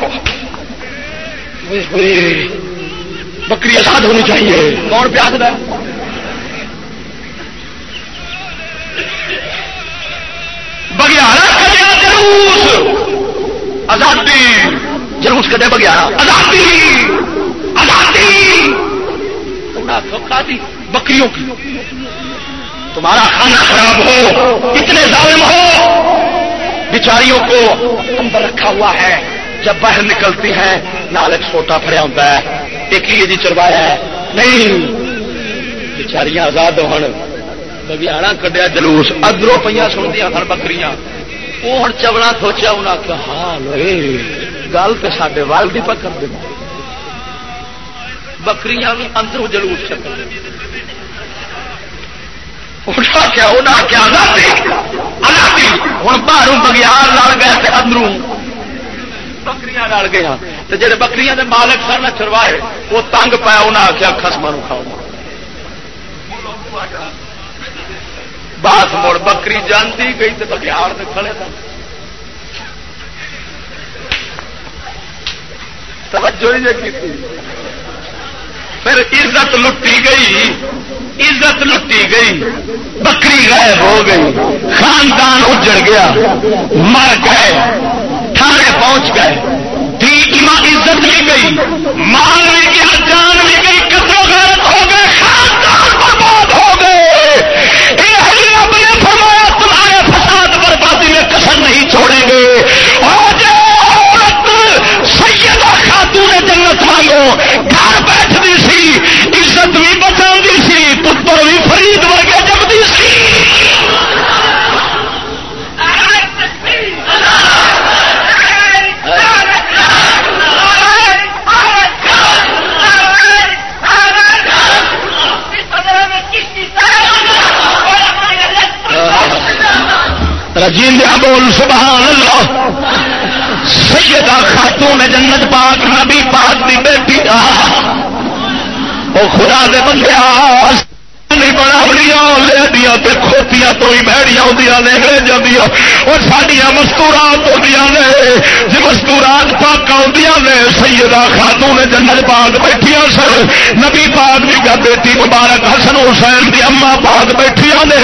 بکری آزاد ہونی چاہیے۔ کون پیاس ہے؟ بگیارا جلوس آزادی! جلوس کدے بگیارا آزادی! آزادی! بکریوں کی! تمہارا کھانا خراب ہو! اتنے ظالم ہو! بچاریوں کو اندر رکھا ہوا ہے! جب باہر نکلتی ہیں، نال ایک سوٹا فریا ہوتا ہے۔ ایک ہی جی چروایا ہے۔ نہیں! بچاریاں آزاد ہو بگیارا کڈیا جلوس۔ ادرو پہ سنتی سن بکری وہ ہوں چوڑا سوچا انہیں آخیا حال گل تو سڈے وال بھی پکڑ دیں بکری بھی اندروں جلوس چکر ہوں باہروں بگیار لڑ گئے اندروں بکری لڑ گیا جہے بکری مالک سن چروائے وہ تنگ پایا انہیں آخیا خسما کھاؤ بات مڑ بکری جانتی گئی تو بگیار میں کھڑے تھا توجہ ہی کی پھر عزت لٹی گئی عزت لٹی گئی بکری غائب ہو گئی خاندان اجڑ گیا مر گئے تھانے پہنچ گئے عزت بھی گئی مال بھی گیا جان بھی گئی کتوں غیرت ہو گئے خاندان برباد ہو گئے رب نے فرمایا تمہارے فساد بربادی میں کسر نہیں چھوڑیں گے اور جو عورت سیدہ خاتون جنت مانگو گھر بیٹھتی سی عزت بھی بچا سی پتر بھی فرید ورگے جگتی سی رجیندیا بول، سبحان اللہ۔ سیدہ خاتون جنت پاک، نبی پاک کی بیٹی وہ خدا دے بندے نہیں بڑا بڑی لے دیا دیکھو۔ کھوتیاں تو ہی بہڑیاں ہوتی نے انگریزوں اور سڈیا مستورات ہوتی نے جی مستورات پاک آدی نے۔ سیدہ خاتون جنت پاک بیٹھیا سر نبی پاک بھی کا بیٹی مبارک حسن حسین کی اما پاک بیٹھیا نے۔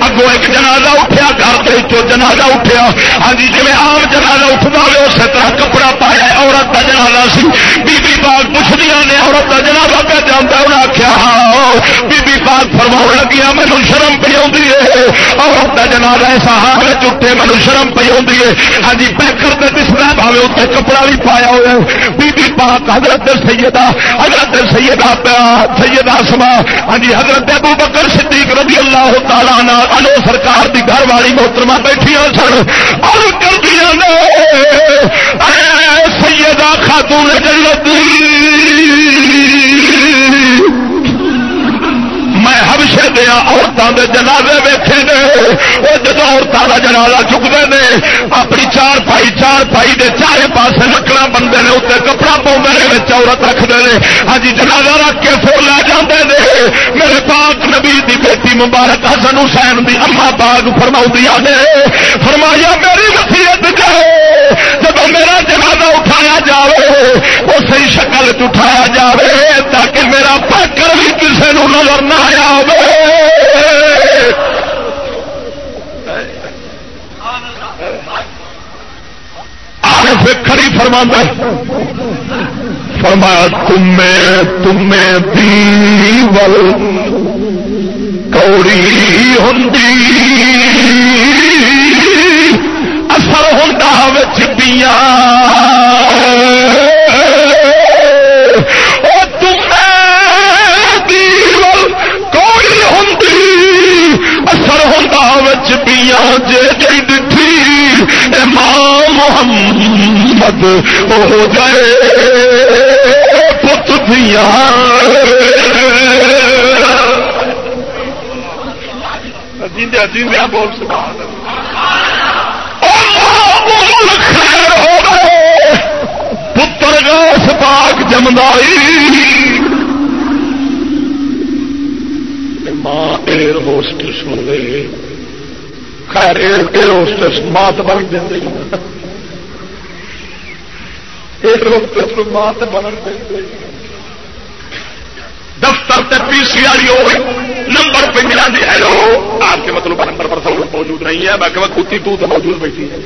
اگو ایک جنازہ اٹھیا، گھر کے جنازہ اٹھیا۔ ہاں جی جی آم جنازہ اٹھتا ہوئے اسی طرح کپڑا پایا عورت کا جنازہ سی۔ بی بی پاک پوچھدیا نے، عورت کا جنازہ پہ جانا انہیں آخیا ہاں بی بی پاک فرما لگیا مینو شرم پی عورت کا جناب ایسا حال چٹے مینو شرم پی ہے۔ ہاں جی پیکر کے دسنا بھاوے اتنے کپڑا بھی پایا ہوا بی بی پاک حضرت سیدہ حضرت سیدہ سیدہ سما ہاں جی حضرت ابو بکر صدیق رضی اللہ تعالیٰ انو سرکار دی گھر والی محترمہ بیٹھی سن۔ اور کر دیا سیدہ خاتون جنت میں دیا عورتوں کے جنازے ویٹے نے، وہ جب عورتوں کا جنازہ چکتے ہیں اپنی چار پائی چار پائی دے چارے پاس لکڑا بنتے ہیں اتنے کپڑا پاؤں عورت رکھتے ہیں ہاں جی، جنازہ رکھ کے فور لے جاتے ہیں میرے پاک نبی دی بیٹی مبارک حسن حسین دی اما باغ فرما نے، فرمایا، میری وسیعت جائے جب میرا جنازہ اٹھایا جائے اسی شکل چٹھایا جائے تاکہ میرا پاکر بھی کسی نظر نہ آیا کھڑی فرما فرمایا تمہیں تمہیں دیول کوڑی ہوں اثر ہوں چپیاں اثر جی ڈھی ماں محمد ہو جائے پت دیا۔ جیندیا جیندیا بول سکا خیر ہو گئے پتر گاس پاک جمدائی۔ ماں ایئر ہوسٹس ہو گئے خیر ایئر مات بن دیں مات بن دیں دفتر تے پی سی والی ہو نمبر پہ ملا دی ہیلو، آپ کے مطلب نمبر پر سہولت موجود نہیں ہے میں کہ کتی تو موجود بیٹھی ہے۔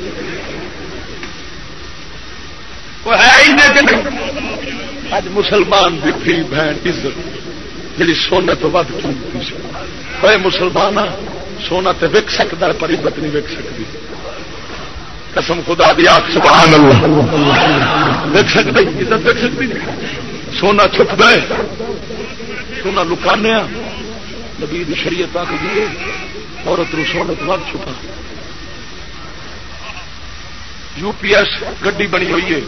وہ ہے ہی نہیں اج مسلمان بھی تھی بہن عزت جی سونے تو ود کی مسلمان سونا تو وک سکتا پر عزت نہیں وک سکتی قسم خدا دی آخ سبحان اللہ۔ وک سکتا عزت وک سکتی سونا چھپ گئے سونا لکانے نبی شریعت آخ دیے عورت رو سونے تو ود چھپا۔ یو پی ایس گڈی بنی ہوئی ہے،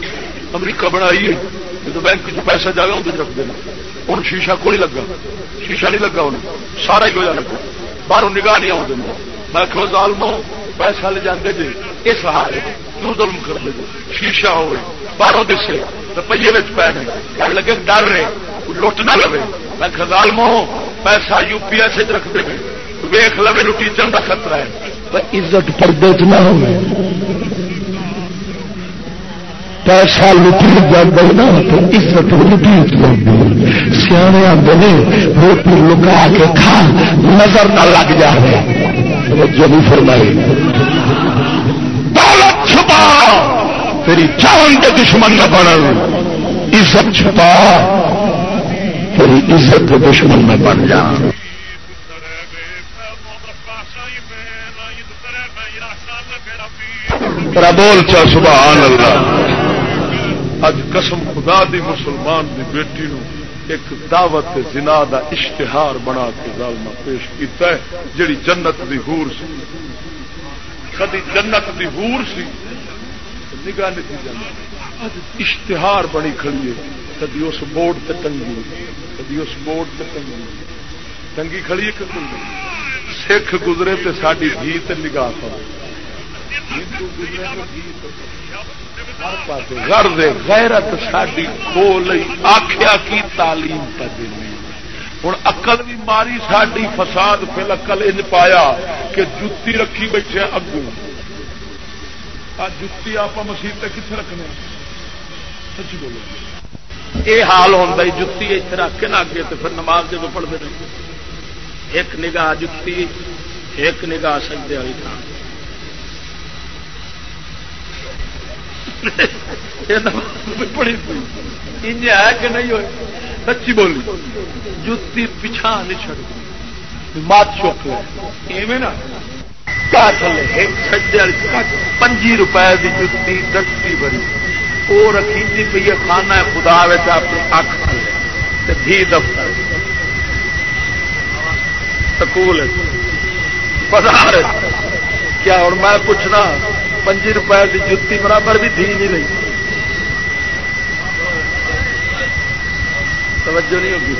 امریکہ بنائی ہے۔ جب بینک چ پیسہ جائے اندر رکھ دینا۔ ہوں شیشہ کو نہیں لگا۔ شیشہ نہیں لگا انہیں سارا ہی ہوا لگا۔ باہر نگاہ نہیں آؤں میں کھو ظالمو پیسہ لے جانے جی اس حال تو ظلم کر دے شیشہ ہو باہروں دسے روپیے پی گئے لگے، ڈر رہے لٹ نہ لو میں ظالمو پیسہ یو پی ایس رکھ دے ویخ لو ٹیچر کا خطرہ ہے۔ عزت پردے چ نہ ہو پیسہ لٹی جاتا نا، تو عزت لٹی لگتی سیانے آتے روٹی لکا کے کھا، نظر نہ لگ جائے۔ جب فرمائی۔ دولت چھپا، تیری جان کے دشمن نہ بن۔ عزت چھپا، تیری عزت کے دشمن میں بن جا۔ بول چا، سبحان اللہ۔ اج قسم خدا دی مسلمان دی بیٹی نو ایک دعوت زنا دا اشتہار بنا کے ظالمہ پیش کیتا ہے، جڑی جنت دی حور سی۔ کدی جنت دی حور سی، نگاہ نہیں جاتی اشتہار بنی کھڑی ہے، کدی اس بورڈ تے ٹنگی کدی اس بورڈ تے ٹنگی ٹنگی کھڑی ہے کدی سکھ گزرے تے ساری دھی تے نگاہ پڑ غرض غیرت ساری کھو لئی آخیا کی تعلیم پہ دینی ہوں اقل بھی ماری ساری فساد پھر اقل ان پایا کہ جتی رکھی بیٹھے اگو جتی آپ مسیح کتنے رکھنے سچی بولو۔ یہ حال ہوتا جتی اتنے رکھ کے نہ اگے تو پھر نماز جب پڑھتے رہے ایک نگاہ جتی، ایک نگاہ سجدے والی تھان پڑی انج ہے کہ نہیں ہوئے؟ سچی بولی۔ جتی پچھا نہیں چڑ مات چوک ایویں نا۔ پنجی روپئے کی جتی دستی بری وہ رکھی پی ہے، خانہ خدا اپنی اک تھلے۔ بھی دفتر۔ سکول بازار کیا اور میں پوچھنا۔ پنجی روپئے کی جتی برابر بھی تھی نہیں رہی۔ توجہ نہیں ہوگی۔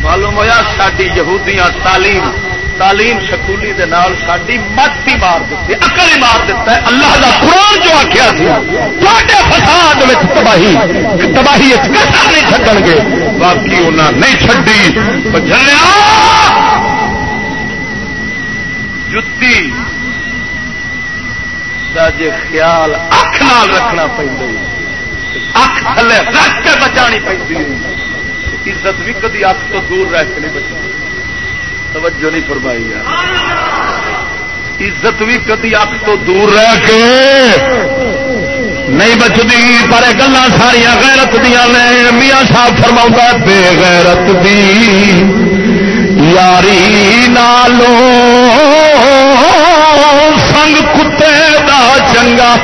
معلوم ہوا ساری یہودیاں تعلیم تعلیم سکولی دے نال ساری مت ہی مار دیتی اکل ہی مار دیتا ہے۔ اللہ کا قرآن جو آخیا فساد تباہی تباہی نہیں چڈن گے۔ باقی انہیں نہیں چڈی جتی جی خیال اکھ نال رکھنا پہ اکھ تھلے رکھ کے بچانی پہ عزت بھی کدی اکھ تو دور رہ کے نہیں بچی توجہ نہیں فرمائی عزت بھی کدی اک تو دور رہ کے نہیں بچتی۔ پر گلا ساریا غیرت دیا نے میاں صاحب فرما بے غیرت دی یاری نالو سنگ کتے چنگا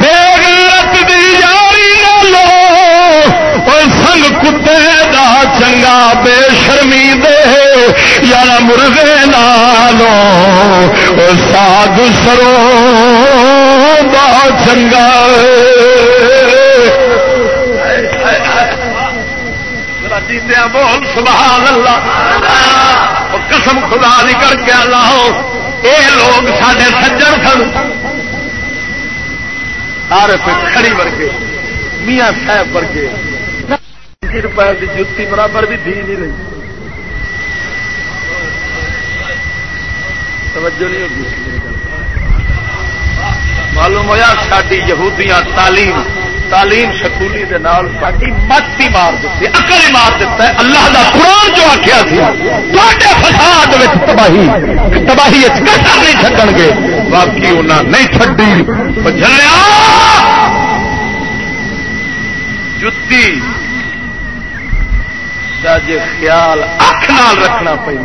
بے غیرت دی یاری سنگ کتے دا چنگا بے شرمی دے۔ یار مرغے نالو ساگ سرو دا چنگا۔ بول، سبحان اللہ۔ قسم خدا نہیں کر کے لاؤ یہ لوگ سارے سجن سن۔ سارے کھڑی ورگے، میاں صاحب ورگے۔ روپئے کی جتی برابر بھی دی نہیں۔ رہی توجہ نہیں ہوگی۔ معلوم ہوا ساری یہودیاں تعلیم تعلیم سکولی دے نال ساری مت ہی مار دیتی اکل ہی مار دیتا ہے، اللہ دا قرآن جو آخیا تھے فساد تباہی تباہی کسا نہیں چڈن گے۔ باقی انہیں نہیں چڈی جتی۔ جی خیال اکھ نال رکھنا پہ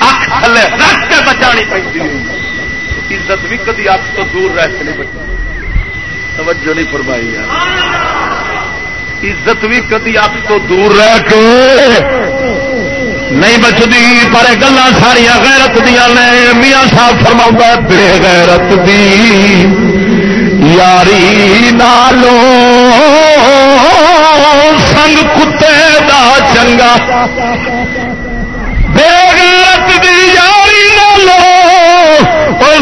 اکھ تھلے رکھ کے بچانی پہ عزت بھی کدی اک تو دور رہ کے نہیں بچی۔ توجہ نہیں فرمائی عزت بھی کدی اک تو دور رہ کے نہیں بچتی پر گلا ساریا غیرت دیا نے میاں صاحب فرما بے غیرت دی یاری نالو سنگ کتے دا چنگا۔ بے غیرت دی یاری نالو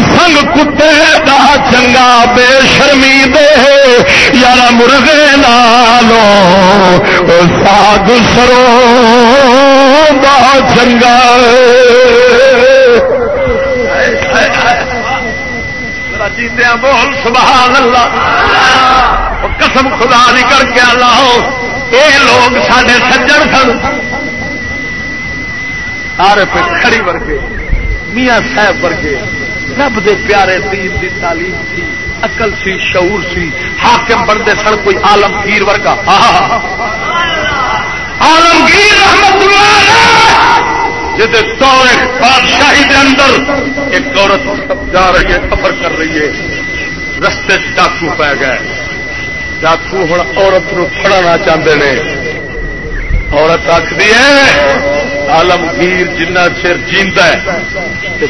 سنگ کتے دا چنگا بے شرمی دے۔ یار مرغے نالو ساگ سرو چنگا۔ جیندیا بول، سبحان اللہ۔ قسم خدا نہیں کر کے لاؤ یہ لوگ سڈے سجن سن۔ سارے پہ کھڑی ورگے، میاں صاحب ورگے۔ رب دے پیارے دین دی تعلیم تھی اقل سی، شعور سی، حاکم بنتے سن کوئی آلمگیر ورگا۔ آلمگیر رحمت اللہ بادشاہی دے اندر ایک عورت جا رہی ہے، سفر کر رہی ہے۔ رستے ڈاکو پی گئے۔ ڈاکو ہوں عورت نو پڑنا چاہتے ہیں عورت آخری ہے آلمگیر جنہ چر جیتا ہے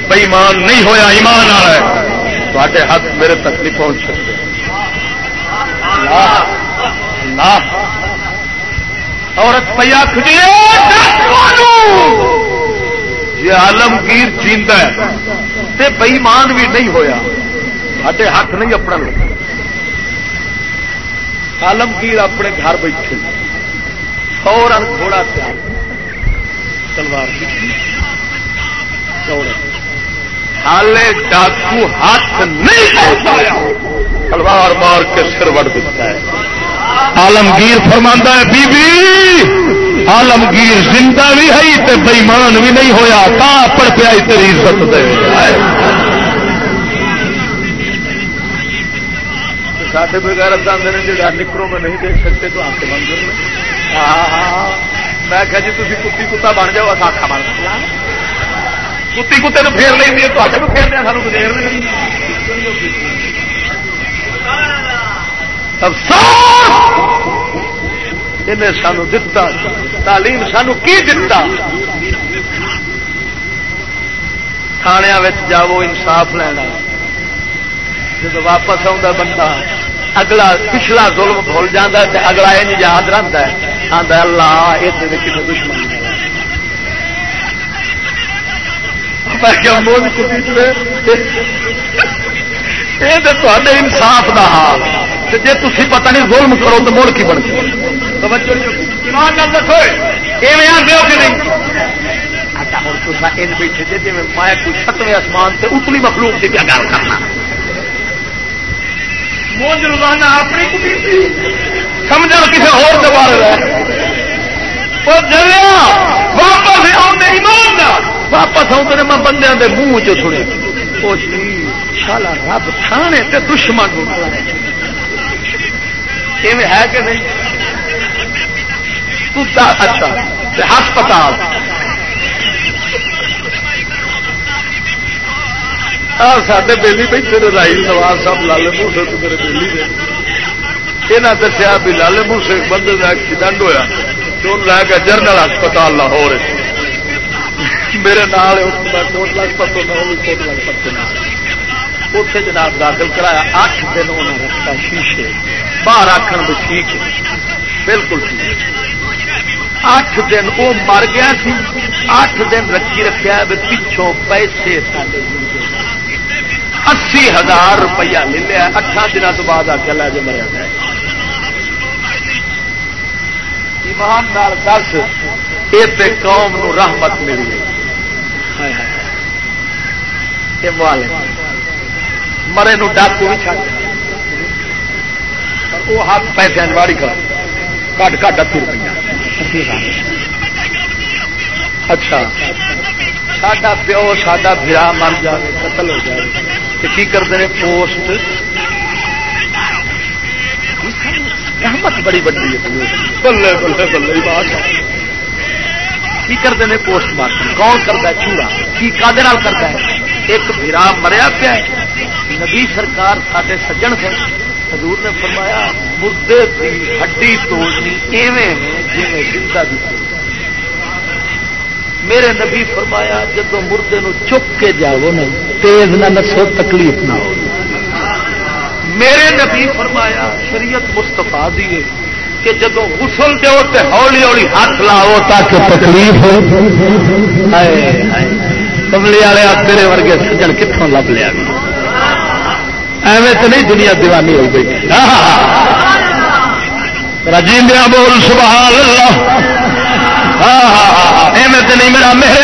بےمان نہیں ہویا، ایمان آ رہا ہے۔ ہاتھ میرے تک نہیں پہنچ سکتے۔ عورت پہ آخری جی آلمگیر جیتا ہے بئیمان بھی نہیں ہویا۔ ساڈے ہاتھ نہیں اپنا آلمگیر اپنے گھر بیٹھے۔ فورن تھوڑا تیار تلوار ہالے ڈاکو ہاتھ نہیں پایا تلوار مار کے سر وڑ دیتا ہے۔ آلمگیر فرماندہ ہے بی بی آلمگیر زندہ بھی ہے، تے بےمان بھی نہیں ہویا۔ تا پڑ پیا تیری عزت دے۔ ساڈے بغیر آدھے جہاں نکرو میں نہیں دیکھ سکتے تو آپ کے منظر میں میں کہ جی تھی کتی کتا بن جاؤ اصا آخا بن کتی کتے تو پھیر لیں تو آپ کو پھیرنے سانو پھیر نہیں افسوس! انہیں سانو دتا، تعلیم سانو کی دتا؟ تھانیا جاو انصاف لینا جب واپس آ بندہ اگلا پچھلا ظلم بھول جاتا ہے اگلا یہ یاد رہتا ہے۔ آتا اللہ یہ کسی دشمن یہ انصاف کا حال۔ جی تھی پتہ نہیں ظلم کرو تو مڑ کی بن گئی اچھا، بیٹھے جی میں ستویں آسمان سے اتلی مخلوق کی کیا گل کرنا؟ مونج روزانہ اپنی سمجھ کسی ہو دوبارہ واپس آؤں ایمان واپس آؤں میں بندے کے منہ چ سنے شالا رب تھانے تے دشمن ہے کہ نہیں؟ اچھا ہسپتال۔ سڈے بہلی بیٹھے راہی نواز صاحب لالے موسے تو میرے بہلی نے یہاں دسیا بھی لالے موسے بندے کا ایکسیڈنٹ ہوا تو لے کے جنرل ہسپتال لاہور میرے نال کوٹ لجپت کوٹ لجپت کے نام اتنے جناب داخل کرایا اٹھ دن انہوں نے شیشے باہر آخر بھی ٹھیک ہے بالکل ٹھیک اٹھ دن وہ مر گیا سی اٹھ دن رکھی رکھا پچھوں پیسے سارے اسی ہزار روپیہ لے لیا اٹھان دنوں تو بعد آ کے لے جو مریا گیا ایماندار دس یہ قوم نو رحمت ملی مرے نو ڈاکو بھی چڑھ وہ ہاتھ پیسے واڑی کر۔ کٹ کٹ اسی روپیہ۔ اچھا۔ ساڈا پیو ساڈا برا مر جائے قتل ہو جائے۔ کی کرتے ہیں پوسٹ؟ رحمت بڑی بڑی ہے بلے بلے۔ بلے بات کی کرتے ہیں پوسٹ مارٹم؟ کون کرتا ہے؟ چوڑا کی کدے کرتا ہے؟ ایک برا مریا پیا نبی سرکار سارے سجن سے حضور نے فرمایا، مردے کی ہڈی توڑنی ایویں جی زندہ دی میرے نبی فرمایا جب مردے نو چک کے جاؤ نا، تیز نہ نسو، تکلیف نہ ہو۔ میرے نبی فرمایا، شریعت مستفا دیے کہ جب غسل دو تو ہولی ہولی ہاتھ لاؤ تاکہ تکلیف ہو۔ کملی والے تیرے ورگے سجن کتوں لب لیا ایویں تو نہیں دنیا دیوانی ہو گئی۔ رجیندیا بول، سبحان اللہ۔ ایویں تو نہیں میرا میرے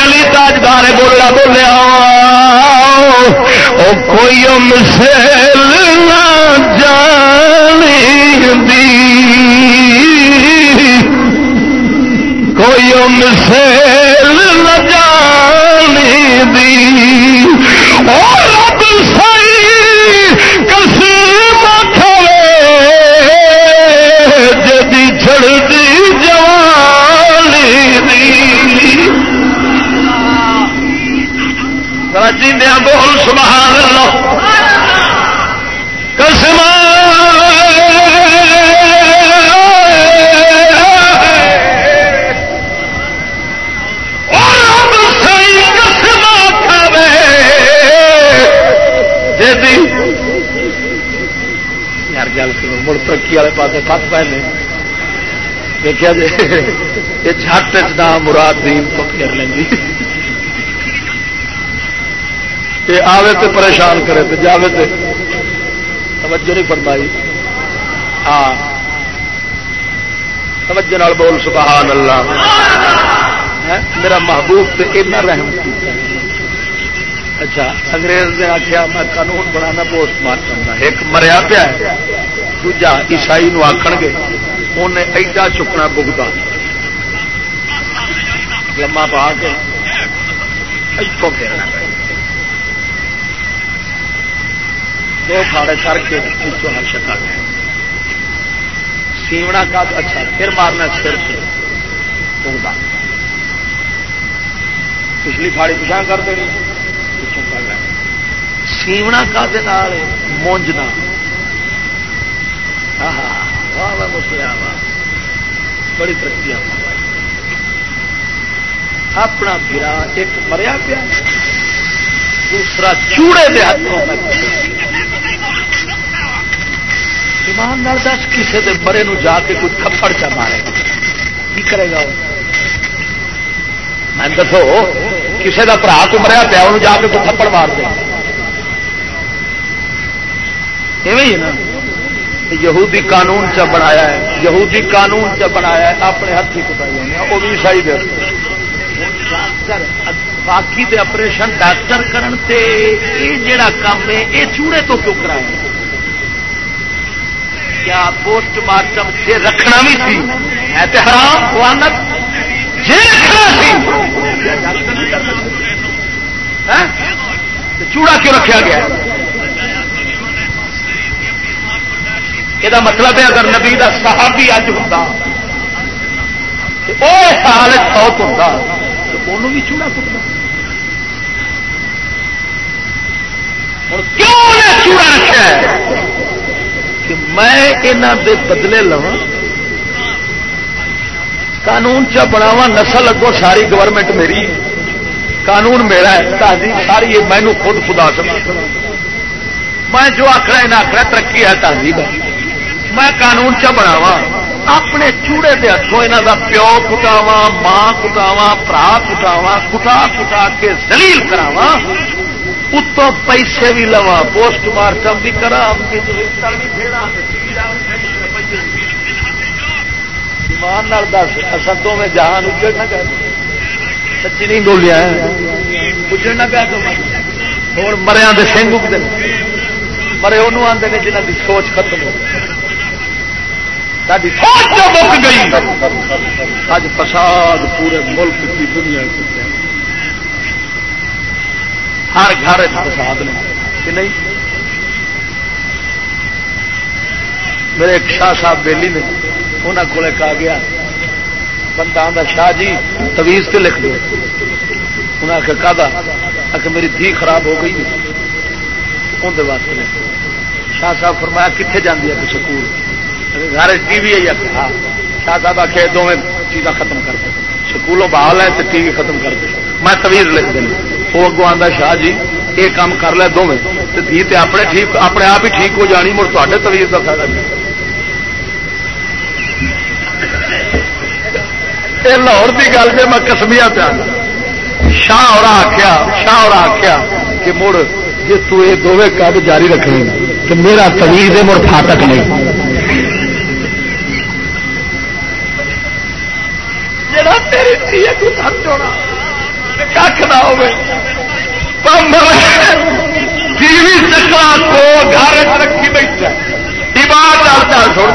بولا بولیا او کوئی مسل نہ جانی دی کوئی مسل نہ جانی دی اور سبحان اللہ۔ قسم یار گل کرو مڑ ترقی والے پاس پت پہنے۔ دیکھا جی یہ جھٹ چ مراد دین تو پھر لینی یہ آوے تو پریشان کرے تو جاوے تو توجہ نہیں فرمائی۔ ہاں۔ توجہ نال بول سبحان اللہ۔ ہاں؟ میرا محبوب تو اینا رحم اچھا انگریز نے آخیا میں قانون بنانا پوسٹ مارٹم ایک مریا پیا دوجا عیسائی نو آخ گے۔ انہیں ایڈا چکنا بگتا۔ لما پا کے۔ اتوں پھیرنا پہ دو کھاڑے کر کے پچھوں ہر شکا لیا سیونا کا اچھا پھر مارنا سر سے بگتا پچھلی فاڑی پچھا کر دینی۔ پچھوں کر لینا سیونا کا مونجنا واہ واہ مسلیا واہ بڑی ترقی اپنا برا ایک مریا پیا۔ دوسرا چوڑے دے ہاتھوں ایمان نال دس کسی دے برے نو جا کے کوئی تھپڑ چا مارے۔ کی کرے گا میں دسو کسی کا برا کو مریا پیا، انہوں جا کے کوئی تھپڑ مار دے۔ ایویں نا۔ یہودی قانون چ بنایا ہے۔ یہودی قانون چ بنایا ہے، اپنے ہاتھی کٹائی وہ بھی عیسائی دے۔ باقی دے آپریشن ڈاکٹر کرن تے یہ جڑا کام ہے یہ چوڑے تو کیوں کرایا؟ کیا پوسٹ مارٹم سے رکھنا بھی سی ہے تو حرام وانت جی رکھنا ہاں؟ چوڑا کیوں رکھا گیا؟ یہ مطلب ہے اگر نبی کا صحابی اج ہوں سال سوت ہوتا تو انہوں بھی چوڑا کٹنا ہوں کیوں چوڑا رکھا ہے کہ میں یہاں دے بدلے لوا قانون چ بناوا نسل اگوں ساری گورنمنٹ میری قانون میرا ہے تہذیب ساری یہ مینو خود خدا سمجھ میں جو آخر یہ آخر ترقی ہے تہذیب میں قانون چ بناوا اپنے چوڑے دے ہاتھوں یہاں کا پیو کٹاوا ماں کٹاوا برا کٹاوا کٹا کٹا کے زلیل کراوا اتوں پیسے بھی لوا پوسٹ مارٹم بھی کرا ایمان دس اصل میں جہان اجڑ نہ کر۔ سچی نہیں بولیا اجڑ نہ پیا تو ہوں مریا کے سنگ اگتے مرے وہ آتے ہیں جنہ کی سوچ ختم ہو۔ ساری سوچ مک گئی۔ اج فساد پورے ملک کی دنیا کی ہر گھر فساد نے کہ نہیں؟ میرے ایک شاہ صاحب بیلی نے انہوں کو کہا گیا، بندہ آدھا شاہ جی تویز کے لکھ دو انہیں آخر کہا آخر میری دھی خراب ہو گئی اندر واسطے شاہ صاحب فرمایا کتنے جاتی ہے سکول؟ گھر ٹی وی ہے ہاں۔ شاہ صاحب آخر دونوں چیزاں ختم کر دیں سکولوں بحال ہے تو ٹی وی ختم کر دیں میں تویز لکھ دینا وہ اگو آتا شاہ جی یہ کام کر لے دونوں تو دھی تے اپنے ٹھیک اپنے آپ ہی ٹھیک ہو جانی مڑ تے تویز کا فائدہ نہیں یہ لاہور کی گل جی میں کسمیا پیا شاہ اور آخیا شاہ اور آخیا کہ مڑ جی تو یہ دونوں جاری رکھنی تو میرا تویز ہے مڑ فاٹک نہیں جڑا تیری تھی تو سمجھونا کھ نہ ہو کو گھر رکھی بیٹھا۔ چھوڑ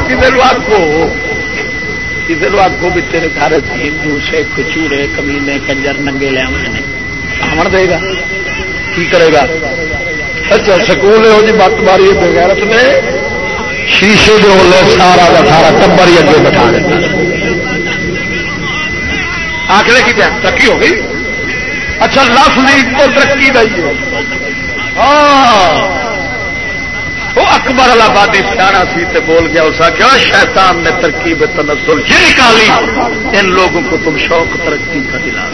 بھی تیرے گھر ہندو، سکھ، چوڑے، کمینے، کنجر، ننگے لیا آمن دے گا۔ کی کرے گا؟ اچھا سکول ہو جی بت ماری بغیر نے شیشے جو لے سارا کا سارا ٹبر ہی اگے بٹھا دیتا۔ آخر کی ترقی ہو گئی؟ اچھا لفظ نہیں تو ترقی دئی ہاں. وہ اکبر آبادی سیاح سی تے بول گیا، اس آخیا شیطان نے ترکیب تنسل یہ نکالی ان لوگوں کو تم شوق، ترقی کا دلا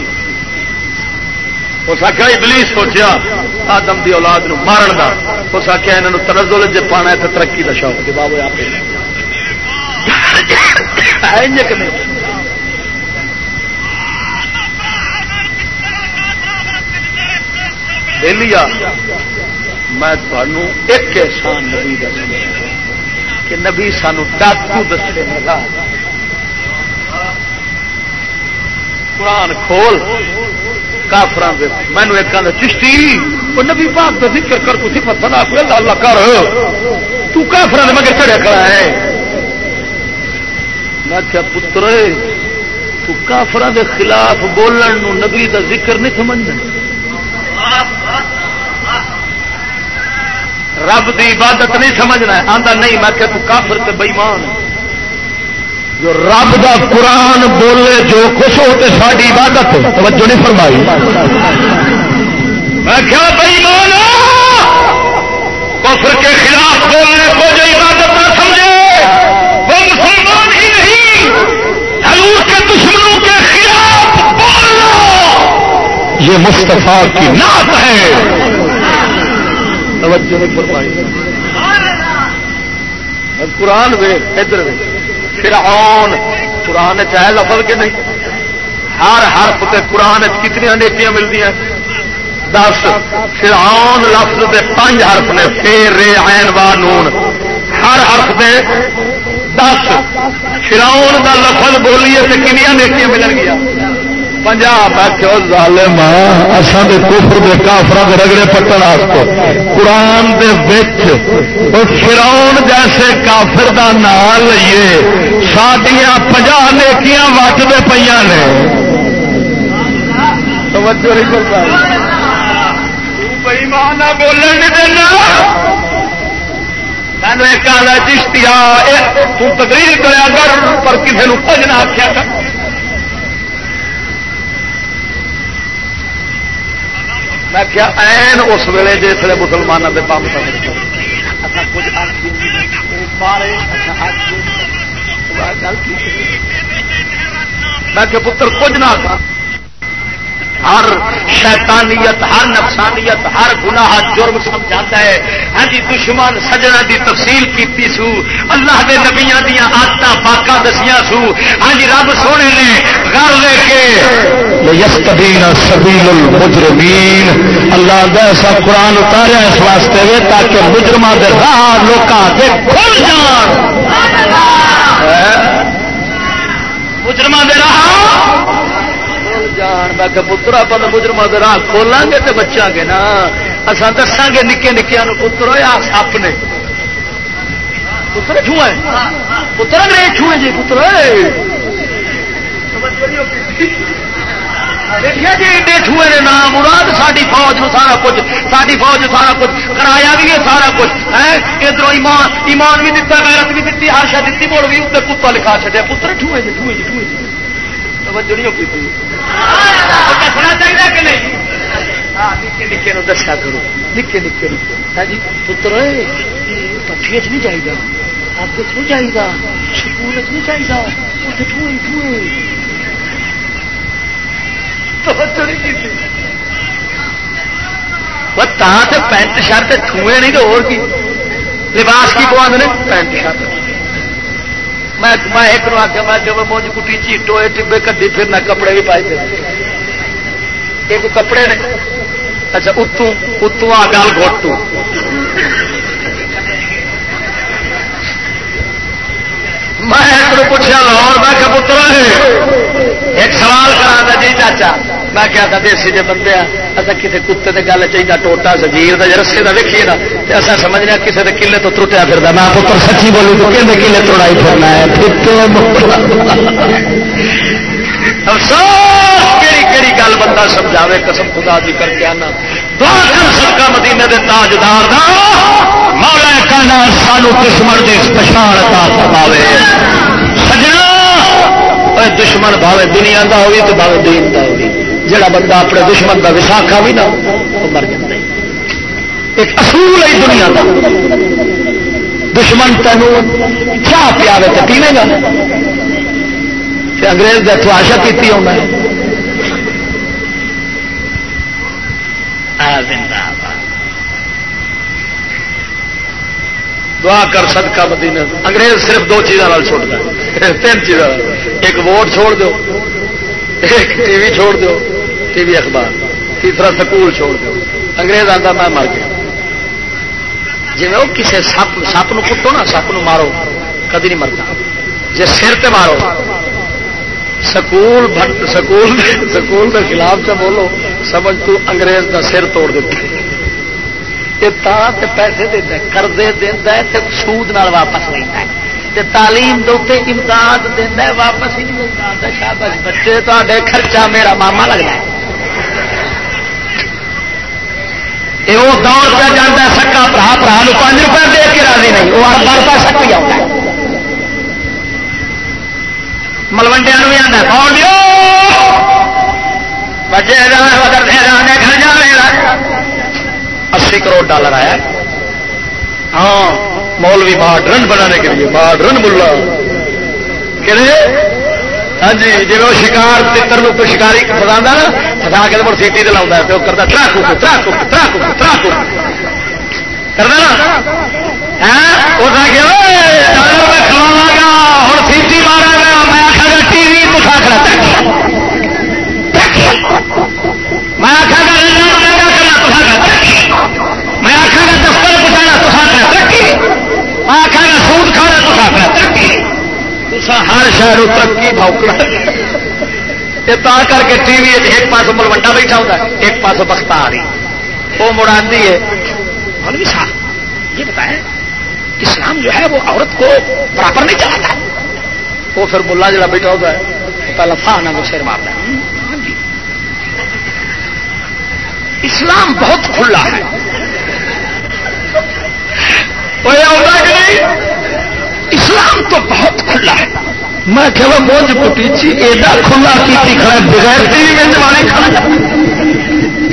اس آخیا ابلی سوچیا، آدم دی اولاد نو مارن کا اس آخیا یہاں تنزل جی پانا ہے تو ترقی کا شوق کہ بابو آپ میں تمہوں ایک احسان نبی دس کہ نبی سانو ڈاکو دسے گا قرآن کھول کافران دے۔ مینو ایک چشتی، وہ نبی پاک کا ذکر کر، تو ذکر سنا اللہ اللہ کر۔ تو کافران مگر چڑھیا کھڑا ہے۔ میں کیا پتر تو کافران دے خلاف بولن نو نبی دا ذکر نہیں سمجھنا رب دی عبادت نہیں سمجھنا آتا نہیں، میں کہ تو کافر تے بےمان جو رب دا قرآن بولے، جو خوش ہو تو ساری عبادت توجہ نہیں فرمائی۔ میں کیا بےمان کفر کے خلاف بولنے کو جو عبادت نہ سمجھے، وہ مسلمان ہی نہیں۔ حضور کے دشمنوں کے خلاف بولنا۔ یہ مستفا کی نعت ہے۔ توجہ نہیں فرمائی۔ قرآن وے ادھر وے فرعون، قرآن چاہے لفظ کے نہیں؟ ہر حرف تے قرآن کتنی نیکیاں ملتی ہیں دس، فرعون لفظ دے پانچ حرف نے فیر رے، عین، وا، نون۔ ہر حرف دے دس۔ فرعون دا لفظ بولیے تے کنیا نیکیاں ملن گیا؟ پنجا اصا دے کفر دے کافر کے رگڑے پٹن قرآن دے فراؤن جیسے کافر دا نام لیے سڈیا پنجا نیکیاں وٹتے پہ نے۔ بولن نہیں دینا سانو ایک چشتی تقریر کرا کر، پر کسی نے کچھ نہ آخیا کر۔ میں کیا این اس ویلے جسے مسلمانوں کے۔ بمب میں پتر کچھ نہ ہر شیطانیت ہر نفسانیت ہر گناہ جرم سمجھا ہے۔ ہاں جی دشمن سجنا دی تفصیل کی سو اللہ کے نبیا دیا آدت پاکا دسیا سو۔ ہاں جی رب سونے نے گھر لے کے سبیل المجرمین اللہ دا ایسا قرآن اتاریا اس واسطے وے تاکہ مجرما دے راہ لوگ کھل جان۔ مجرما دے راہ جان، میں کہ پتر آپ مجرم راہ کھولا گے تو بچا گے نا۔ اصا دسا گے نکے نکیا پتر آ سپ نے؟ پتر چھوئے پتر انگریز چھوئے جی پتر دیکھا جی ایڈے چھوئے نے نام، مراد ساری فوج نو سارا کچھ ساری فوج سارا کچھ، کرایا بھی ہے سارا کچھ، ہے؟ ادھر ایمان ایمان بھی دتا، غیرت بھی دیتی ہر شا دیتی مڑ بھی اتنے پتا لکھا چڑیا پتر چھوئے جی چھوئے جی چھوئے جی۔ توجہ نہیں ہوگی تھی۔ دسنا چاہیے کہ نہیں؟ نکے نکے نو دسیا کرو۔ نکے نکے جی پتر پٹھی چ نہیں چاہیے آپ کو نہیں چاہیے سکول نہیں چاہیے اتنے ٹھوئے ٹھوئے توجہ نہیں کی پینٹ شرٹ ٹھوئے نہیں تو اور کی؟ لباس کی پینٹ شرٹ۔ میں ایک آخیا میں جب مونج کٹی چیٹو یہ ٹبے کدی پھرنا کپڑے بھی پائے ایک کپڑے نے؟ اچھا اتوں اتوں آ گل گوٹو میں ایک پوچھا لاہور، میں پتر ایک سوال کرا جی چاچا۔ میں کیا تھا دیسی جی بندے اصل کسی کتے کے گل چاہیے، ٹوٹا زجیر کا رسے کا ویکھیے نا تو اصا سمجھنے کسی کے کلے تو ترٹیا پھر میں پتر سچی بولی تو کہ کلے توڑائی پھرنا ہے؟ افسوس کہڑی کہڑی گل بندہ سمجھاوے، قسم خدا دی کر کے آنا۔ دعا کر سکا مدینے دے تاجدار دا۔ مولا کہنا سانو دشمن دی پچھاڑ عطا فرماوے۔ سجنا! دشمن بھاوے دنیا دا ہوئی تو بھاوے دین دا ہوئی۔ جڑا بندہ اپنے دشمن کا وساخا بھی نہ وہ مر جائے ایک اصول ہے دنیا کا دشمن تینوں چاہ پیا تو پینے گا؟ انگریز کا تھواشا پیتی ہونا ہے۔ دعا کر صدقہ مدینہ۔ انگریز صرف دو چیزوں چھوڑتا ہے۔ تین چیزوں ایک ووٹ چھوڑ دو ایک ٹی وی چھوڑ دو ٹی وی اخبار، تیسرا سکول چھوڑ دو۔ انگریز آتا میں مر گیا۔ جی وہ کسی سپ سپ کٹو نا، سپ مارو، کدی نہیں مرتا جی سر تے مارو۔ سکول سکول سکول کے خلاف سے بولو، سمجھ تو انگریز کا سر توڑ دیتے یہ پیسے دینا کردے دینا سود نال واپس لینا ہے تعلیم دے امداد دینا واپس ہی نہیں ملتا شابش بچے تے خرچہ میرا ماما لگنا ہے۔ یہ وہ دور پہ جانا سکا برا برا پانچ روپئے دے کے راضی نہیں، وہ ہر بار پیسہ کوئی آتا ہے ملوڈیا بھی آتا کون بچے گھر جا اسی کروڑ ڈالر آیا ہاں مولوی ماڈرن بنانے کے لیے ماڈرن ملا۔ کہ ہاں جی جی وہ شکار تر شکاری فسا نا فسا کے مڑ سیٹی دلا تو کرتا ترا کو ترا کو ترا کو ترا کو کرنا نا میں کھلاوا گا ہوں سیٹی مارا گا میں آخا ٹی وی تو کھا میں آخا گا مہنگا کرنا تو میں آخا گا دفتر پہنچانا تو ترقی میں آخا گا سوٹ کھانا تو ترقی ہر شہر ترقی بھوکنا تا کر کے ٹی وی ایک پاس ملوڈا بیٹھا ہوتا ہے، ایک پاس بخت آ رہی وہ مڑا ہے، مولوی صاحب، یہ بتائیں، اسلام جو ہے وہ عورت کو برابر نہیں چلاتا۔ وہ پھر ملا جڑا بیٹھا ہوتا ہے پہلا فانا کو سیر مارتا ہے ہاں جی۔ اسلام بہت کھلا ہے۔ اسلام تو بہت کھلا ہے۔ میں کہ موج پٹیچی ایڈا کھلا کی کھڑا بغیر ٹی میں جمانے کھڑا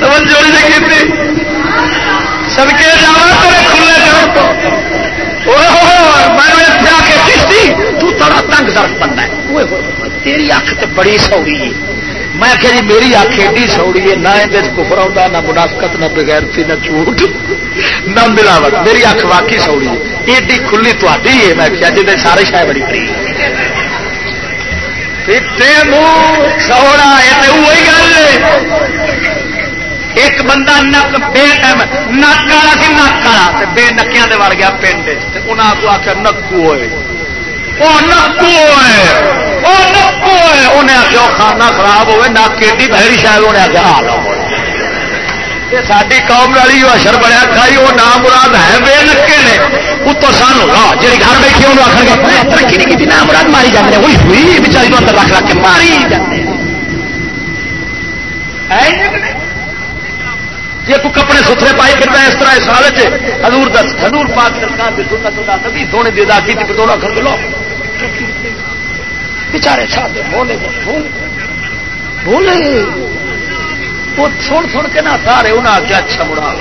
توجہ نہیں کی سب کے جانا کرے کھلے کرو میں آ کے کشتی تو تھوڑا تنگ درخت بننا ہے۔ تیری اکھ تو بڑی سوڑی ہے میں کہ جی میری اکھ ایڈی سوڑی ہے، نہ یہ کفر آتا نہ منافقت، نہ بغیرتی، نہ جھوٹ، نہ ملاوٹ۔ میری اکھ واقعی سوڑی ہے۔ ایڈی کھلی تھی ہے، میں کیا جی سارے شاید بڑی کری سوڑا گل ایک بندہ نک بے نک والا سی نک والا بے نکیا وڑ گیا پنڈ انہیں کو آخر نکو ہوئے۔ وہ نکو ہے، وہ نکو ہے۔ انہیں آخیا کھانا خراب ہوئے نک ایڈی بہری شاید انہیں آخیا حال ساری قوم والی اشر بڑا کھائی، وہ نام مراد ہے بے نکے نے۔ اتو سان جی گھر بیٹھے انہوں آخر گے ترقی نہیں کی نام مراد ماری جاتے ہوئی ہوئی، بچاری تو اندر رکھ رکھ کے ماری جاتے جی تو کپڑے ستھرے پائی پھر اس طرح سال ہزور دس ہزور پاک سرکار سونے دی ادا کی دونوں آخر لو بچارے ساتھ بولے بولے وہ سن سن کے نہ سارے انہیں آ کے اچھا مڑا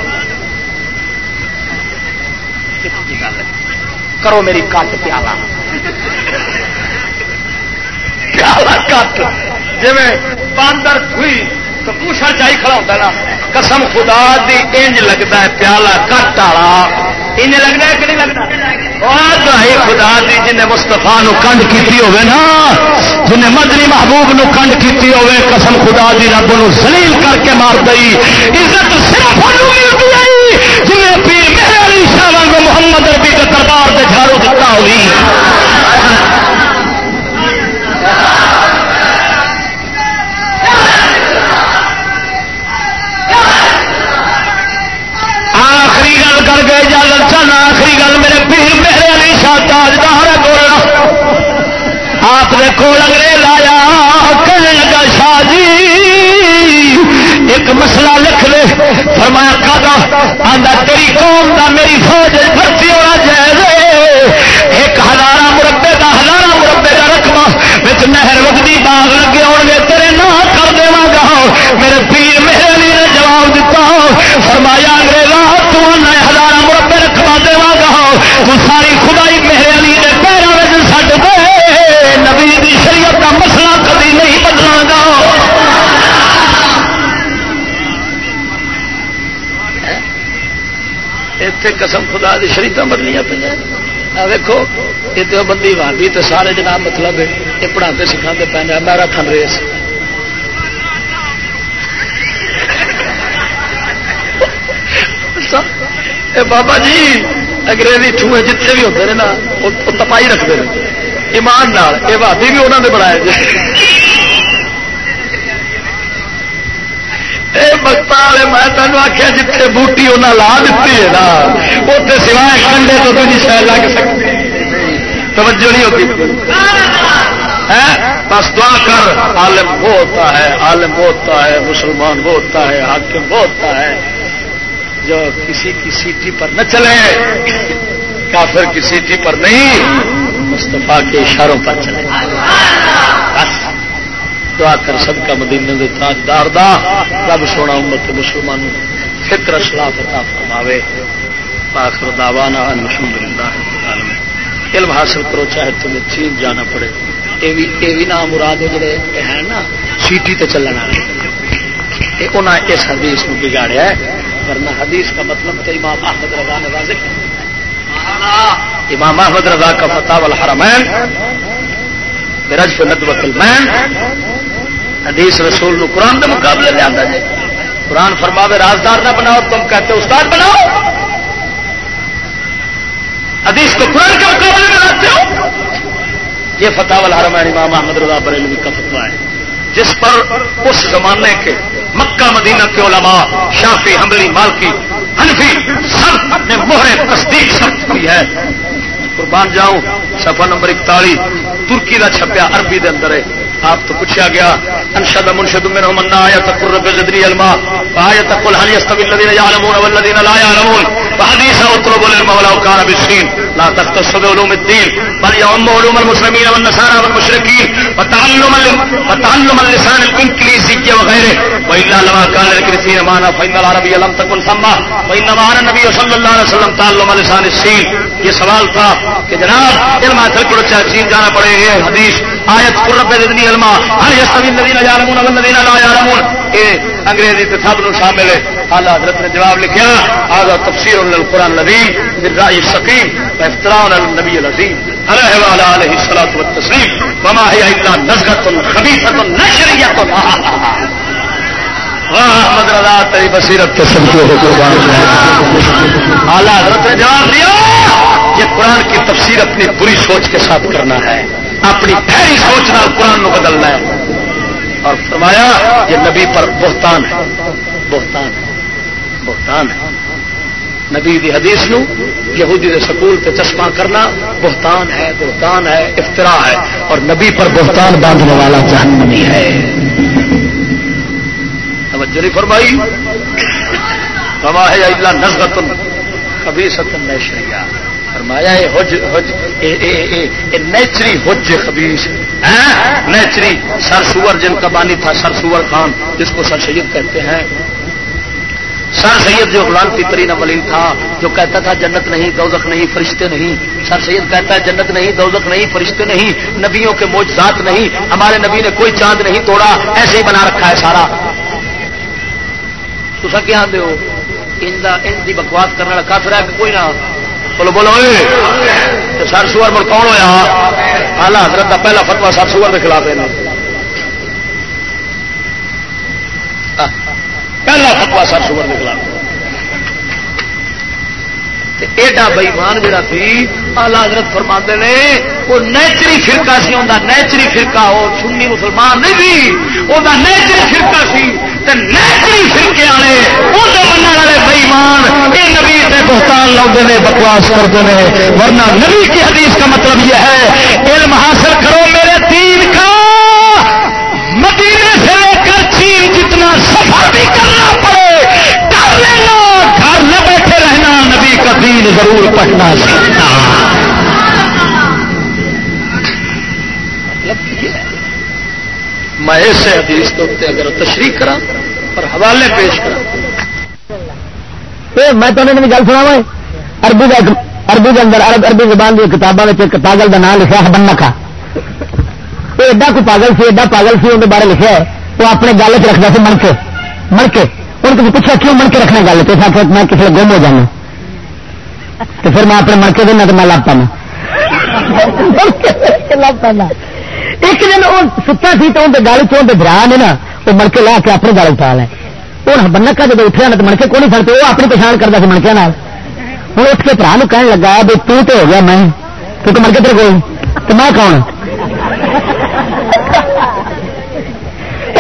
کرو میری کٹ پیالہ۔ پیالہ کٹ۔ جی باندر ہوئی تو پوچھا چاہیے کھڑا ہوتا نا، قسم خدا دی انج لگتا ہے پیالہ کٹ والا انج لگتا ہے کہ نہیں لگتا؟ خدا دی جن مستفا کنڈ کی ہوے نا جن مدنی محبوب نو کنڈ کی ہوے قسم خدا دی رب نو سلیل کر کے مار دئی۔ عزت صرف جن پیر میرے علی شاہ محمد ربی کے دربار سے جھاڑو دتا ہوئی۔ چاہنا آخری گل میرے پیر میرے علی شاہ تاجدار بولنا آپ نے کول انگریز آیا کہنے لگا شاہ جی ایک مسئلہ لکھ لے فرمایا کا آدھا تیری قوم کا میری فوج بھرتی ہونا جائے ایک ہزار مربے کا ہزار مربے کا رقم نہر وگدی باغ لگے ہو گے تیرے نہ کر دے گا۔ میرے پیر میرے علی نے جواب دیتا فرمایا انگریزا تو ہزار مربے رکھوا دے گا تو ساری خدائی میرے علی کے پیروں میں سٹ دے۔ نبی دی شریعت کا مسئلہ کبھی نہیں بدلا گا۔ اتنے قسم خدا دی شریعت بدلیاں پہ ویکو یہ تو بندی والی تو سارے جناب مطلب یہ پڑھاتے سکھاتے پہ میرا تھن ریس۔ بابا جی انگریزی ٹوئے جتنے بھی ہوتے ہیں نا وہ تپائی رکھتے ہیں۔ ایمان یہ بھابی بھی انہوں نے بنایا جی۔ والے، میں تینوں آخیا جتنے بوٹی انہیں لا دیتی ہے نا اتنے سوائے کنڈے تو تھی شاید لگ سکتی۔ توجہ نہیں ہوتی۔ بس دعا کر، عالم وہ ہوتا ہے، عالم وہ ہوتا ہے، مسلمان وہ ہوتا ہے، حاکم وہ ہوتا ہے۔ جو کسی کی سیٹی پر نہ چلے، کافر کی سیٹی پر نہیں مستفا کے اشاروں پر چلے۔ بس، دعا کر سب کا مدینے تاجدار دا، رب سونا امت مسلمان فکر اسلاف عطا فرماوے۔ آخر دعوانا الحمد للہ علم حاصل کرو، چاہے تمہیں چین جانا پڑے۔ یہ بھی نام مراد جڑے ہیں نا سیٹی تے چلنا والے۔ انہیں اس حدیث میں بگاڑیا ہے۔ ورنہ حدیث کا مطلب تو امام احمد رضا نے واضح امام احمد رضا کا فتح الحرمین برج ندوت المین حدیث رسول نو قرآن کے مقابلے لیا جائے قرآن فرماوے رازدار نہ بناؤ تم کہتے استاد بناؤ۔ حدیث کو قرآن کے مقابلے میں لاتے ہو۔ یہ فتح الحرمین امام احمد رضا بریلوی کا فتوا ہے۔ جس پر اس زمانے کے مکہ، مدینہ کے علماء شافی حملی مالکی، حنفی سب نے مہر تصدیق سب کی ہے قربان جاؤں سفا نمبر اکتالی ترکی کا چھپیا، عربی دے اندر ہے۔ آپ تو پوچھا گیا انشد منشد میں منا آیا تقر رب زدری علما آیا تقل هل يستوي الذين يعلمون والذين لا يعلمون فحديث اطلب العلم ولو كان بالسين لا تختص بعلوم الدين، بل يعم علوم المسلمين والنصارى والمشركين، وتعلم وتعلم اللسان الانجليزي وغيره. والا لما كان الكثير معنا فان العربيه لم تكن ثم وانما على النبي صلى الله عليه وسلم تعلم لسان السين. یہ سوال تھا کہ جناب، علم حاصل کرو، چاہے چین جانا پڑے، یہ حدیث، آیت قرب زدنی علما ہر یستوی الذين يعلمون والذين لا يعلمون یہ انگریزی تے سب شامل ہے۔ اعلی حضرت نے جواب لکھا هذا تفسير للقران العظيم بالراي السقيم وافتراء على النبي العظيم. عليه وعلى اله الصلاه والتسليم. وما هي الا نزغه خبيثه نشريه احمد رضا تری بصیرت کے سمجھو قربان اعلی حضرت نے جواب دیا، یہ قرآن کی تفسیر اپنی بری سوچ کے ساتھ کرنا ہے۔ اپنی پہلی سوچ نہ قرآن کو بدلنا ہے۔ اور فرمایا، یہ نبی پر بہتان ہے۔ بہتان ہے۔ بہتان ہے۔ نبی دی حدیث نو یہودی دے سکول تے چشمہ کرنا بہتان ہے بہتان ہے افطرا ہے۔ اور نبی پر بہتان باندھنے والا جہنمی ہے۔ توجہ نہیں فرمائی؟ فما ہے اللہ نزغت خبیثت نیشریا فرمایا نیچری حج خبیص ہاں؟ نیچری۔ سر سور جن کا بانی تھا، سر سور خان، جس کو سر سید کہتے ہیں۔ سر سید جو غلامتی ترین ولی تھا، جو کہتا تھا جنت نہیں، دوزخ نہیں، فرشتے نہیں۔ سر سید کہتا ہے جنت نہیں، دوزخ نہیں، فرشتے نہیں، نبیوں کے موجزات نہیں، ہمارے نبی نے کوئی چاند نہیں توڑا، ایسے ہی بنا رکھا ہے سارا۔ تو کیا دو ان کی بکواس کرنے والا کافر ہے کوئی نہ؟ بولو بولو سر سور مل کون ہوا آلہ، حضرت کا پہلا فتوا سر سور کے خلاف ہے۔ پہلا فتوا سر سور کے خلاف۔ ایڈا بئیمان جڑا سی آلہ حضرت فرما نے، وہ نیچری فرقہ سی انہیں نیچری فرقہ، وہ سنی مسلمان نہیں سی وہ نیچری فرقہ سی نیچری فرقے والے وہ بننے والے بئیمان یہ نبی سے بہتان ایمان لاؤ بکواس کرتے ہیں ورنہ نبی کی حدیث کا مطلب یہ ہے، علم حاصل کرو میرے تین کا مدینے سے لے کر چین جتنا سفر بھی کرنا پڑے کر لینا گھر نہ بیٹھے رہنا نبی کا دین ضرور پڑھنا سیکھنا میں ایسے حدیث تو اگر تشریح کرا اور حوالے پیش کرا میں تو انہوں نے گل سنا اربی کا اربی کے اندر عرب اربی زبان کی کتابوں میں ایک پاگل کا نام لکھا ہبن نکا وہ ایڈا کوئی پاگل سی، ایڈا پاگل سی اندر بارے لکھا ہے، وہ اپنے گل چ رکھتا سی من کے من کے ان کو پوچھا کیوں من کے رکھنا گل تو میں کسی گم ہو جانا۔ تو پھر میں اپنے من کے دینا تو میں لگ پانا۔ لگ پانا۔ ایک دن وہ ستا سی تو اندر گل چون برا نے نا، وہ مڑکے لا کے اپنے گل اٹھا لے۔ ہوں بنکا جب اٹھا نا تو منکے کو نہیں سکتے وہ اپنی پچھان کرتا سی منکیا ہوں اٹھ کے برا کہنے لگا بھی تو تو ہو گیا میں کیونکہ منکے تیرے کوئی تو میں کون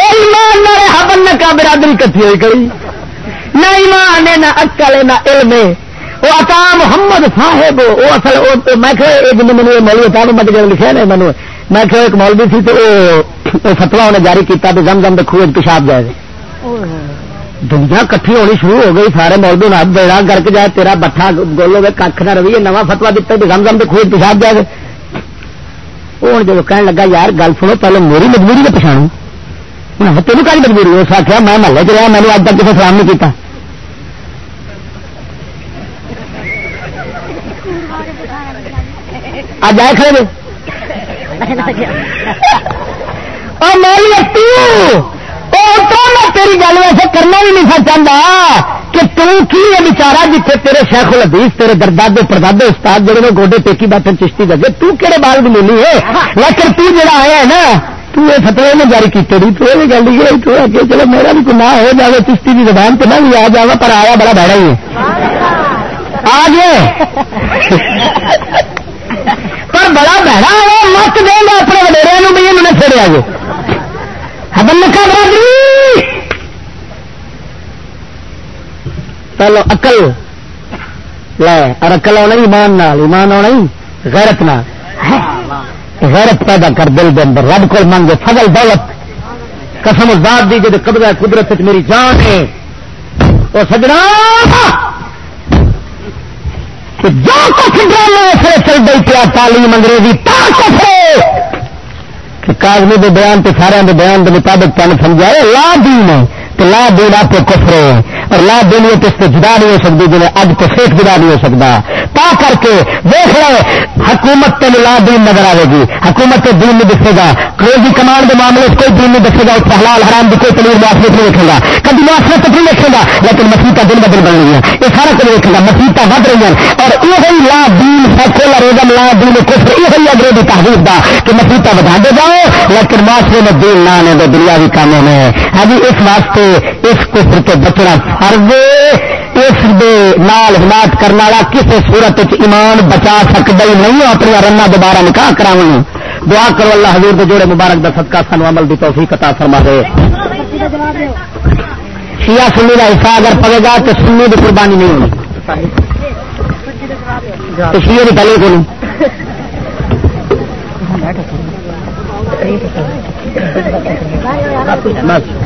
ایمان کا برادری کٹھی ہوئی کئی نہ ایمان ہے نہ اکل ہے نہ علم ہے وہ عطا محمد صاحب وہ اصل میں کہ مجھے مولوی صاحب مت لکھا نے مجھے میں کہ ایک مولوی سی تو فتوا انہیں جاری کیا تو زم زم خوہ پیشاب جائے دنیا کٹھی ہونی شروع ہو گئی سارے مولوی نہ بیڑا گرک جائے تیرا بٹھا گولو گے کھ نہ روی نواں فتوا دیتا تو زم زم تو خوہ پیشاب جائے وہ ہوں جب کہنے لگا یار گل سنو پہلے میری مجبوری کا پچھاڑو تین کہیں مجبوری اس آخیا میں محلے چ رہا میں نے اج تک کسی سلام نہیں کیتا اج آئے کھڑے تیری گل ویسے کرنا بھی نہیں سا چاہتا کہ تھی بچارا جیتے تیرے شیخ الحدیث، تیرے دردادے پردادے استاد جڑے گوڈے ٹیکی بیٹھے چشتی دے۔ تو کہڑے بال بھی ملی ہے؟ لیکن تو جڑا آیا ہے نا، تو یہ فتوے نے جاری کیتے نہیں، تو یہ گل یہ تو کہ چلو میرا بھی گناہ ہو جائے چشتی کی زبان تو میں بھی آ جاؤں پر آیا بڑا بہڑا ہی ہے۔ آ گئے پر بڑا بہڑا ہے مت دے گا اپنے وڈیریا بھی انہوں نے چڑیا گے حبن کا برادری۔ چلو اکل لے، اور اکل آنا ایمان نال، ایمان آنا غیرت نال۔ غیرت پیدا کر دل دے اندر۔ رب کو منگے فضل، دولت۔ قسم ذات دی جی قبضہ قدرت میری جان ہے، وہ سجنا۔ جو کچھ ڈرامے چل گئی پیا تعلیم انگریزی کاغذی کے بیان تو سارے بیان کے مطابق تمہیں سمجھا لا دین ہے۔ تو لا دین آپ کفرے اور لا دینی تو اس سے جدا نہیں ہو سکتی جنہیں اج تو فیک جدا نہیں ہو سکتا۔ تا کر کے دیکھ لو، حکومت تین لا دین نظر آئے گی۔ حکومت دین نہیں دسے گا۔ کریزی کمان کے معاملے کوئی دین نہیں دسے گا۔ اس حلال حرام کی کوئی تمیر معافیت نہیں دیکھے گا۔ کبھی معافیت نہیں دیکھے گا، لیکن مسیحت دن بدل بن رہی ہے۔ یہ سارا کچھ دیکھے گا۔ مسیحت ود رہی ہیں اور یہ لا دین سیکولرزم لا دین کفر یہ انگریزی تحریر کا کہ مسیحت بتا دے جاؤ، لیکن معاشرے میں دین نہ آنے دے دنیا بھی کاموں میں۔ ہاں جی اس واسطے اس کفر کے بچنا فرض اس نال ہمایت کرنے والا کسی صورت ایمان بچا سکتا ہی نہیں اپنی رنا دوبارہ نکاح کرا دعا کرو اللہ حضور دے جوڑے مبارک دا صدقہ سانو عمل دی توفیق عطا فرما دے شیعہ سنی کا حصہ اگر پڑے گا تو سنی کی قربانی نہیں ہونی تو شیعہ کی پہلے کو بس۔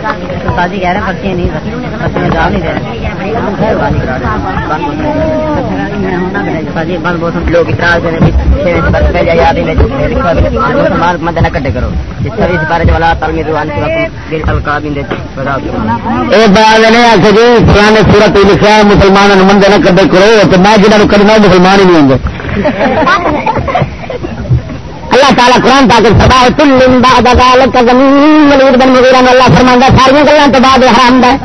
شادی کہہ رہے پرچیاں نہیں جواب نہیں دے رہے بند بہت لوگ اعتراض مد نہ کٹے کرو۔ جس طرح اس بارے والا تعلیم روحانی فلانے سورت لکھا مسلمانوں مندے نہ کٹے کرو۔ تو میں جنہوں کرنا مسلمان ہی نہیں ہوں اللہ تعالیٰ قرآن تاکہ سدا تل بعد زمین ملید بن مغیرہ میں اللہ فرماندا ساری گلاں تو بعد حرام ہے۔